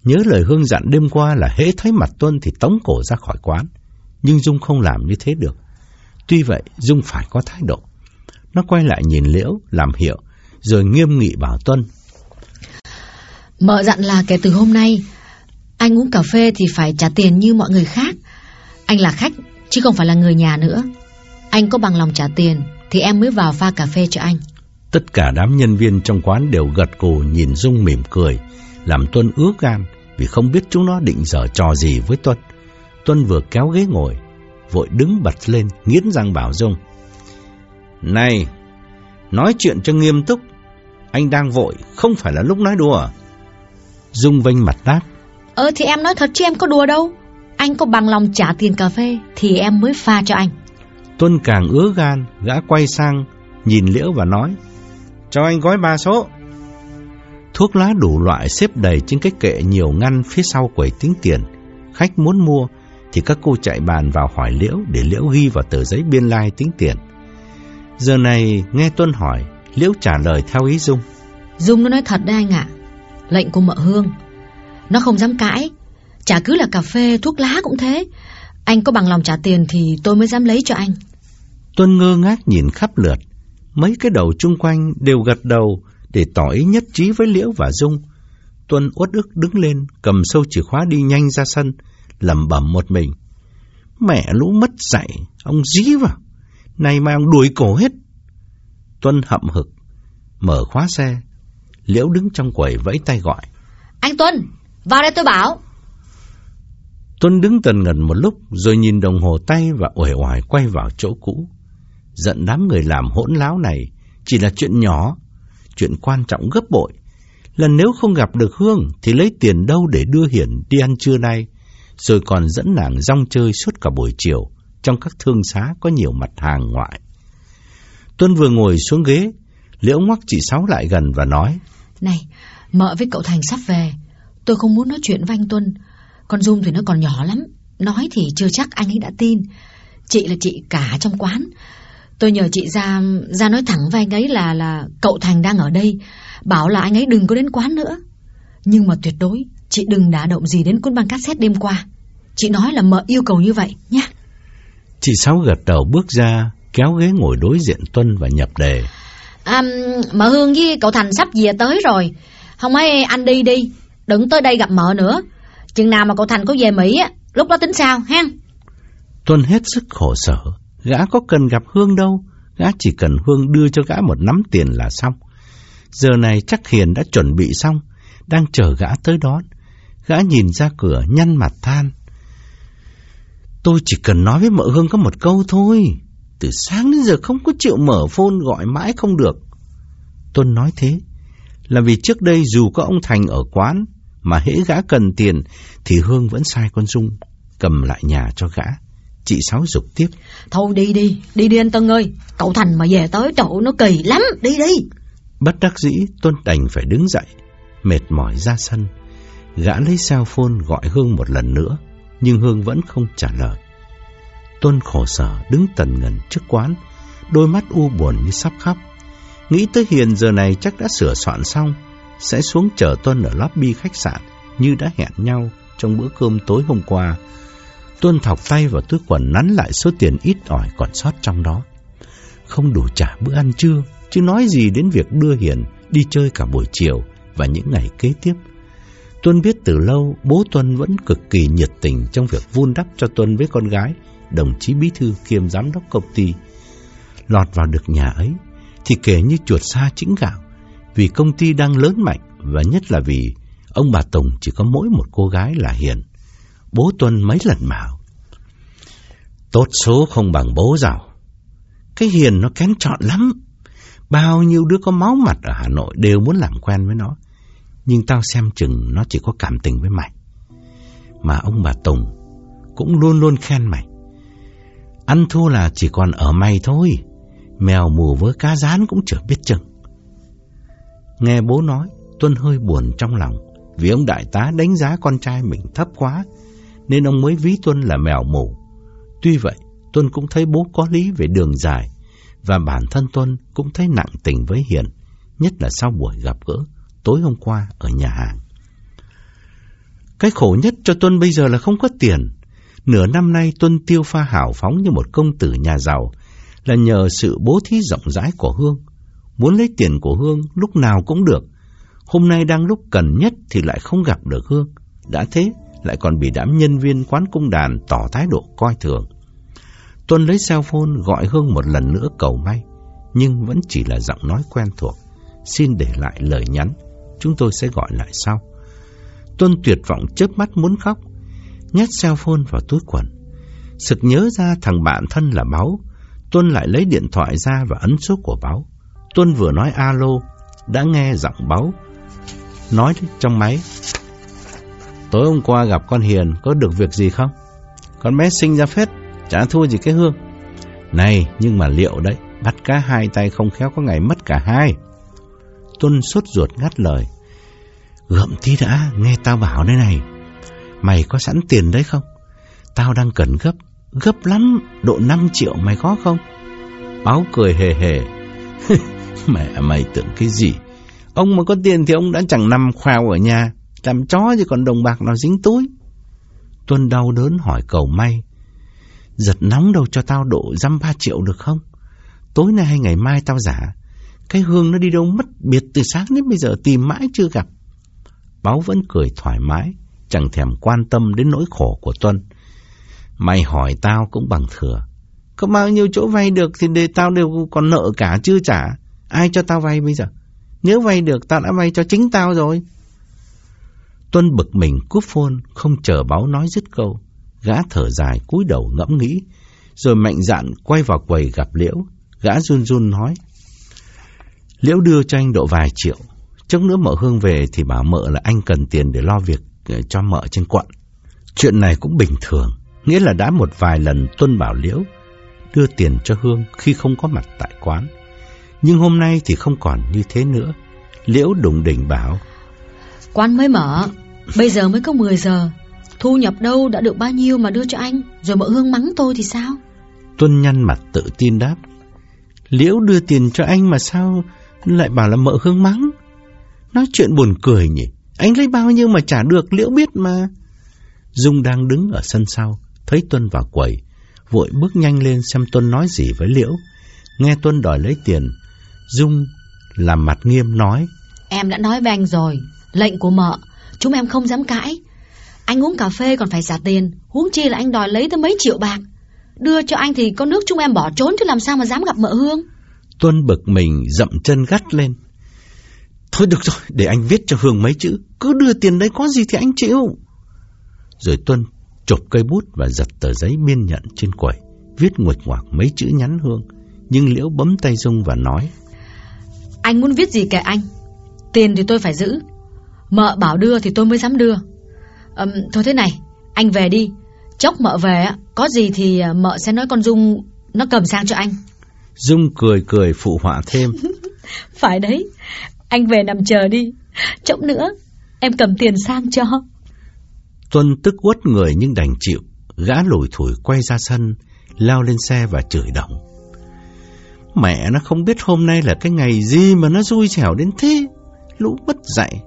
S1: Nhớ lời Hương dặn đêm qua là hễ thấy mặt Tuân thì tống cổ ra khỏi quán. Nhưng Dung không làm như thế được. Tuy vậy, Dung phải có thái độ. Nó quay lại nhìn Liễu, làm hiệu, rồi nghiêm nghị bảo Tuân.
S2: Mợ dặn là kể từ hôm nay, anh uống cà phê thì phải trả tiền như mọi người khác. Anh là khách, chứ không phải là người nhà nữa. Anh có bằng lòng trả tiền, thì em mới vào pha cà phê cho anh.
S1: Tất cả đám nhân viên trong quán đều gật cù nhìn Dung mỉm cười, làm Tuân ứa gan vì không biết chúng nó định dở trò gì với Tuân. Tuân vừa kéo ghế ngồi, vội đứng bật lên, nghiến răng bảo Dung. Này, nói chuyện cho nghiêm túc, anh đang vội, không phải là lúc nói đùa. Dung vênh mặt đáp.
S2: Ờ thì em nói thật chứ em có đùa đâu. Anh có bằng lòng trả tiền cà phê thì em mới pha cho anh.
S1: Tuân càng ứa gan, gã quay sang, nhìn Liễu và nói. Cho anh gói ba số. Thuốc lá đủ loại xếp đầy trên cái kệ nhiều ngăn phía sau quầy tính tiền. Khách muốn mua thì các cô chạy bàn vào hỏi Liễu để Liễu ghi vào tờ giấy biên lai tính tiền. Giờ này nghe Tuân hỏi, Liễu trả lời theo ý Dung.
S2: Dung nó nói thật đấy anh ạ. Lệnh của mợ Hương. Nó không dám cãi. Chả cứ là cà phê, thuốc lá cũng thế. Anh có bằng lòng trả tiền thì tôi mới dám lấy cho anh.
S1: Tuân ngơ ngác nhìn khắp lượt. Mấy cái đầu chung quanh đều gật đầu để tỏ ý nhất trí với Liễu và Dung. Tuân uất ức đứng lên, cầm sâu chìa khóa đi nhanh ra sân, lẩm bẩm một mình. Mẹ lũ mất dạy, ông dí vào. Này mà ông đuổi cổ hết. Tuân hậm hực, mở khóa xe. Liễu đứng trong quầy vẫy tay gọi.
S2: Anh Tuân, vào đây tôi bảo.
S1: Tuân đứng tần ngần một lúc rồi nhìn đồng hồ tay và uể oải quay vào chỗ cũ. Giận đám người làm hỗn láo này chỉ là chuyện nhỏ, chuyện quan trọng gấp bội. Lần nếu không gặp được Hương thì lấy tiền đâu để đưa Hiển đi ăn trưa nay, rồi còn dẫn nàng rong chơi suốt cả buổi chiều trong các thương xá có nhiều mặt hàng ngoại. Tuân vừa ngồi xuống ghế, Liễu ngoắc chị Sáu lại gần và nói
S2: Này, mợ với cậu Thành sắp về, tôi không muốn nói chuyện với anh Tuân, con Dung thì nó còn nhỏ lắm, nói thì chưa chắc anh ấy đã tin. Chị là chị cả trong quán, Tôi nhờ chị ra ra nói thẳng với anh ấy là là cậu Thành đang ở đây, bảo là anh ấy đừng có đến quán nữa. Nhưng mà tuyệt đối chị đừng đả động gì đến cuốn băng cassette đêm qua. Chị nói là mợ yêu cầu như vậy nhé.
S1: Chị Sáu gật đầu bước ra, kéo ghế ngồi đối diện Tuân và nhập đề.
S2: À, mợ Hương với cậu Thành sắp về tới rồi. Không mấy anh đi đi, đừng tới đây gặp mợ nữa. Chừng nào mà cậu Thành có về Mỹ á, lúc đó tính sao ha?
S1: Tuân hết sức khổ sở, Gã có cần gặp Hương đâu, gã chỉ cần Hương đưa cho gã một nắm tiền là xong. Giờ này chắc Hiền đã chuẩn bị xong, đang chờ gã tới đón. Gã nhìn ra cửa nhăn mặt than. Tôi chỉ cần nói với mợ Hương có một câu thôi. Từ sáng đến giờ không có chịu mở phone gọi mãi không được. Tuân nói thế là vì trước đây dù có ông Thành ở quán mà hễ gã cần tiền thì Hương vẫn sai con Dung cầm lại nhà cho gã. Chị Sáu dục tiếp.
S2: Thôi đi đi, đi đi anh Tân ơi. Cậu Thành mà về tới chỗ nó kỳ lắm, đi đi.
S1: Bất đắc dĩ, Tuân đành phải đứng dậy, mệt mỏi ra sân. Gã lấy cell phone gọi Hương một lần nữa, nhưng Hương vẫn không trả lời. Tuân khổ sở đứng tần ngần trước quán, đôi mắt u buồn như sắp khóc. Nghĩ tới Hiền giờ này chắc đã sửa soạn xong, sẽ xuống chờ Tuân ở lobby khách sạn như đã hẹn nhau trong bữa cơm tối hôm qua. Tuân thọc tay vào túi quần nắn lại số tiền ít ỏi còn sót trong đó. Không đủ trả bữa ăn trưa, chứ nói gì đến việc đưa Hiền đi chơi cả buổi chiều và những ngày kế tiếp. Tuân biết từ lâu bố Tuân vẫn cực kỳ nhiệt tình trong việc vun đắp cho Tuân với con gái, đồng chí bí thư kiêm giám đốc công ty. Lọt vào được nhà ấy thì kể như chuột xa chĩnh gạo, vì công ty đang lớn mạnh và nhất là vì ông bà Tùng chỉ có mỗi một cô gái là Hiền. Bố Tuân mấy lần bảo. Tốt số không bằng bố giàu. Cái hiền nó kén chọn lắm. Bao nhiêu đứa có máu mặt ở Hà Nội đều muốn làm quen với nó. Nhưng tao xem chừng nó chỉ có cảm tình với mày. Mà ông bà Tùng cũng luôn luôn khen mày. Ăn thua là chỉ còn ở mày thôi. Mèo mù với cá rán cũng chưa biết chừng. Nghe bố nói, Tuân hơi buồn trong lòng, vì ông đại tá đánh giá con trai mình thấp quá, nên ông mới ví Tuân là mèo mù. Tuy vậy, Tuân cũng thấy bố có lý về đường dài, và bản thân Tuân cũng thấy nặng tình với Hiền, nhất là sau buổi gặp gỡ tối hôm qua ở nhà hàng. Cái khổ nhất cho Tuân bây giờ là không có tiền. Nửa năm nay Tuân tiêu pha hào phóng như một công tử nhà giàu, là nhờ sự bố thí rộng rãi của Hương. Muốn lấy tiền của Hương lúc nào cũng được. Hôm nay đang lúc cần nhất thì lại không gặp được Hương. Đã thế, lại còn bị đám nhân viên quán cung đàn tỏ thái độ coi thường. Tuân lấy cell phone gọi Hương một lần nữa cầu may, nhưng vẫn chỉ là giọng nói quen thuộc. Xin để lại lời nhắn, chúng tôi sẽ gọi lại sau. Tuân tuyệt vọng chớp mắt muốn khóc, nhét cell phone vào túi quần. Sực nhớ ra thằng bạn thân là Báu, Tuân lại lấy điện thoại ra và ấn số của Báu. Tuân vừa nói alo, đã nghe giọng báo nói trong máy. Tối hôm qua gặp con Hiền có được việc gì không? Con bé sinh ra phết, chả thua gì cái Hương. Này, nhưng mà liệu đấy, bắt cá hai tay không khéo có ngày mất cả hai. Tuân sốt ruột ngắt lời. Gậm tí đã, nghe tao bảo đây này. Mày có sẵn tiền đấy không? Tao đang cần gấp, gấp lắm, độ 5 triệu mày có không? Báo cười hề hề. Mẹ mày tưởng cái gì? Ông mà có tiền thì ông đã chẳng nằm khoao ở nhà, làm chó chứ còn đồng bạc nào dính túi. Tuân đau đớn hỏi cầu may. Giật nóng đầu cho tao độ dăm ba triệu được không? Tối nay hay ngày mai tao giả. Cái hương nó đi đâu mất biệt từ sáng đến bây giờ tìm mãi chưa gặp. Báo vẫn cười thoải mái, chẳng thèm quan tâm đến nỗi khổ của Tuân. Mày hỏi tao cũng bằng thừa. Có bao nhiêu chỗ vay được thì để tao đều còn nợ cả chưa trả. Ai cho tao vay bây giờ? Nếu vay được tao đã vay cho chính tao rồi. Tuân bực mình cúp phone, không chờ báo nói dứt câu. Gã thở dài cúi đầu ngẫm nghĩ, rồi mạnh dạn quay vào quầy gặp Liễu. Gã run run nói. Liễu đưa cho anh độ vài triệu. Chốc nữa mợ Hương về thì bảo mợ là anh cần tiền để lo việc ờ, cho mợ trên quận. Chuyện này cũng bình thường, nghĩa là đã một vài lần Tuân bảo Liễu đưa tiền cho Hương khi không có mặt tại quán. Nhưng hôm nay thì không còn như thế nữa. Liễu đụng đỉnh bảo.
S2: Quán mới mở, bây giờ mới có 10 giờ. Thu nhập đâu đã được bao nhiêu mà đưa cho anh, rồi mợ Hương mắng tôi thì sao?
S1: Tuân nhăn mặt tự tin đáp. Liễu đưa tiền cho anh mà sao lại bảo là mợ Hương mắng? Nói chuyện buồn cười nhỉ. Anh lấy bao nhiêu mà trả được, Liễu biết mà. Dung đang đứng ở sân sau, thấy Tuân vào quầy, vội bước nhanh lên xem Tuân nói gì với Liễu. Nghe Tuân đòi lấy tiền, Dung làm mặt nghiêm nói.
S2: Em đã nói với anh rồi, lệnh của mợ, chúng em không dám cãi. Anh uống cà phê còn phải trả tiền, huống chi là anh đòi lấy tới mấy triệu bạc. Đưa cho anh thì có nước chúng em bỏ trốn chứ làm sao mà dám gặp mợ Hương.
S1: Tuân bực mình dậm chân gắt lên. Thôi được rồi, để anh viết cho Hương mấy chữ. Cứ đưa tiền đấy có gì thì anh chịu. Rồi Tuân chộp cây bút và giật tờ giấy biên nhận trên quầy. Viết nguệch ngoạc mấy chữ nhắn Hương. Nhưng Liễu bấm tay Dung và nói.
S2: Anh muốn viết gì kệ anh. Tiền thì tôi phải giữ. Mợ bảo đưa thì tôi mới dám đưa. Um, thôi thế này, anh về đi. Chốc mợ về, có gì thì à, mợ sẽ nói con Dung nó cầm sang cho anh.
S1: Dung cười cười phụ họa thêm.
S2: Phải đấy, anh về nằm chờ đi. Chốc nữa, em cầm tiền sang cho.
S1: Tuân tức quất người nhưng đành chịu. Gã lủi thủi quay ra sân, leo lên xe và chửi động. Mẹ nó không biết hôm nay là cái ngày gì mà nó xui xẻo đến thế. Lũ mất dạy.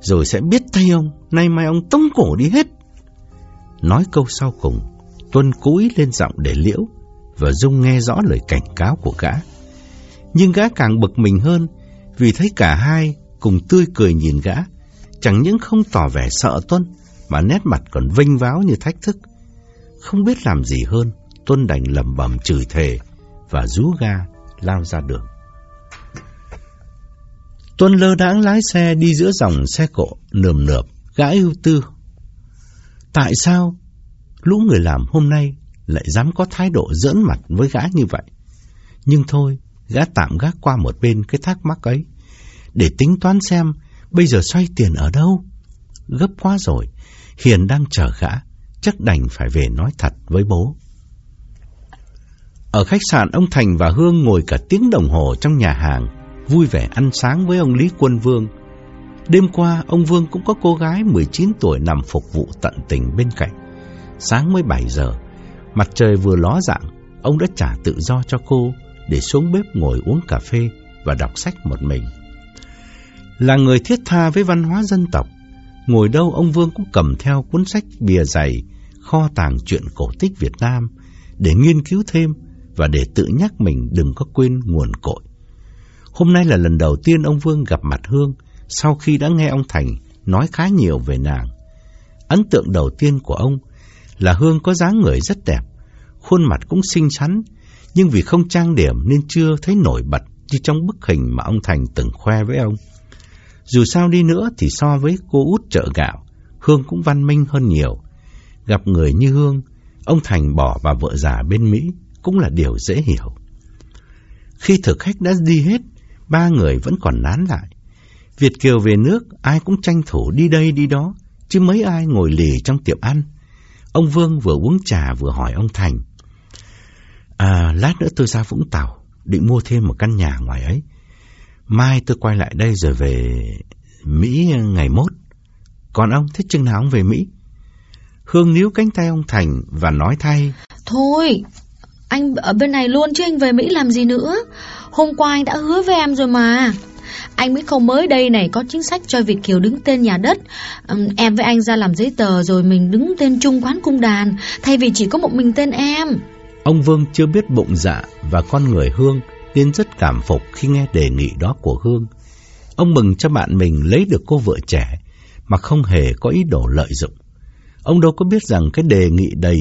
S1: Rồi sẽ biết tay ông, nay mai ông tống cổ đi hết. Nói câu sau cùng, Tuân cúi lên giọng để liễu, và Dung nghe rõ lời cảnh cáo của gã. Nhưng gã càng bực mình hơn, vì thấy cả hai cùng tươi cười nhìn gã, chẳng những không tỏ vẻ sợ Tuân, mà nét mặt còn vinh váo như thách thức. Không biết làm gì hơn, Tuân đành lầm bầm chửi thề và rú ga lao ra đường. Tuân lơ đãng lái xe đi giữa dòng xe cộ nườm nượp, gã ưu tư. Tại sao lũ người làm hôm nay lại dám có thái độ giỡn mặt với gã như vậy? Nhưng thôi, gã tạm gác qua một bên cái thắc mắc ấy, để tính toán xem bây giờ xoay tiền ở đâu. Gấp quá rồi, Hiền đang chờ gã, chắc đành phải về nói thật với bố. Ở khách sạn ông Thành và Hương ngồi cả tiếng đồng hồ trong nhà hàng. vui vẻ ăn sáng với ông Lý Quân Vương. Đêm qua, ông Vương cũng có cô gái 19 tuổi nằm phục vụ tận tình bên cạnh. Sáng mới 7 giờ, mặt trời vừa ló dạng, ông đã trả tự do cho cô để xuống bếp ngồi uống cà phê và đọc sách một mình. Là người thiết tha với văn hóa dân tộc, ngồi đâu ông Vương cũng cầm theo cuốn sách bìa dày, kho tàng truyện cổ tích Việt Nam để nghiên cứu thêm và để tự nhắc mình đừng có quên nguồn cội. Hôm nay là lần đầu tiên ông Vương gặp mặt Hương sau khi đã nghe ông Thành nói khá nhiều về nàng. Ấn tượng đầu tiên của ông là Hương có dáng người rất đẹp, khuôn mặt cũng xinh xắn, nhưng vì không trang điểm nên chưa thấy nổi bật như trong bức hình mà ông Thành từng khoe với ông. Dù sao đi nữa thì so với cô út chợ gạo, Hương cũng văn minh hơn nhiều. Gặp người như Hương, ông Thành bỏ bà vợ già bên Mỹ cũng là điều dễ hiểu. Khi thực khách đã đi hết, ba người vẫn còn nán lại. Việt Kiều về nước, ai cũng tranh thủ đi đây đi đó, chứ mấy ai ngồi lì trong tiệm ăn. Ông Vương vừa uống trà vừa hỏi ông Thành. À, lát nữa tôi ra Vũng Tàu, định mua thêm một căn nhà ngoài ấy. Mai tôi quay lại đây rồi về Mỹ ngày mốt. Còn ông thích chừng nào ông về Mỹ? Hương níu cánh tay ông Thành và nói thay.
S2: Thôi, anh ở bên này luôn chứ anh về Mỹ làm gì nữa. Hôm qua anh đã hứa với em rồi mà. Anh Mỹ không mới đây này có chính sách cho Việt Kiều đứng tên nhà đất. em với anh ra làm giấy tờ rồi mình đứng tên chung quán cung đàn, thay vì chỉ có một mình tên em.
S1: Ông Vương chưa biết bụng dạ và con người Hương nên rất cảm phục khi nghe đề nghị đó của Hương. Ông mừng cho bạn mình lấy được cô vợ trẻ mà không hề có ý đồ lợi dụng. Ông đâu có biết rằng cái đề nghị đầy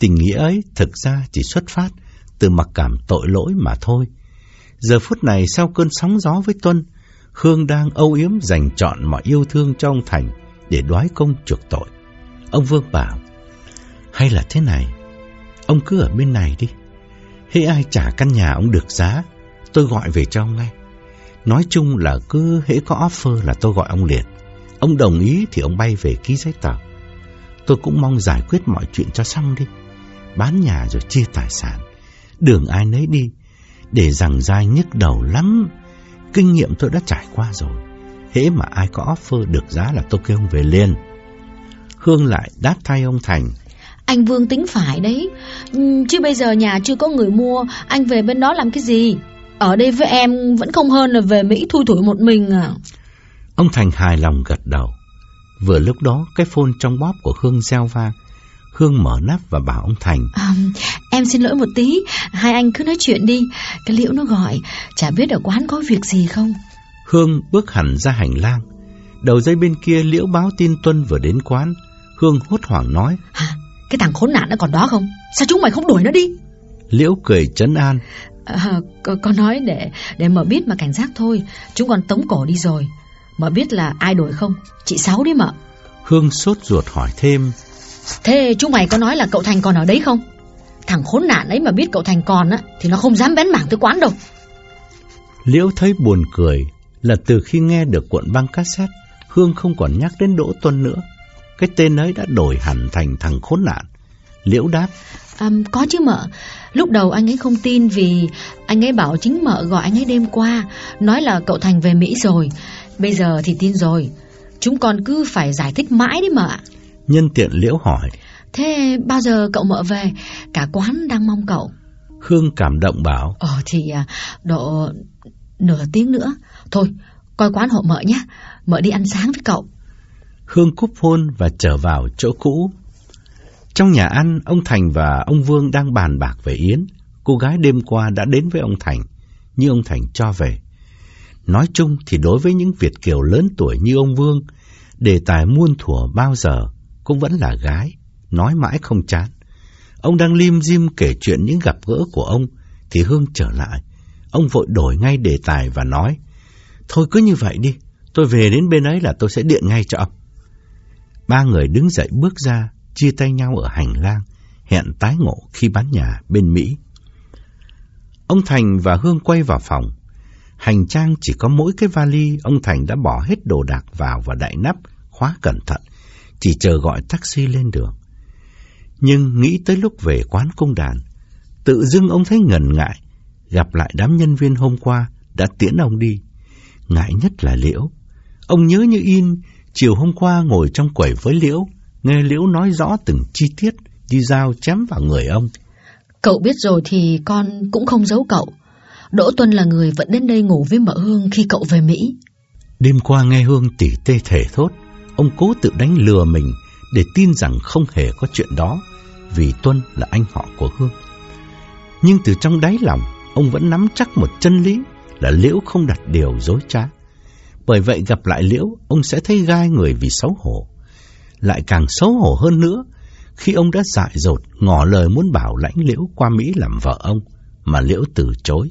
S1: tình nghĩa ấy thực ra chỉ xuất phát từ mặc cảm tội lỗi mà thôi. Giờ phút này sau cơn sóng gió với Tuân, Hương đang âu yếm dành trọn mọi yêu thương cho ông Thành để đoái công chuộc tội. Ông Vương bảo, hay là thế này, ông cứ ở bên này đi. Hễ ai trả căn nhà ông được giá, tôi gọi về cho ông ngay. Nói chung là cứ hễ có offer là tôi gọi ông liền. Ông đồng ý thì ông bay về ký giấy tờ. Tôi cũng mong giải quyết mọi chuyện cho xong đi. Bán nhà rồi chia tài sản. Đường ai nấy đi. Để rằng dai nhức đầu lắm. Kinh nghiệm tôi đã trải qua rồi. Hễ mà ai có offer được giá là tôi kêu ông về liền. Hương lại đáp thay ông Thành.
S2: Anh Vương tính phải đấy. Chứ bây giờ nhà chưa có người mua, anh về bên đó làm cái gì? Ở đây với em vẫn không hơn là về Mỹ thui thủi một mình à.
S1: Ông Thành hài lòng gật đầu. Vừa lúc đó cái phone trong bóp của Hương reo vang. Hương mở nắp và bảo ông Thành.
S2: À, em xin lỗi một tí, hai anh cứ nói chuyện đi. Cái liễu nó gọi, chả biết ở quán có việc gì không.
S1: Hương bước hẳn ra hành lang. Đầu dây bên kia liễu báo tin Tuân vừa đến quán. Hương hốt hoảng nói.
S2: Hả? Cái thằng khốn nạn nó còn đó không? Sao chúng mày không đuổi nó đi?
S1: Liễu cười chấn an.
S2: À, có, có nói để để mở biết mà cảnh giác thôi Chúng còn tống cổ đi rồi Mở biết là ai đuổi không Chị Sáu đi mở
S1: Hương sốt ruột hỏi thêm
S2: Thế chúng mày có nói là cậu Thành còn ở đấy không? Thằng khốn nạn ấy mà biết cậu Thành còn á Thì nó không dám bén mảng tới quán đâu.
S1: Liễu thấy buồn cười Là từ khi nghe được cuộn băng cassette Hương không còn nhắc đến Đỗ Tuân nữa. Cái tên ấy đã đổi hẳn thành thằng khốn nạn. Liễu đáp
S2: à, Có chứ mợ. Lúc đầu anh ấy không tin vì anh ấy bảo chính mợ gọi anh ấy đêm qua Nói là cậu Thành về Mỹ rồi. Bây giờ thì tin rồi. Chúng còn cứ phải giải thích mãi đấy mợ
S1: Nhân tiện liễu hỏi.
S2: Thế bao giờ cậu mợ về? Cả quán đang mong cậu.
S1: Hương cảm động bảo.
S2: Ờ thì à, độ nửa tiếng nữa. Thôi coi quán hộ mợ nhé. Mợ đi ăn sáng với cậu.
S1: Hương cúp hôn và trở vào chỗ cũ. Trong nhà ăn, ông Thành và ông Vương đang bàn bạc về Yến. Cô gái đêm qua đã đến với ông Thành, như ông Thành cho về. Nói chung thì đối với những Việt Kiều lớn tuổi như ông Vương, đề tài muôn thuở bao giờ cũng vẫn là gái, nói mãi không chán. Ông đang lim dim kể chuyện những gặp gỡ của ông, thì Hương trở lại. Ông vội đổi ngay đề tài và nói, Thôi cứ như vậy đi, tôi về đến bên ấy là tôi sẽ điện ngay cho ông. Ba người đứng dậy bước ra, chia tay nhau ở hành lang, hẹn tái ngộ khi bán nhà bên Mỹ. Ông Thành và Hương quay vào phòng. Hành trang chỉ có mỗi cái vali, ông Thành đã bỏ hết đồ đạc vào và đại nắp, khóa cẩn thận, chỉ chờ gọi taxi lên đường. Nhưng nghĩ tới lúc về quán cung đàn, tự dưng ông thấy ngần ngại, gặp lại đám nhân viên hôm qua đã tiễn ông đi. Ngại nhất là Liễu. Ông nhớ như in, chiều hôm qua ngồi trong quầy với Liễu, nghe Liễu nói rõ từng chi tiết, đi dao chém vào người ông.
S2: Cậu biết rồi thì con cũng không giấu cậu. Đỗ Tuân là người vẫn đến đây ngủ với mợ Hương khi cậu về Mỹ.
S1: Đêm qua nghe Hương tỉ tê thể thốt, ông cố tự đánh lừa mình để tin rằng không hề có chuyện đó, vì Tuân là anh họ của Hương. Nhưng từ trong đáy lòng, ông vẫn nắm chắc một chân lý là Liễu không đặt điều dối trá. Bởi vậy gặp lại Liễu, ông sẽ thấy gai người vì xấu hổ. Lại càng xấu hổ hơn nữa khi ông đã dại dột ngỏ lời muốn bảo lãnh Liễu qua Mỹ làm vợ ông, mà Liễu từ chối.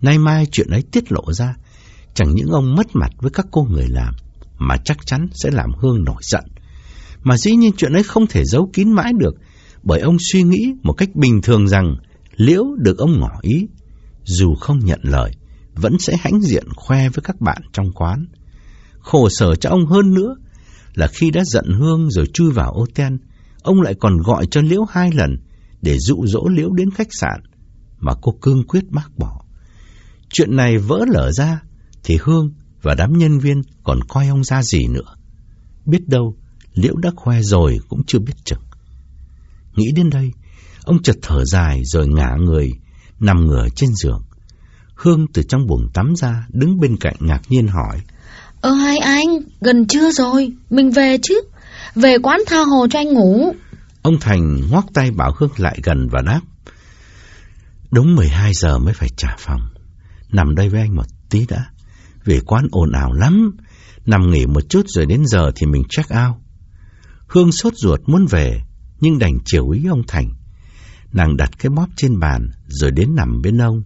S1: Nay mai chuyện ấy tiết lộ ra, chẳng những ông mất mặt với các cô người làm, mà chắc chắn sẽ làm Hương nổi giận. Mà dĩ nhiên chuyện ấy không thể giấu kín mãi được, bởi ông suy nghĩ một cách bình thường rằng Liễu được ông ngỏ ý, dù không nhận lời, vẫn sẽ hãnh diện khoe với các bạn trong quán. Khổ sở cho ông hơn nữa là khi đã giận Hương rồi chui vào ô ten, ông lại còn gọi cho Liễu hai lần để dụ dỗ Liễu đến khách sạn, mà cô cương quyết bác bỏ. Chuyện này vỡ lở ra, thì Hương và đám nhân viên còn coi ông ra gì nữa. Biết đâu, Liễu đã khoe rồi cũng chưa biết chừng. Nghĩ đến đây, ông chợt thở dài rồi ngả người, nằm ngửa trên giường. Hương từ trong buồng tắm ra, đứng bên cạnh ngạc nhiên hỏi.
S2: Ơ hai anh, gần trưa rồi, mình về chứ. Về quán tha hồ cho anh ngủ.
S1: Ông Thành ngoắc tay bảo Hương lại gần và đáp. Đúng 12 giờ mới phải trả phòng. Nằm đây với anh một tí đã. Về quán ồn ào lắm. Nằm nghỉ một chút rồi đến giờ thì mình check out. Hương sốt ruột muốn về, nhưng đành chiều ý ông Thành. Nàng đặt cái bóp trên bàn, rồi đến nằm bên ông.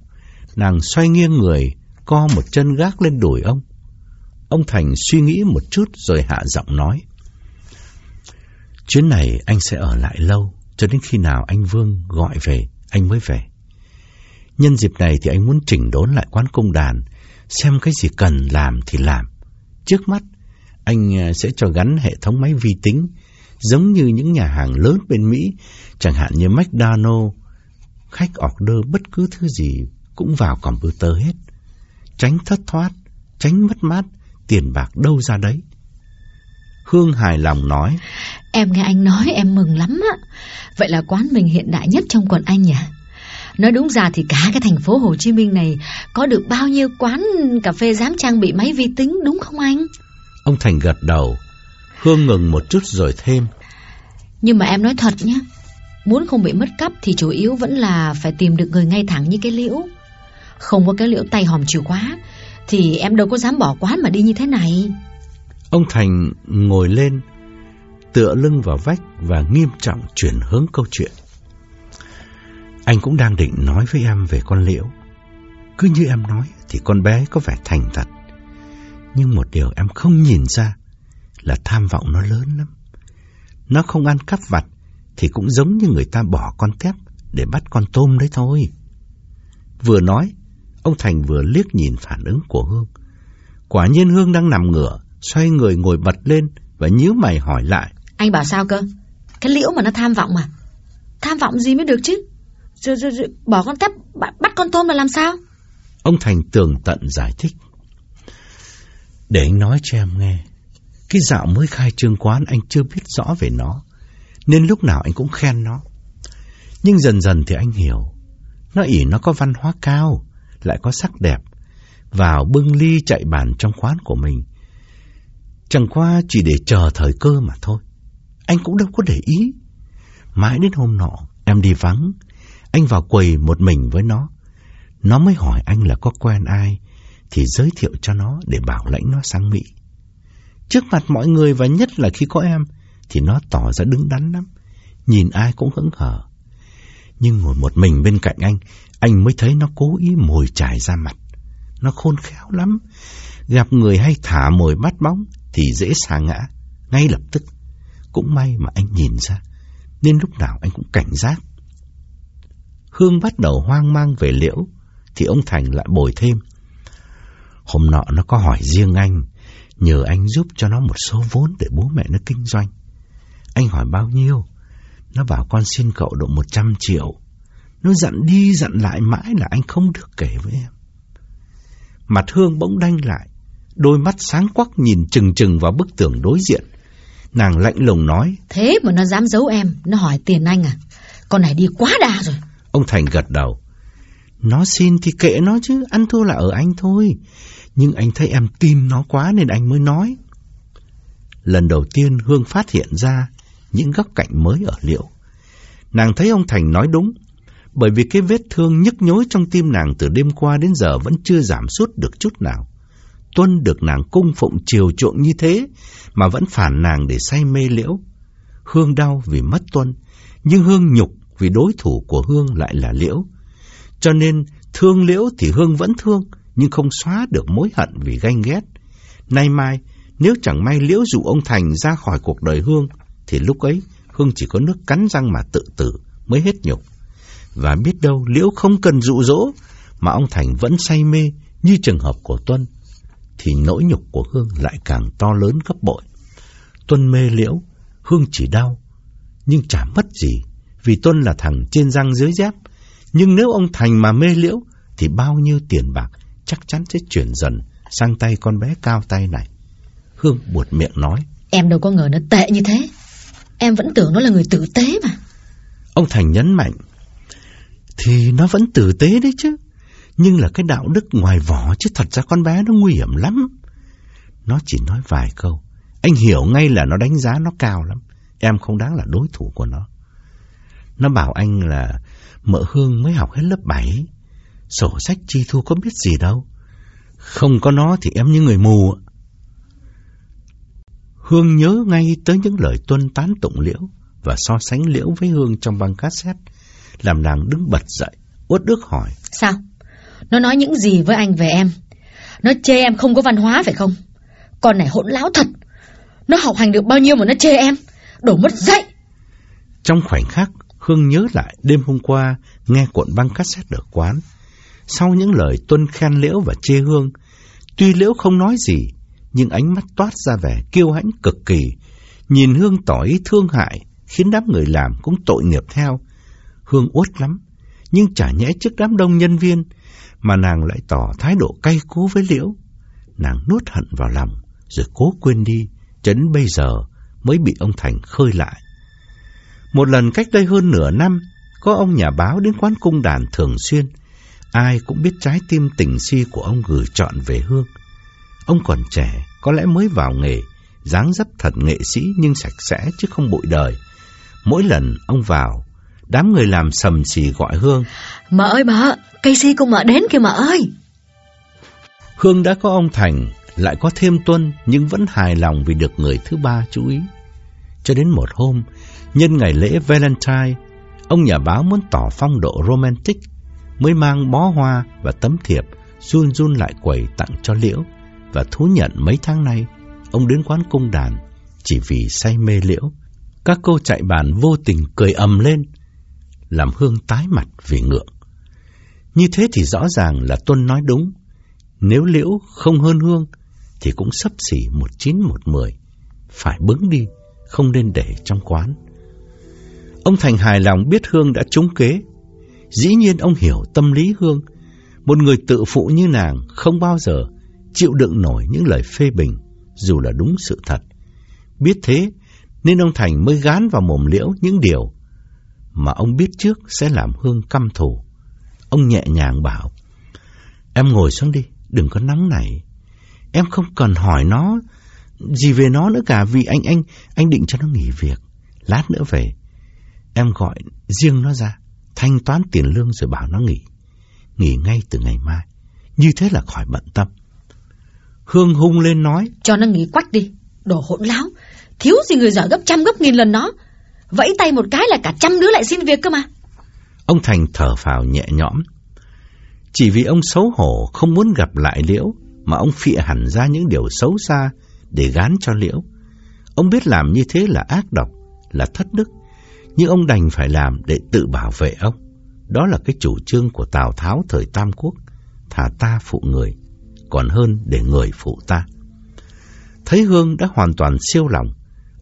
S1: Nàng xoay nghiêng người, co một chân gác lên đùi ông. Ông Thành suy nghĩ một chút rồi hạ giọng nói. Chuyến này anh sẽ ở lại lâu, cho đến khi nào anh Vương gọi về, anh mới về. Nhân dịp này thì anh muốn chỉnh đốn lại quán cung đàn, xem cái gì cần làm thì làm. Trước mắt, anh à, sẽ cho gắn hệ thống máy vi tính, giống như những nhà hàng lớn bên Mỹ, chẳng hạn như McDonald's. Khách order bất cứ thứ gì cũng vào computer hết. Tránh thất thoát, tránh mất mát, tiền bạc đâu ra đấy. Hương hài lòng nói.
S2: Em nghe anh nói em mừng lắm á. Vậy là quán mình hiện đại nhất trong quận Anh nhỉ? Nói đúng ra thì cả cái thành phố Hồ Chí Minh này có được bao nhiêu quán cà phê dám trang bị máy vi tính đúng không anh?
S1: Ông Thành gật đầu. Hương ngừng một chút rồi thêm.
S2: Nhưng mà em nói thật nhé. Muốn không bị mất cắp thì chủ yếu vẫn là phải tìm được người ngay thẳng như cái liễu. Không có cái liễu tay hòm chìa khóa thì em đâu có dám bỏ quán mà đi như thế này.
S1: Ông Thành ngồi lên, tựa lưng vào vách và nghiêm trọng chuyển hướng câu chuyện. Anh cũng đang định nói với em về con liễu. Cứ như em nói thì con bé có vẻ thành thật. Nhưng một điều em không nhìn ra là tham vọng nó lớn lắm. Nó không ăn cắp vặt thì cũng giống như người ta bỏ con tép để bắt con tôm đấy thôi. Vừa nói, ông Thành vừa liếc nhìn phản ứng của Hương. Quả nhiên Hương đang nằm ngửa, xoay người ngồi bật lên và nhíu mày hỏi lại.
S2: Anh bảo sao cơ? Cái liễu mà nó tham vọng mà. Tham vọng gì mới được chứ? Rồi, rồi, rồi, bỏ con cắp, bắt con tôm là làm sao?
S1: Ông Thành tường tận giải thích. Để anh nói cho em nghe. Cái dạo mới khai trương quán anh chưa biết rõ về nó. Nên lúc nào anh cũng khen nó. Nhưng dần dần thì anh hiểu. Nó ỉ nó có văn hóa cao, lại có sắc đẹp. Vào bưng ly chạy bàn trong quán của mình. Chẳng qua chỉ để chờ thời cơ mà thôi. Anh cũng đâu có để ý. Mãi đến hôm nọ, em đi vắng, anh vào quầy một mình với nó. Nó mới hỏi anh là có quen ai, thì giới thiệu cho nó để bảo lãnh nó sang Mỹ. Trước mặt mọi người và nhất là khi có em, thì nó tỏ ra đứng đắn lắm. Nhìn ai cũng hững hờ. Nhưng ngồi một mình bên cạnh anh, anh mới thấy nó cố ý mồi trải ra mặt. Nó khôn khéo lắm. Gặp người hay thả mồi bắt bóng thì dễ xa ngã, ngay lập tức. Cũng may mà anh nhìn ra, nên lúc nào anh cũng cảnh giác. Hương bắt đầu hoang mang về liễu, thì ông Thành lại bồi thêm. Hôm nọ nó có hỏi riêng anh, nhờ anh giúp cho nó một số vốn để bố mẹ nó kinh doanh. Anh hỏi bao nhiêu? Nó bảo con xin cậu độ một trăm triệu. Nó dặn đi dặn lại mãi là anh không được kể với em. Mặt Hương bỗng đanh lại, đôi mắt sáng quắc nhìn chừng chừng vào bức tường đối diện. Nàng lạnh lùng nói.
S2: Thế mà nó dám giấu em, nó hỏi tiền anh à? Con này đi quá đà rồi.
S1: Ông Thành gật đầu. Nó xin thì kệ nó chứ, ăn thua là ở anh thôi. Nhưng anh thấy em tin nó quá nên anh mới nói. Lần đầu tiên Hương phát hiện ra những góc cạnh mới ở Liễu. Nàng thấy ông Thành nói đúng, bởi vì cái vết thương nhức nhối trong tim nàng từ đêm qua đến giờ vẫn chưa giảm sút được chút nào. Tuân được nàng cung phụng chiều chuộng như thế mà vẫn phản nàng để say mê Liễu. Hương đau vì mất Tuân, nhưng Hương nhục vì đối thủ của Hương lại là Liễu. Cho nên thương Liễu thì Hương vẫn thương, nhưng không xóa được mối hận vì ganh ghét. Nay mai, nếu chẳng may Liễu dụ ông Thành ra khỏi cuộc đời Hương, thì lúc ấy Hương chỉ có nước cắn răng mà tự tử mới hết nhục. Và biết đâu Liễu không cần dụ dỗ, mà ông Thành vẫn say mê như trường hợp của Tuân, thì nỗi nhục của Hương lại càng to lớn gấp bội. Tuân mê Liễu, Hương chỉ đau, nhưng chả mất gì, vì Tuân là thằng trên răng dưới dép. Nhưng nếu ông Thành mà mê Liễu, thì bao nhiêu tiền bạc chắc chắn sẽ chuyển dần sang tay con bé cao tay này. Hương buột miệng nói.
S2: Em đâu có ngờ nó tệ như thế. Em vẫn tưởng nó là người tử tế mà.
S1: Ông Thành nhấn mạnh. Thì nó vẫn tử tế đấy chứ. Nhưng là cái đạo đức ngoài vỏ chứ thật ra con bé nó nguy hiểm lắm. Nó chỉ nói vài câu. Anh hiểu ngay là nó đánh giá nó cao lắm. Em không đáng là đối thủ của nó. Nó bảo anh là mợ Hương mới học hết lớp 7. Sổ sách chi thu có biết gì đâu. Không có nó thì em như người mù. Hương nhớ ngay tới những lời tuân tán tụng liễu và so sánh liễu với Hương trong băng cassette, làm nàng đứng bật dậy, uất ức hỏi.
S2: Sao? Nó nói những gì với anh về em? Nó chê em không có văn hóa phải không? Con này hỗn láo thật. Nó học hành được bao nhiêu mà nó chê em? Đổ mất dậy.
S1: Trong khoảnh khắc, Hương nhớ lại đêm hôm qua nghe cuộn băng cassette ở quán. Sau những lời tuân khen liễu và chê Hương, tuy liễu không nói gì, nhưng ánh mắt toát ra vẻ kiêu hãnh cực kỳ. Nhìn Hương tỏ ý thương hại, khiến đám người làm cũng tội nghiệp theo. Hương uất lắm, nhưng chả nhẽ trước đám đông nhân viên, mà nàng lại tỏ thái độ cay cú với Liễu. Nàng nuốt hận vào lòng, rồi cố quên đi, cho đến bây giờ mới bị ông Thành khơi lại. Một lần cách đây hơn nửa năm, có ông nhà báo đến quán cung đàn thường xuyên. Ai cũng biết trái tim tình si của ông gửi chọn về Hương. Ông còn trẻ, có lẽ mới vào nghề, dáng dấp thật nghệ sĩ nhưng sạch sẽ chứ không bụi đời. Mỗi lần ông vào, đám người làm sầm xì gọi Hương.
S2: Mợ ơi mợ, cây si cô mợ đến kìa mợ ơi.
S1: Hương đã có ông Thành, lại có thêm Tuân nhưng vẫn hài lòng vì được người thứ ba chú ý. Cho đến một hôm, nhân ngày lễ Valentine, ông nhà báo muốn tỏ phong độ romantic, mới mang bó hoa và tấm thiệp run run lại quầy tặng cho Liễu và thú nhận mấy tháng nay ông đến quán cung đàn chỉ vì say mê liễu. Các cô chạy bàn vô tình cười ầm lên, làm Hương tái mặt vì ngượng. Như thế thì rõ ràng là Tuân nói đúng. Nếu liễu không hơn Hương thì cũng sắp xỉ một chín một mười. Phải bứng đi, không nên để trong quán. Ông Thành hài lòng biết Hương đã trúng kế. Dĩ nhiên ông hiểu tâm lý Hương. Một người tự phụ như nàng không bao giờ chịu đựng nổi những lời phê bình, dù là đúng sự thật. Biết thế, nên ông Thành mới gán vào mồm liễu những điều mà ông biết trước sẽ làm Hương căm thù. Ông nhẹ nhàng bảo, em ngồi xuống đi, đừng có nóng nảy. Em không cần hỏi nó gì về nó nữa cả vì anh anh anh định cho nó nghỉ việc. Lát nữa về, em gọi riêng nó ra, thanh toán tiền lương rồi bảo nó nghỉ. Nghỉ ngay từ ngày mai. Như thế là khỏi bận tâm. Hương hung lên nói.
S2: Cho nó nghỉ quách đi, đồ hỗn láo. Thiếu gì người giỏi gấp trăm gấp nghìn lần nó. Vẫy tay một cái là cả trăm đứa lại xin việc cơ mà.
S1: Ông Thành thở phào nhẹ nhõm. Chỉ vì ông xấu hổ không muốn gặp lại Liễu mà ông phịa hẳn ra những điều xấu xa để gán cho Liễu. Ông biết làm như thế là ác độc, là thất đức, nhưng ông đành phải làm để tự bảo vệ ông. Đó là cái chủ trương của Tào Tháo thời Tam Quốc, thả ta phụ người, còn hơn để người phụ ta. Thấy Hương đã hoàn toàn siêu lòng,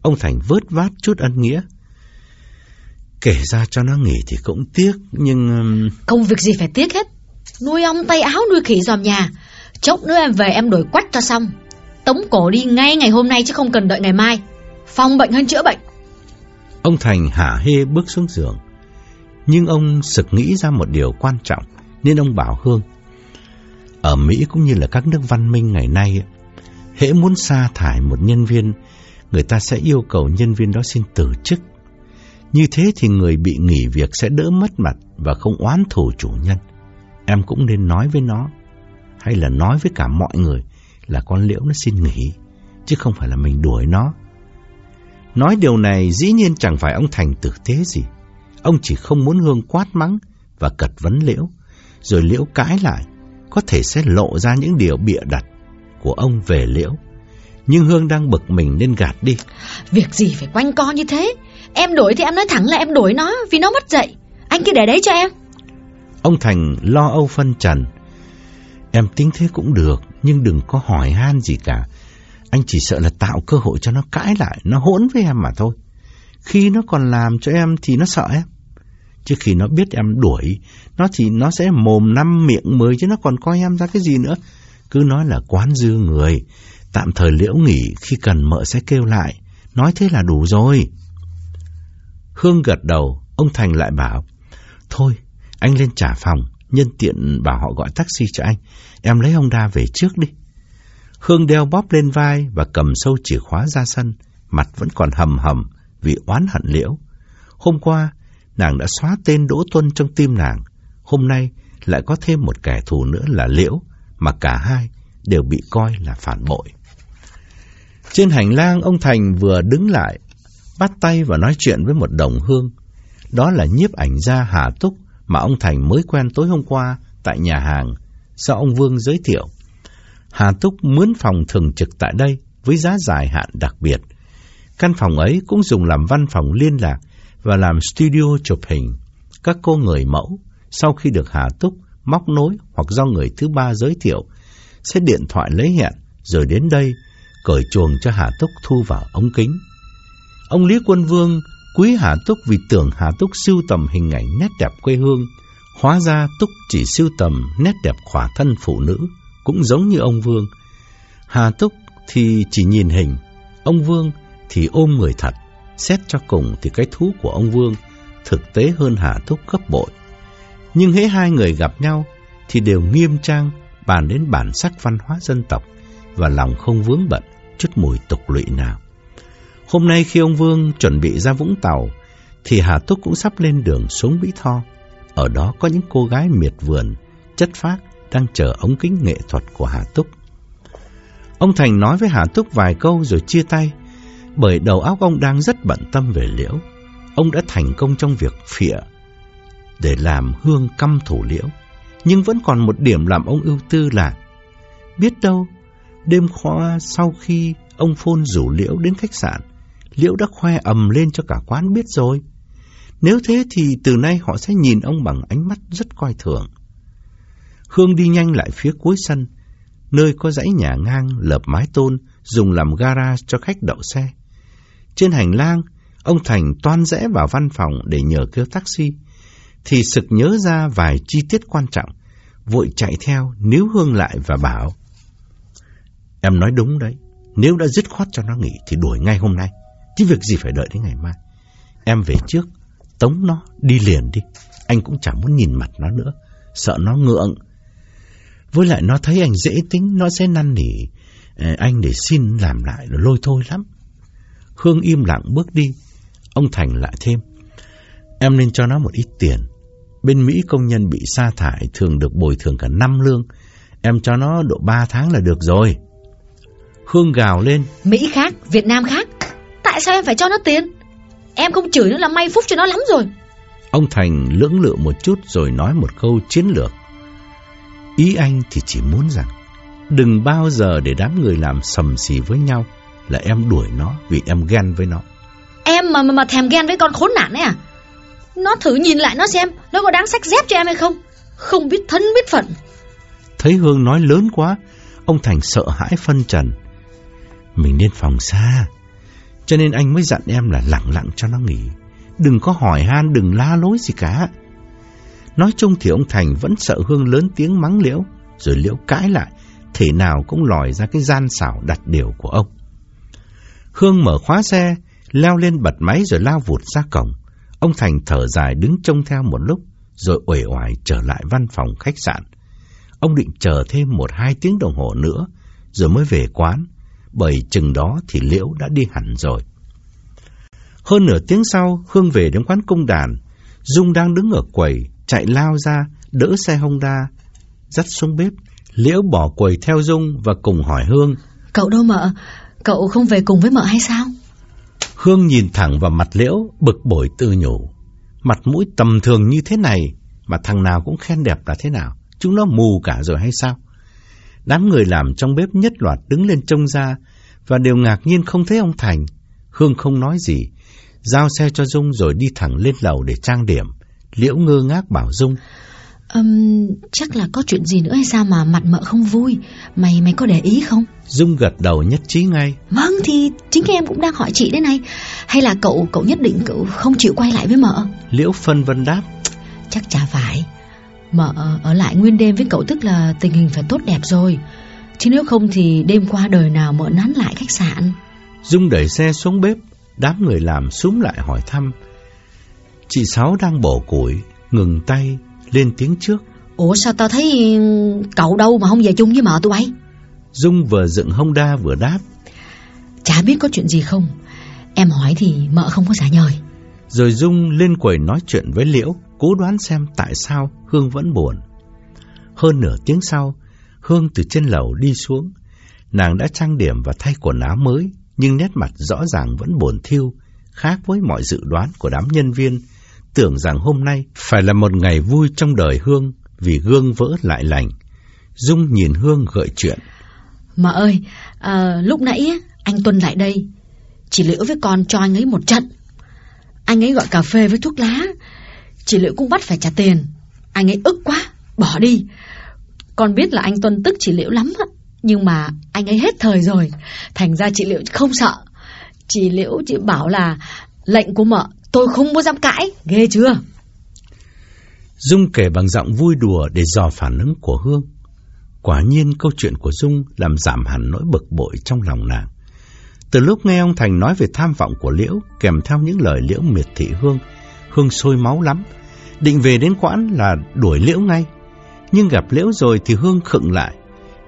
S1: ông Thành vớt vát chút ân nghĩa. Kể ra cho nó nghỉ thì cũng tiếc, nhưng...
S2: Không việc gì phải tiếc hết. Nuôi ông tay áo nuôi khỉ dòm nhà. Chốc nữa em về em đổi quách cho xong Tống cổ đi ngay ngày hôm nay chứ không cần đợi ngày mai. Phòng bệnh hơn chữa bệnh.
S1: Ông Thành hả hê bước xuống giường. Nhưng ông sực nghĩ ra một điều quan trọng Nên ông bảo Hương. Ở Mỹ cũng như là các nước văn minh ngày nay, Hễ muốn sa thải một nhân viên, Người ta sẽ yêu cầu nhân viên đó xin từ chức. Như thế thì người bị nghỉ việc sẽ đỡ mất mặt Và không oán thù chủ nhân. Em cũng nên nói với nó, Hay là nói với cả mọi người là con liễu nó xin nghỉ Chứ không phải là mình đuổi nó Nói điều này dĩ nhiên chẳng phải ông Thành tử tế gì. Ông chỉ không muốn Hương quát mắng và cật vấn Liễu, rồi Liễu cãi lại, có thể sẽ lộ ra những điều bịa đặt của ông về Liễu. Nhưng Hương đang bực mình nên gạt đi.
S2: Việc gì phải quanh co như thế? Em đổi thì em nói thẳng là em đổi nó vì nó mất dậy. Anh cứ để đấy cho em.
S1: Ông Thành lo âu phân trần. Em tính thế cũng được, nhưng đừng có hỏi han gì cả. Anh chỉ sợ là tạo cơ hội cho nó cãi lại, nó hỗn với em mà thôi. Khi nó còn làm cho em thì nó sợ em. Chứ khi nó biết em đuổi, nó thì nó sẽ mồm năm miệng mười chứ nó còn coi em ra cái gì nữa. Cứ nói là quán dư người, tạm thời liễu nghỉ khi cần mợ sẽ kêu lại. Nói thế là đủ rồi. Hương gật đầu, ông Thành lại bảo, Thôi, anh lên trả phòng, nhân tiện bảo họ gọi taxi cho anh. Em lấy ông đa về trước đi. Hương đeo bóp lên vai và cầm sâu chìa khóa ra sân, mặt vẫn còn hầm hầm vì oán hận liễu. Hôm qua, nàng đã xóa tên Đỗ Tuân trong tim nàng. Hôm nay lại có thêm một kẻ thù nữa là liễu, mà cả hai đều bị coi là phản bội. Trên hành lang, ông Thành vừa đứng lại, bắt tay và nói chuyện với một đồng hương. Đó là nhiếp ảnh gia Hà Túc mà ông Thành mới quen tối hôm qua tại nhà hàng, do ông Vương giới thiệu. Hà Túc mướn phòng thường trực tại đây với giá dài hạn đặc biệt. Căn phòng ấy cũng dùng làm văn phòng liên lạc và làm studio chụp hình. Các cô người mẫu, sau khi được Hà Túc móc nối hoặc do người thứ ba giới thiệu, sẽ điện thoại lấy hẹn rồi đến đây cởi chuồng cho Hà Túc thu vào ống kính. Ông Lý Quân Vương quý Hà Túc vì tưởng Hà Túc sưu tầm hình ảnh nét đẹp quê hương, hóa ra Túc chỉ sưu tầm nét đẹp khỏa thân phụ nữ cũng giống như ông Vương. Hà Túc thì chỉ nhìn hình, ông Vương thì ôm người thật. Xét cho cùng thì cái thú của ông Vương thực tế hơn Hà Túc gấp bội. Nhưng hễ hai người gặp nhau thì đều nghiêm trang bàn đến bản sắc văn hóa dân tộc và lòng không vướng bận chút mùi tục lụy nào. Hôm nay khi ông Vương chuẩn bị ra Vũng Tàu thì Hà Túc cũng sắp lên đường xuống Mỹ Tho. Ở đó có những cô gái miệt vườn, chất phác đang chờ ống kính nghệ thuật của Hà Túc. Ông Thành nói với Hà Túc vài câu rồi chia tay, bởi đầu óc ông đang rất bận tâm về liễu. Ông đã thành công trong việc phịa để làm hương căm thủ liễu, nhưng vẫn còn một điểm làm ông ưu tư là biết đâu đêm khoa sau khi ông Phôn rủ liễu đến khách sạn, liễu đã khoe ầm lên cho cả quán biết rồi. Nếu thế thì từ nay họ sẽ nhìn ông bằng ánh mắt rất coi thường. Hương đi nhanh lại phía cuối sân, nơi có dãy nhà ngang lợp mái tôn dùng làm gara cho khách đậu xe. Trên hành lang, ông Thành toan rẽ vào văn phòng để nhờ kêu taxi, thì sực nhớ ra vài chi tiết quan trọng, vội chạy theo níu Hương lại và bảo. Em nói đúng đấy, nếu đã dứt khoát cho nó nghỉ thì đuổi ngay hôm nay, chứ việc gì phải đợi đến ngày mai. Em về trước, tống nó, đi liền đi, anh cũng chẳng muốn nhìn mặt nó nữa, sợ nó ngượng với lại nó thấy anh dễ tính, nó sẽ năn nỉ ờ, anh để xin làm lại nó lôi thôi lắm. Hương im lặng bước đi, ông Thành lại thêm. Em nên cho nó một ít tiền. Bên Mỹ công nhân bị sa thải thường được bồi thường cả năm lương. Em cho nó độ ba tháng là được rồi. Hương gào lên.
S2: Mỹ khác, Việt Nam khác. Tại sao em phải cho nó tiền? Em không chửi nó là may phúc cho nó lắm rồi.
S1: Ông Thành lưỡng lự một chút rồi nói một câu chiến lược. Ý anh thì chỉ muốn rằng đừng bao giờ để đám người làm sầm xì với nhau là em đuổi nó vì em ghen với nó.
S2: Em mà mà, mà thèm ghen với con khốn nạn ấy à? Nó thử nhìn lại nó xem nó có đáng sách dép cho em hay không? Không biết thân biết phận.
S1: Thấy Hương nói lớn quá, ông Thành sợ hãi phân trần. Mình nên phòng xa, cho nên anh mới dặn em là lặng lặng cho nó nghỉ. Đừng có hỏi han, đừng la lối gì cả. Nói chung thì ông Thành vẫn sợ Hương lớn tiếng mắng Liễu, rồi Liễu cãi lại, thể nào cũng lòi ra cái gian xảo đặt điều của ông. Hương mở khóa xe, leo lên bật máy rồi lao vụt ra cổng. Ông Thành thở dài đứng trông theo một lúc, rồi uể oải trở lại văn phòng khách sạn. Ông định chờ thêm một hai tiếng đồng hồ nữa, rồi mới về quán, bởi chừng đó thì Liễu đã đi hẳn rồi. Hơn nửa tiếng sau, Hương về đến quán công đàn. Dung đang đứng ở quầy, chạy lao ra, đỡ xe Honda, dắt xuống bếp. Liễu bỏ quầy theo Dung và cùng hỏi Hương.
S2: Cậu đâu mợ? Cậu không về cùng với mợ hay sao?
S1: Hương nhìn thẳng vào mặt Liễu, bực bội tư nhủ. Mặt mũi tầm thường như thế này, mà thằng nào cũng khen đẹp là thế nào? Chúng nó mù cả rồi hay sao? Đám người làm trong bếp nhất loạt đứng lên trông ra, và đều ngạc nhiên không thấy ông Thành. Hương không nói gì, giao xe cho Dung rồi đi thẳng lên lầu để trang điểm. Liễu ngơ ngác bảo Dung.
S2: Um, chắc là có chuyện gì nữa hay sao mà mặt mợ không vui Mày mày có để ý không
S1: Dung gật đầu nhất trí ngay
S2: Vâng thì chính em cũng đang hỏi chị đấy này Hay là cậu cậu nhất định cậu không chịu quay lại với mợ
S1: Liễu phân vân đáp
S2: Chắc chả phải Mợ ở lại nguyên đêm với cậu tức là tình hình phải tốt đẹp rồi. Chứ nếu không thì đêm qua đời nào mợ nán lại khách sạn?
S1: Dung đẩy xe xuống bếp Đám người làm súng lại hỏi thăm. Chị Sáu đang bổ củi Ngừng tay lên tiếng trước.
S2: Ủa sao tao thấy cậu đâu mà không về chung với mợ tụi bay?
S1: Dung vừa dựng Honda vừa đáp.
S2: Chả biết có chuyện gì không. Em hỏi thì mợ không có giả nhời
S1: Rồi Dung lên quầy nói chuyện với Liễu Cố đoán xem tại sao Hương vẫn buồn. Hơn nửa tiếng sau Hương từ trên lầu đi xuống. Nàng đã trang điểm và thay quần áo mới Nhưng nét mặt rõ ràng vẫn buồn thiêu Khác với mọi dự đoán của đám nhân viên Tưởng rằng hôm nay Phải là một ngày vui trong đời Hương Vì gương vỡ lại lành. Dung nhìn Hương gợi chuyện.
S2: Mà ơi à, Lúc nãy anh Tuân lại đây Chị Liễu với con cho anh ấy một trận. Anh ấy gọi cà phê với thuốc lá Chị Liễu cũng bắt phải trả tiền. Anh ấy ức quá, Bỏ đi. Con biết là anh Tuân tức chị Liễu lắm Nhưng mà anh ấy hết thời rồi, Thành ra chị Liễu không sợ. Chị Liễu chị bảo là, Lệnh của mợ, tôi không muốn dám cãi. Ghê chưa?
S1: Dung kể bằng giọng vui đùa Để dò phản ứng của Hương. Quả nhiên câu chuyện của Dung Làm giảm hẳn nỗi bực bội trong lòng nàng. Từ lúc nghe ông Thành nói về tham vọng của Liễu, Kèm theo những lời Liễu miệt thị Hương Hương sôi máu lắm Định về đến quãn là đuổi Liễu ngay. Nhưng gặp Liễu rồi thì Hương khựng lại,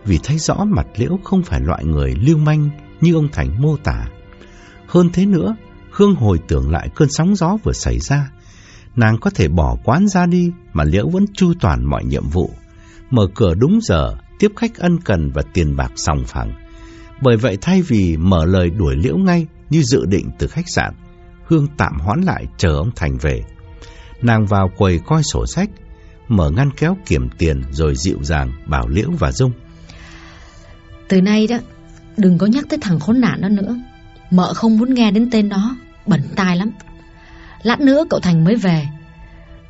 S1: Vì thấy rõ mặt Liễu không phải loại người lưu manh Như ông Thành mô tả. Hơn thế nữa, Hương hồi tưởng lại cơn sóng gió vừa xảy ra. Nàng có thể bỏ quán ra đi Mà Liễu vẫn chu toàn mọi nhiệm vụ. Mở cửa đúng giờ, Tiếp khách ân cần và tiền bạc sòng phẳng. Bởi vậy thay vì mở lời đuổi Liễu ngay Như dự định từ khách sạn, Hương tạm hoãn lại chờ ông Thành về. Nàng vào quầy coi sổ sách Mở ngăn kéo kiểm tiền Rồi dịu dàng bảo Liễu và Dung.
S2: Từ nay đó Đừng có nhắc tới thằng khốn nạn đó nữa. Mợ không muốn nghe đến tên nó Bẩn tai lắm. Lát nữa cậu Thành mới về.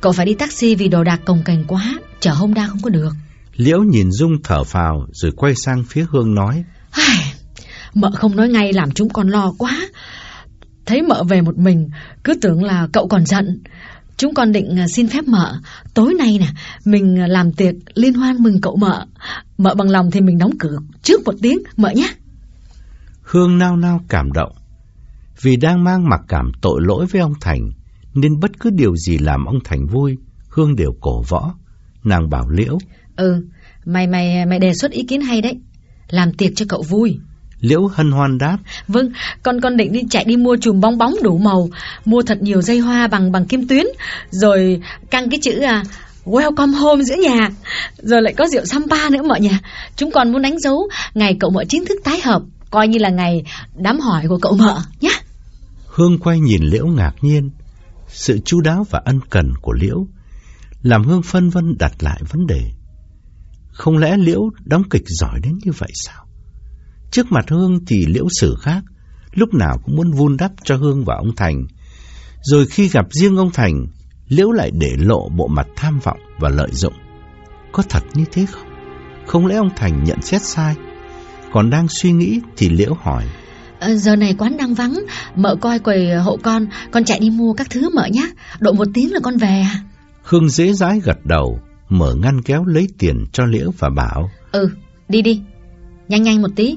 S2: Cậu phải đi taxi vì đồ đạc cồng cành quá Chở Honda không có được.
S1: Liễu nhìn Dung thở phào Rồi quay sang phía Hương nói.
S2: Ai, Mợ không nói ngay làm chúng con lo quá. Thấy mợ về một mình Cứ tưởng là cậu còn giận Chúng con định à, xin phép mợ Tối nay nè Mình làm tiệc liên hoan mừng cậu mợ Mợ bằng lòng thì mình đóng cửa trước một tiếng Mợ nhé.
S1: Hương nao nao cảm động. Vì đang mang mặc cảm tội lỗi với ông Thành Nên bất cứ điều gì làm ông Thành vui Hương đều cổ võ. Nàng bảo Liễu
S2: Ừ Mày mày mày đề xuất ý kiến hay đấy. Làm tiệc cho cậu vui
S1: Liễu hân hoan đáp
S2: Vâng, con con định đi chạy đi mua chùm bong bóng đủ màu Mua thật nhiều dây hoa bằng bằng kim tuyến Rồi căng cái chữ à Welcome home giữa nhà Rồi lại có rượu Sampa nữa mọi nhà. Chúng còn muốn đánh dấu Ngày cậu mợ chính thức tái hợp Coi như là ngày đám hỏi của cậu mợ nhé
S1: Hương quay nhìn Liễu ngạc nhiên. Sự chu đáo và ân cần của Liễu Làm Hương phân vân đặt lại vấn đề. Không lẽ Liễu đóng kịch giỏi đến như vậy sao Trước mặt Hương thì Liễu xử khác Lúc nào cũng muốn vun đắp cho Hương và ông Thành. Rồi khi gặp riêng ông Thành Liễu lại để lộ bộ mặt tham vọng và lợi dụng. Có thật như thế không? Không lẽ ông Thành nhận xét sai? Còn đang suy nghĩ thì Liễu hỏi.
S2: À, Giờ này quán đang vắng Mợ coi quầy hộ con Con chạy đi mua các thứ mợ nhé Độ một tiếng là con về à?
S1: Hương dễ dãi gật đầu Mở ngăn kéo lấy tiền cho Liễu và bảo.
S2: Ừ đi đi Nhanh nhanh một tí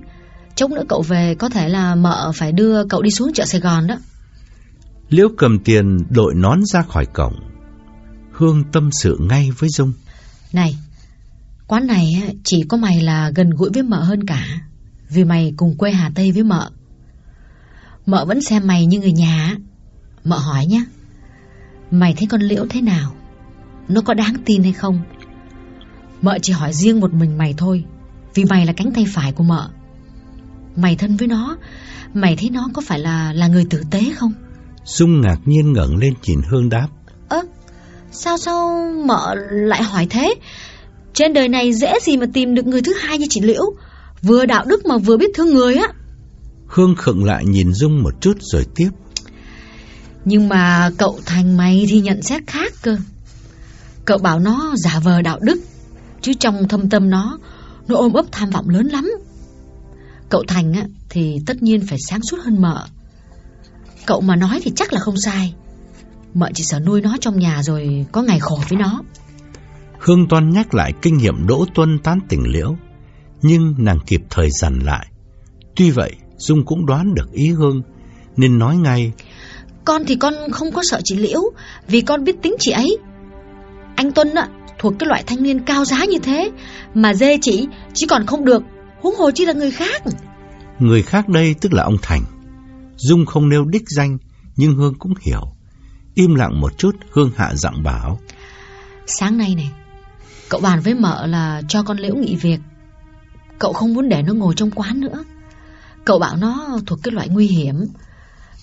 S2: Chốc nữa cậu về có thể là mợ phải đưa cậu đi xuống chợ Sài Gòn đó.
S1: Liễu cầm tiền đội nón ra khỏi cổng. Hương tâm sự ngay với Dung.
S2: Này Quán này chỉ có mày là gần gũi với mợ hơn cả Vì mày cùng quê Hà Tây với mợ. Mợ vẫn xem mày như người nhà Mợ hỏi nhé Mày thấy con liễu thế nào? Nó có đáng tin hay không? Mợ chỉ hỏi riêng một mình mày thôi Vì mày là cánh tay phải của mợ Mày thân với nó Mày thấy nó có phải là là người tử tế không?
S1: Dung ngạc nhiên ngẩng lên nhìn Hương đáp.
S2: Ơ Sao sao mợ lại hỏi thế? Trên đời này dễ gì mà tìm được người thứ hai như chị Liễu? Vừa đạo đức mà vừa biết thương người á.
S1: Hương khựng lại nhìn Dung một chút rồi tiếp.
S2: Nhưng mà cậu Thành mày thì nhận xét khác cơ. Cậu bảo nó giả vờ đạo đức Chứ trong thâm tâm nó Nó ôm ấp tham vọng lớn lắm Cậu Thành á, thì tất nhiên phải sáng suốt hơn mợ. Cậu mà nói thì chắc là không sai. Mợ chỉ sợ nuôi nó trong nhà rồi Có ngày khổ với nó.
S1: Hương Toan nhắc lại kinh nghiệm Đỗ Tuân tán tỉnh liễu Nhưng nàng kịp thời dằn lại. Tuy vậy Dung cũng đoán được ý Hương Nên nói ngay.
S2: Con thì con không có sợ chị Liễu Vì con biết tính chị ấy. Anh Tuân á, thuộc cái loại thanh niên cao giá như thế Mà dê chị Chỉ còn không được Huống hồ chi là người khác.
S1: Người khác đây tức là ông Thành. Dung không nêu đích danh Nhưng Hương cũng hiểu. Im lặng một chút Hương hạ giọng bảo.
S2: Sáng nay này Cậu bàn với mợ là cho con Liễu nghỉ việc. Cậu không muốn để nó ngồi trong quán nữa. Cậu bảo nó thuộc cái loại nguy hiểm.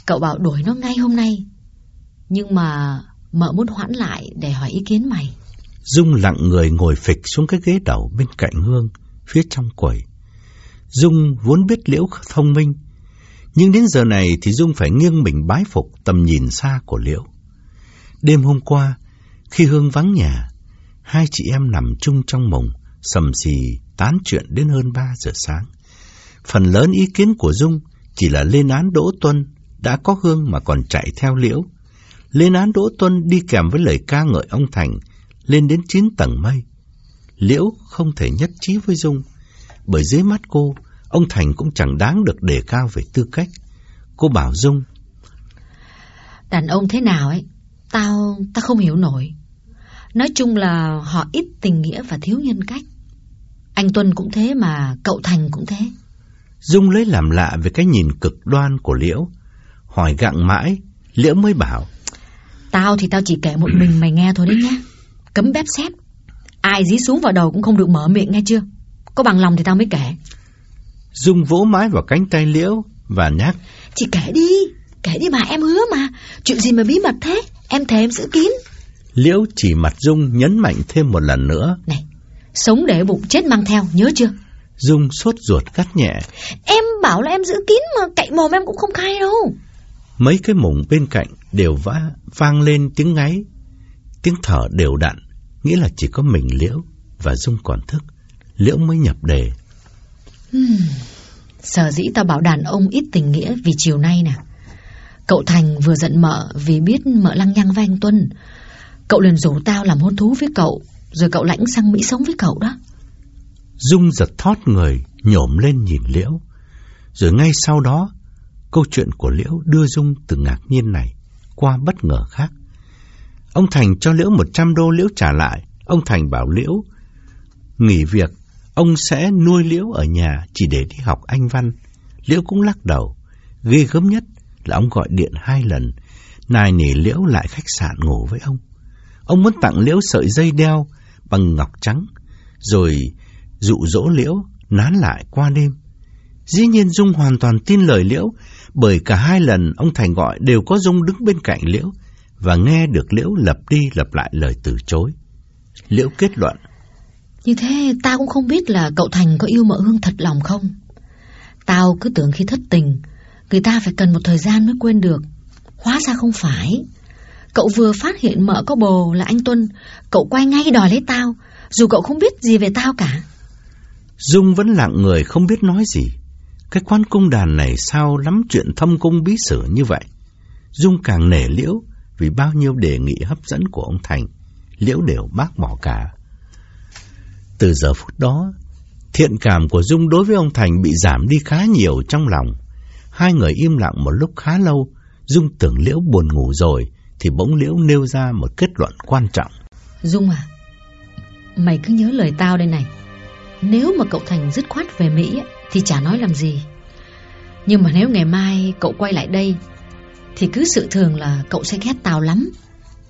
S2: Cậu bảo đuổi nó ngay hôm nay. Nhưng mà mợ muốn hoãn lại để hỏi ý kiến mày.
S1: Dung lặng người ngồi phịch xuống cái ghế đầu bên cạnh Hương Phía trong quầy Dung vốn biết Liễu thông minh, Nhưng đến giờ này thì Dung phải nghiêng mình bái phục tầm nhìn xa của Liễu. Đêm hôm qua, Khi Hương vắng nhà, Hai chị em nằm chung trong mộng, Sầm xì tán chuyện đến hơn ba giờ sáng. Phần lớn ý kiến của Dung Chỉ là lên án Đỗ Tuân Đã có Hương mà còn chạy theo Liễu. Lên án Đỗ Tuân đi kèm với lời ca ngợi ông Thành Lên đến chín tầng mây. Liễu không thể nhất trí với Dung bởi dưới mắt cô, ông Thành cũng chẳng đáng được đề cao về tư cách. Cô bảo Dung.
S2: Đàn ông thế nào ấy, tao, tao không hiểu nổi. Nói chung là họ ít tình nghĩa và thiếu nhân cách. Anh Tuân cũng thế mà cậu Thành cũng thế.
S1: Dung lấy làm lạ về cái nhìn cực đoan của Liễu. Hỏi gặng mãi, Liễu mới bảo.
S2: Tao thì tao chỉ kể một mình mày nghe thôi đấy nhá. Cấm bếp xét. Ai dí xuống vào đầu cũng không được mở miệng nghe chưa? Có bằng lòng thì tao mới kể.
S1: Dung vỗ mái vào cánh tay Liễu Và nhắc.
S2: Chị kể đi Kể đi mà em hứa mà. Chuyện gì mà bí mật thế? Em thề em giữ kín.
S1: Liễu chỉ mặt Dung nhấn mạnh thêm một lần nữa.
S2: Này Sống để bụng chết mang theo nhớ chưa?
S1: Dung sốt ruột cắt nhẹ.
S2: Em bảo là em giữ kín mà cậy mồm em cũng không khai đâu.
S1: Mấy cái mùng bên cạnh đều vã, vang lên tiếng ngáy. Tiếng thở đều đặn Nghĩa là chỉ có mình Liễu Và Dung còn thức Liễu mới nhập đề.
S2: Hmm, sở dĩ tao bảo đàn ông ít tình nghĩa vì chiều nay nè. Cậu Thành vừa giận mợ vì biết mợ lăng nhăng với anh Tuân. Cậu liền rủ tao làm hôn thú với cậu, rồi cậu lãnh sang Mỹ sống với cậu đó.
S1: Dung giật thót người, nhổm lên nhìn Liễu. Rồi ngay sau đó, câu chuyện của Liễu đưa Dung từ ngạc nhiên này qua bất ngờ khác. Ông Thành cho Liễu 100 đô Liễu trả lại. Ông Thành bảo Liễu nghỉ việc Ông sẽ nuôi Liễu ở nhà chỉ để đi học Anh Văn. Liễu cũng lắc đầu. Ghê gớm nhất là ông gọi điện hai lần. Nài nỉ Liễu lại khách sạn ngủ với ông. Ông muốn tặng Liễu sợi dây đeo bằng ngọc trắng. Rồi dụ dỗ Liễu nán lại qua đêm. Dĩ nhiên Dung hoàn toàn tin lời Liễu. Bởi cả hai lần ông Thành gọi đều có Dung đứng bên cạnh Liễu. Và nghe được Liễu lập đi lập lại lời từ chối. Liễu kết luận.
S2: Như thế tao cũng không biết là cậu Thành có yêu mợ Hương thật lòng không? Tao cứ tưởng khi thất tình, Người ta phải cần một thời gian mới quên được. Hóa ra không phải. Cậu vừa phát hiện mợ có bồ là anh Tuân, Cậu quay ngay đòi lấy tao, Dù cậu không biết gì về tao cả.
S1: Dung vẫn lặng người không biết nói gì. Cái quan cung đàn này sao lắm chuyện thâm cung bí sử như vậy? Dung càng nể liễu Vì bao nhiêu đề nghị hấp dẫn của ông Thành, Liễu đều bác bỏ cả từ giờ phút đó, Thiện cảm của Dung đối với ông Thành bị giảm đi khá nhiều trong lòng. Hai người im lặng một lúc khá lâu, Dung tưởng Liễu buồn ngủ rồi, thì bỗng Liễu nêu ra một kết luận quan trọng.
S2: Dung à, mày cứ nhớ lời tao đây này. Nếu mà cậu Thành dứt khoát về Mỹ thì chả nói làm gì. Nhưng mà nếu ngày mai cậu quay lại đây thì cứ sự thường là cậu sẽ ghét tao lắm.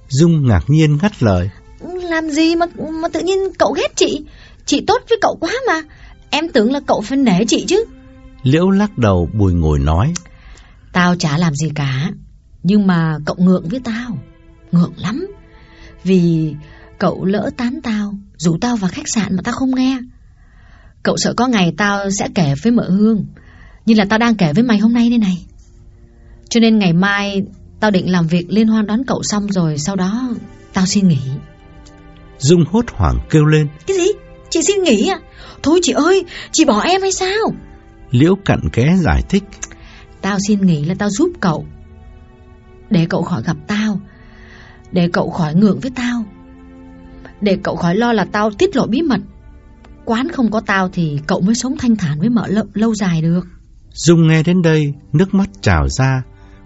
S1: Dung ngạc nhiên ngắt lời.
S2: Làm gì mà mà tự nhiên cậu ghét chị? Chị tốt với cậu quá mà. Em tưởng là cậu phải nể chị chứ.
S1: Liễu lắc đầu bùi ngồi nói.
S2: Tao chả làm gì cả. Nhưng mà cậu ngượng với tao. Ngượng lắm. Vì cậu lỡ tán tao, rủ tao vào khách sạn mà tao không nghe. Cậu sợ có ngày tao sẽ kể với mợ Hương, như là tao đang kể với mày hôm nay đây này. Cho nên ngày mai tao định làm việc liên hoan đón cậu xong rồi sau đó tao xin nghỉ.
S1: Dung hốt hoảng kêu lên.
S2: Cái gì? Chị xin nghỉ à? Thôi chị ơi, chị bỏ em hay sao?
S1: Liễu cặn ké giải thích.
S2: Tao xin nghỉ là tao giúp cậu. Để cậu khỏi gặp tao. Để cậu khỏi ngượng với tao. Để cậu khỏi lo là tao tiết lộ bí mật. Quán không có tao thì cậu mới sống thanh thản với mợ lâu, lâu dài được.
S1: Dung nghe đến đây, nước mắt trào ra,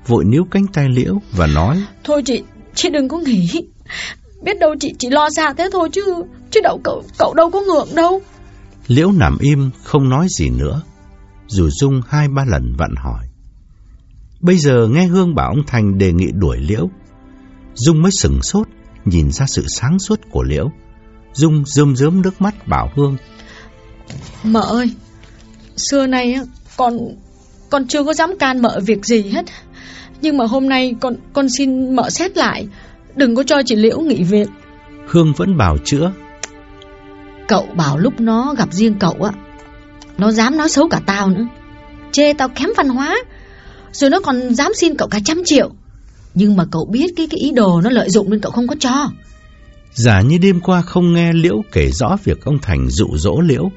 S1: vội níu cánh tay Liễu và nói.
S2: Thôi chị, chị đừng có nghỉ. Biết đâu chị chỉ lo xa thế thôi chứ, chứ đâu cậu, cậu đâu có ngượng đâu.
S1: Liễu nằm im, không nói gì nữa. Dù Dung hai ba lần vặn hỏi. Bây giờ nghe Hương bảo ông Thành đề nghị đuổi Liễu. Dung mới sừng sốt, nhìn ra sự sáng suốt của Liễu. Dung rơm rớm nước mắt bảo Hương.
S2: Mợ ơi, xưa nay con con chưa có dám can mợ việc gì hết. Nhưng mà hôm nay con con xin mợ xét lại, đừng có cho chị Liễu nghỉ việc.
S1: Hương vẫn bảo chữa.
S2: Cậu bảo lúc nó gặp riêng cậu á, nó dám nói xấu cả tao nữa. Chê tao kém văn hóa, rồi nó còn dám xin cậu cả trăm triệu. Nhưng mà cậu biết cái cái ý đồ nó lợi dụng nên cậu không có cho.
S1: Giả như đêm qua không nghe Liễu kể rõ việc ông Thành dụ dỗ Liễu,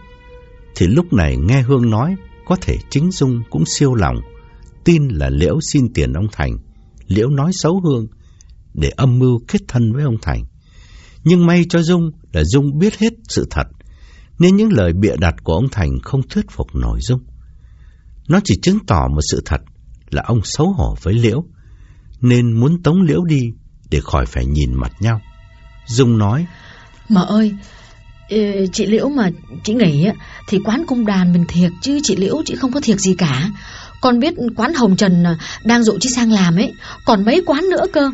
S1: thì lúc này nghe Hương nói có thể chính Dung cũng siêu lòng, tin là Liễu xin tiền ông Thành. Liễu nói xấu Hương để âm mưu kết thân với ông Thành. Nhưng may cho Dung là Dung biết hết sự thật, nên những lời bịa đặt của ông Thành không thuyết phục nổi Dung. Nó chỉ chứng tỏ một sự thật là ông xấu hổ với Liễu, nên muốn tống Liễu đi để khỏi phải nhìn mặt nhau. Dung nói,
S2: Mợ ơi, chị Liễu mà chị nghỉ thì quán cung đàn mình thiệt chứ chị Liễu chị không có thiệt gì cả. Con biết quán Hồng Trần à, đang dụ chị sang làm ấy, còn mấy quán nữa cơ.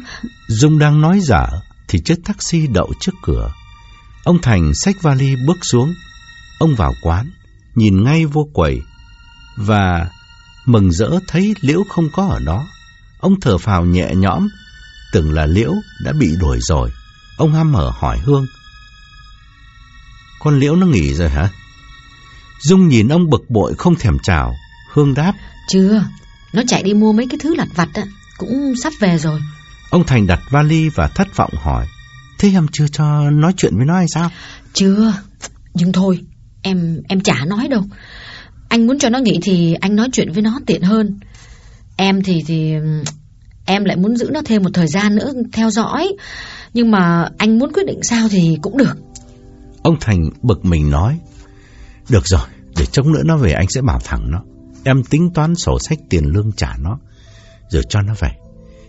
S1: Dung đang nói dở thì chiếc taxi đậu trước cửa. Ông Thành xách vali bước xuống. Ông vào quán, nhìn ngay vô quầy và mừng rỡ thấy Liễu không có ở đó. Ông thở phào nhẹ nhõm, tưởng là Liễu đã bị đuổi rồi. Ông ham mở hỏi Hương. Con Liễu nó nghỉ rồi hả? Dung nhìn ông bực bội không thèm chào. Hương đáp.
S2: Chưa, nó chạy đi mua mấy cái thứ lặt vặt á, cũng sắp về rồi.
S1: Ông Thành đặt vali và thất vọng hỏi. Thế em chưa cho nói chuyện với nó hay sao?
S2: Chưa, nhưng thôi, em em chả nói đâu. Anh muốn cho nó nghỉ thì anh nói chuyện với nó tiện hơn. Em thì thì em lại muốn giữ nó thêm một thời gian nữa theo dõi. Nhưng mà anh muốn quyết định sao thì cũng được.
S1: Ông Thành bực mình nói. Được rồi, để chống nữa nó về anh sẽ bảo thẳng nó. Em tính toán sổ sách tiền lương trả nó, rồi cho nó về.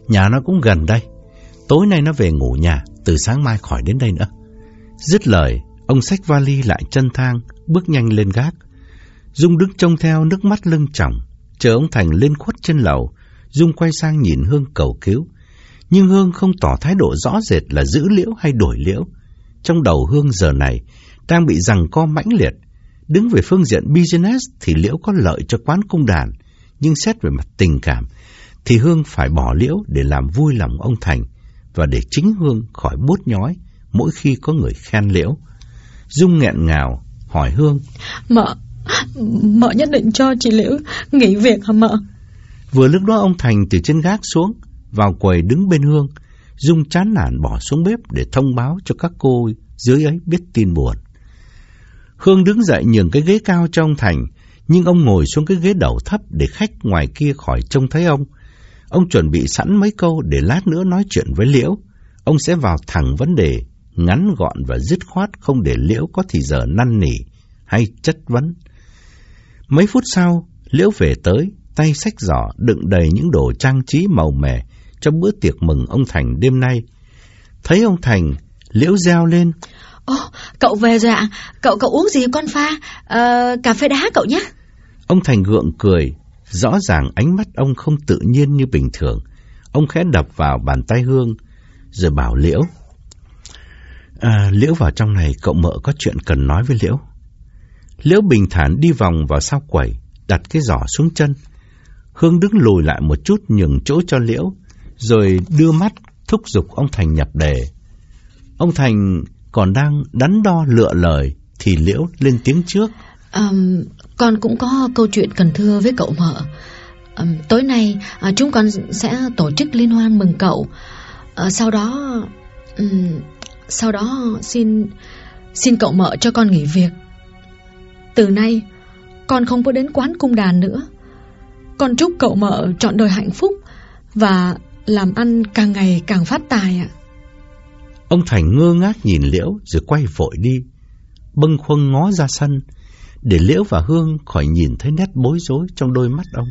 S1: Nhà nó cũng gần đây. Tối nay nó về ngủ nhà, từ sáng mai khỏi đến đây nữa. Dứt lời, ông xách vali lại chân thang, bước nhanh lên gác. Dung đứng trông theo nước mắt lưng tròng, chờ ông Thành lên khuất trên lầu. Dung quay sang nhìn Hương cầu cứu. Nhưng Hương không tỏ thái độ rõ rệt là giữ liễu hay đổi liễu. Trong đầu Hương giờ này đang bị rằng co mãnh liệt. Đứng về phương diện business thì liễu có lợi cho quán cung đàn. Nhưng xét về mặt tình cảm thì Hương phải bỏ liễu để làm vui lòng ông Thành và để chính Hương khỏi bút nhói mỗi khi có người khen liễu. Dung nghẹn ngào hỏi Hương.
S2: Mợ, mợ nhất định cho chị Liễu nghỉ việc hả mợ?
S1: Vừa lúc đó ông Thành từ trên gác xuống, vào quầy đứng bên Hương. Dung chán nản bỏ xuống bếp để thông báo cho các cô dưới ấy biết tin buồn. Khương đứng dậy nhường cái ghế cao cho ông Thành, nhưng ông ngồi xuống cái ghế đầu thấp để khách ngoài kia khỏi trông thấy ông. Ông chuẩn bị sẵn mấy câu để lát nữa nói chuyện với Liễu. Ông sẽ vào thẳng vấn đề, ngắn gọn và dứt khoát không để Liễu có thì giờ năn nỉ hay chất vấn. Mấy phút sau, Liễu về tới, tay xách giỏ đựng đầy những đồ trang trí màu mè cho bữa tiệc mừng ông Thành đêm nay. Thấy ông Thành, Liễu reo lên.
S2: Ồ, cậu về rồi ạ. Cậu cậu uống gì con pha? Ờ, cà phê đá cậu nhé.
S1: Ông Thành gượng cười, rõ ràng ánh mắt ông không tự nhiên như bình thường. Ông khẽ đập vào bàn tay Hương, rồi bảo Liễu. À, Liễu vào trong này, cậu mợ có chuyện cần nói với Liễu. Liễu bình thản đi vòng vào sau quầy, đặt cái giỏ xuống chân. Hương đứng lùi lại một chút nhường chỗ cho Liễu, rồi đưa mắt thúc giục ông Thành nhập đề. Ông Thành còn đang đắn đo lựa lời thì Liễu lên tiếng trước.
S2: À, con cũng có câu chuyện cần thưa với cậu mợ. À, tối nay à, chúng con sẽ tổ chức liên hoan mừng cậu. À, sau đó, um, sau đó xin xin cậu mợ cho con nghỉ việc. Từ nay, con không có đến quán cung đàn nữa. Con chúc cậu mợ trọn đời hạnh phúc và làm ăn càng ngày càng phát tài ạ.
S1: Ông Thành ngơ ngác nhìn Liễu rồi quay vội đi, bâng khuâng ngó ra sân, để Liễu và Hương khỏi nhìn thấy nét bối rối trong đôi mắt ông.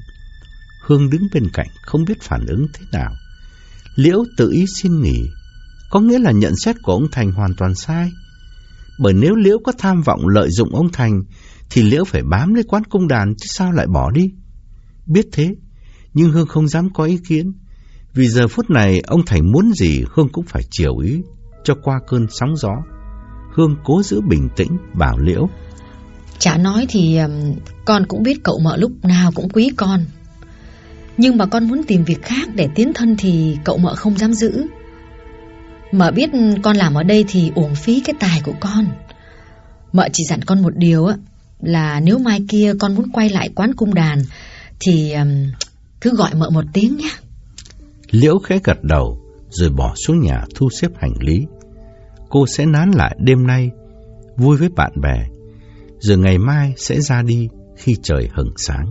S1: Hương đứng bên cạnh không biết phản ứng thế nào. Liễu tự ý xin nghỉ, có nghĩa là nhận xét của ông Thành hoàn toàn sai. Bởi nếu Liễu có tham vọng lợi dụng ông Thành, thì Liễu phải bám lấy quán cung đàn chứ sao lại bỏ đi. Biết thế, nhưng Hương không dám có ý kiến, vì giờ phút này ông Thành muốn gì Hương cũng phải chiều ý cho qua cơn sóng gió. Hương cố giữ bình tĩnh bảo Liễu.
S2: Chả nói thì con cũng biết cậu mợ lúc nào cũng quý con. Nhưng mà con muốn tìm việc khác để tiến thân thì cậu mợ không dám giữ. Mợ biết con làm ở đây thì uổng phí cái tài của con. Mợ chỉ dặn con một điều á là nếu mai kia con muốn quay lại quán cung đàn thì cứ gọi mợ một tiếng nhé.
S1: Liễu khẽ gật đầu rồi bỏ xuống nhà thu xếp hành lý. Cô sẽ nán lại đêm nay, vui với bạn bè, rồi ngày mai sẽ ra đi khi trời hừng sáng.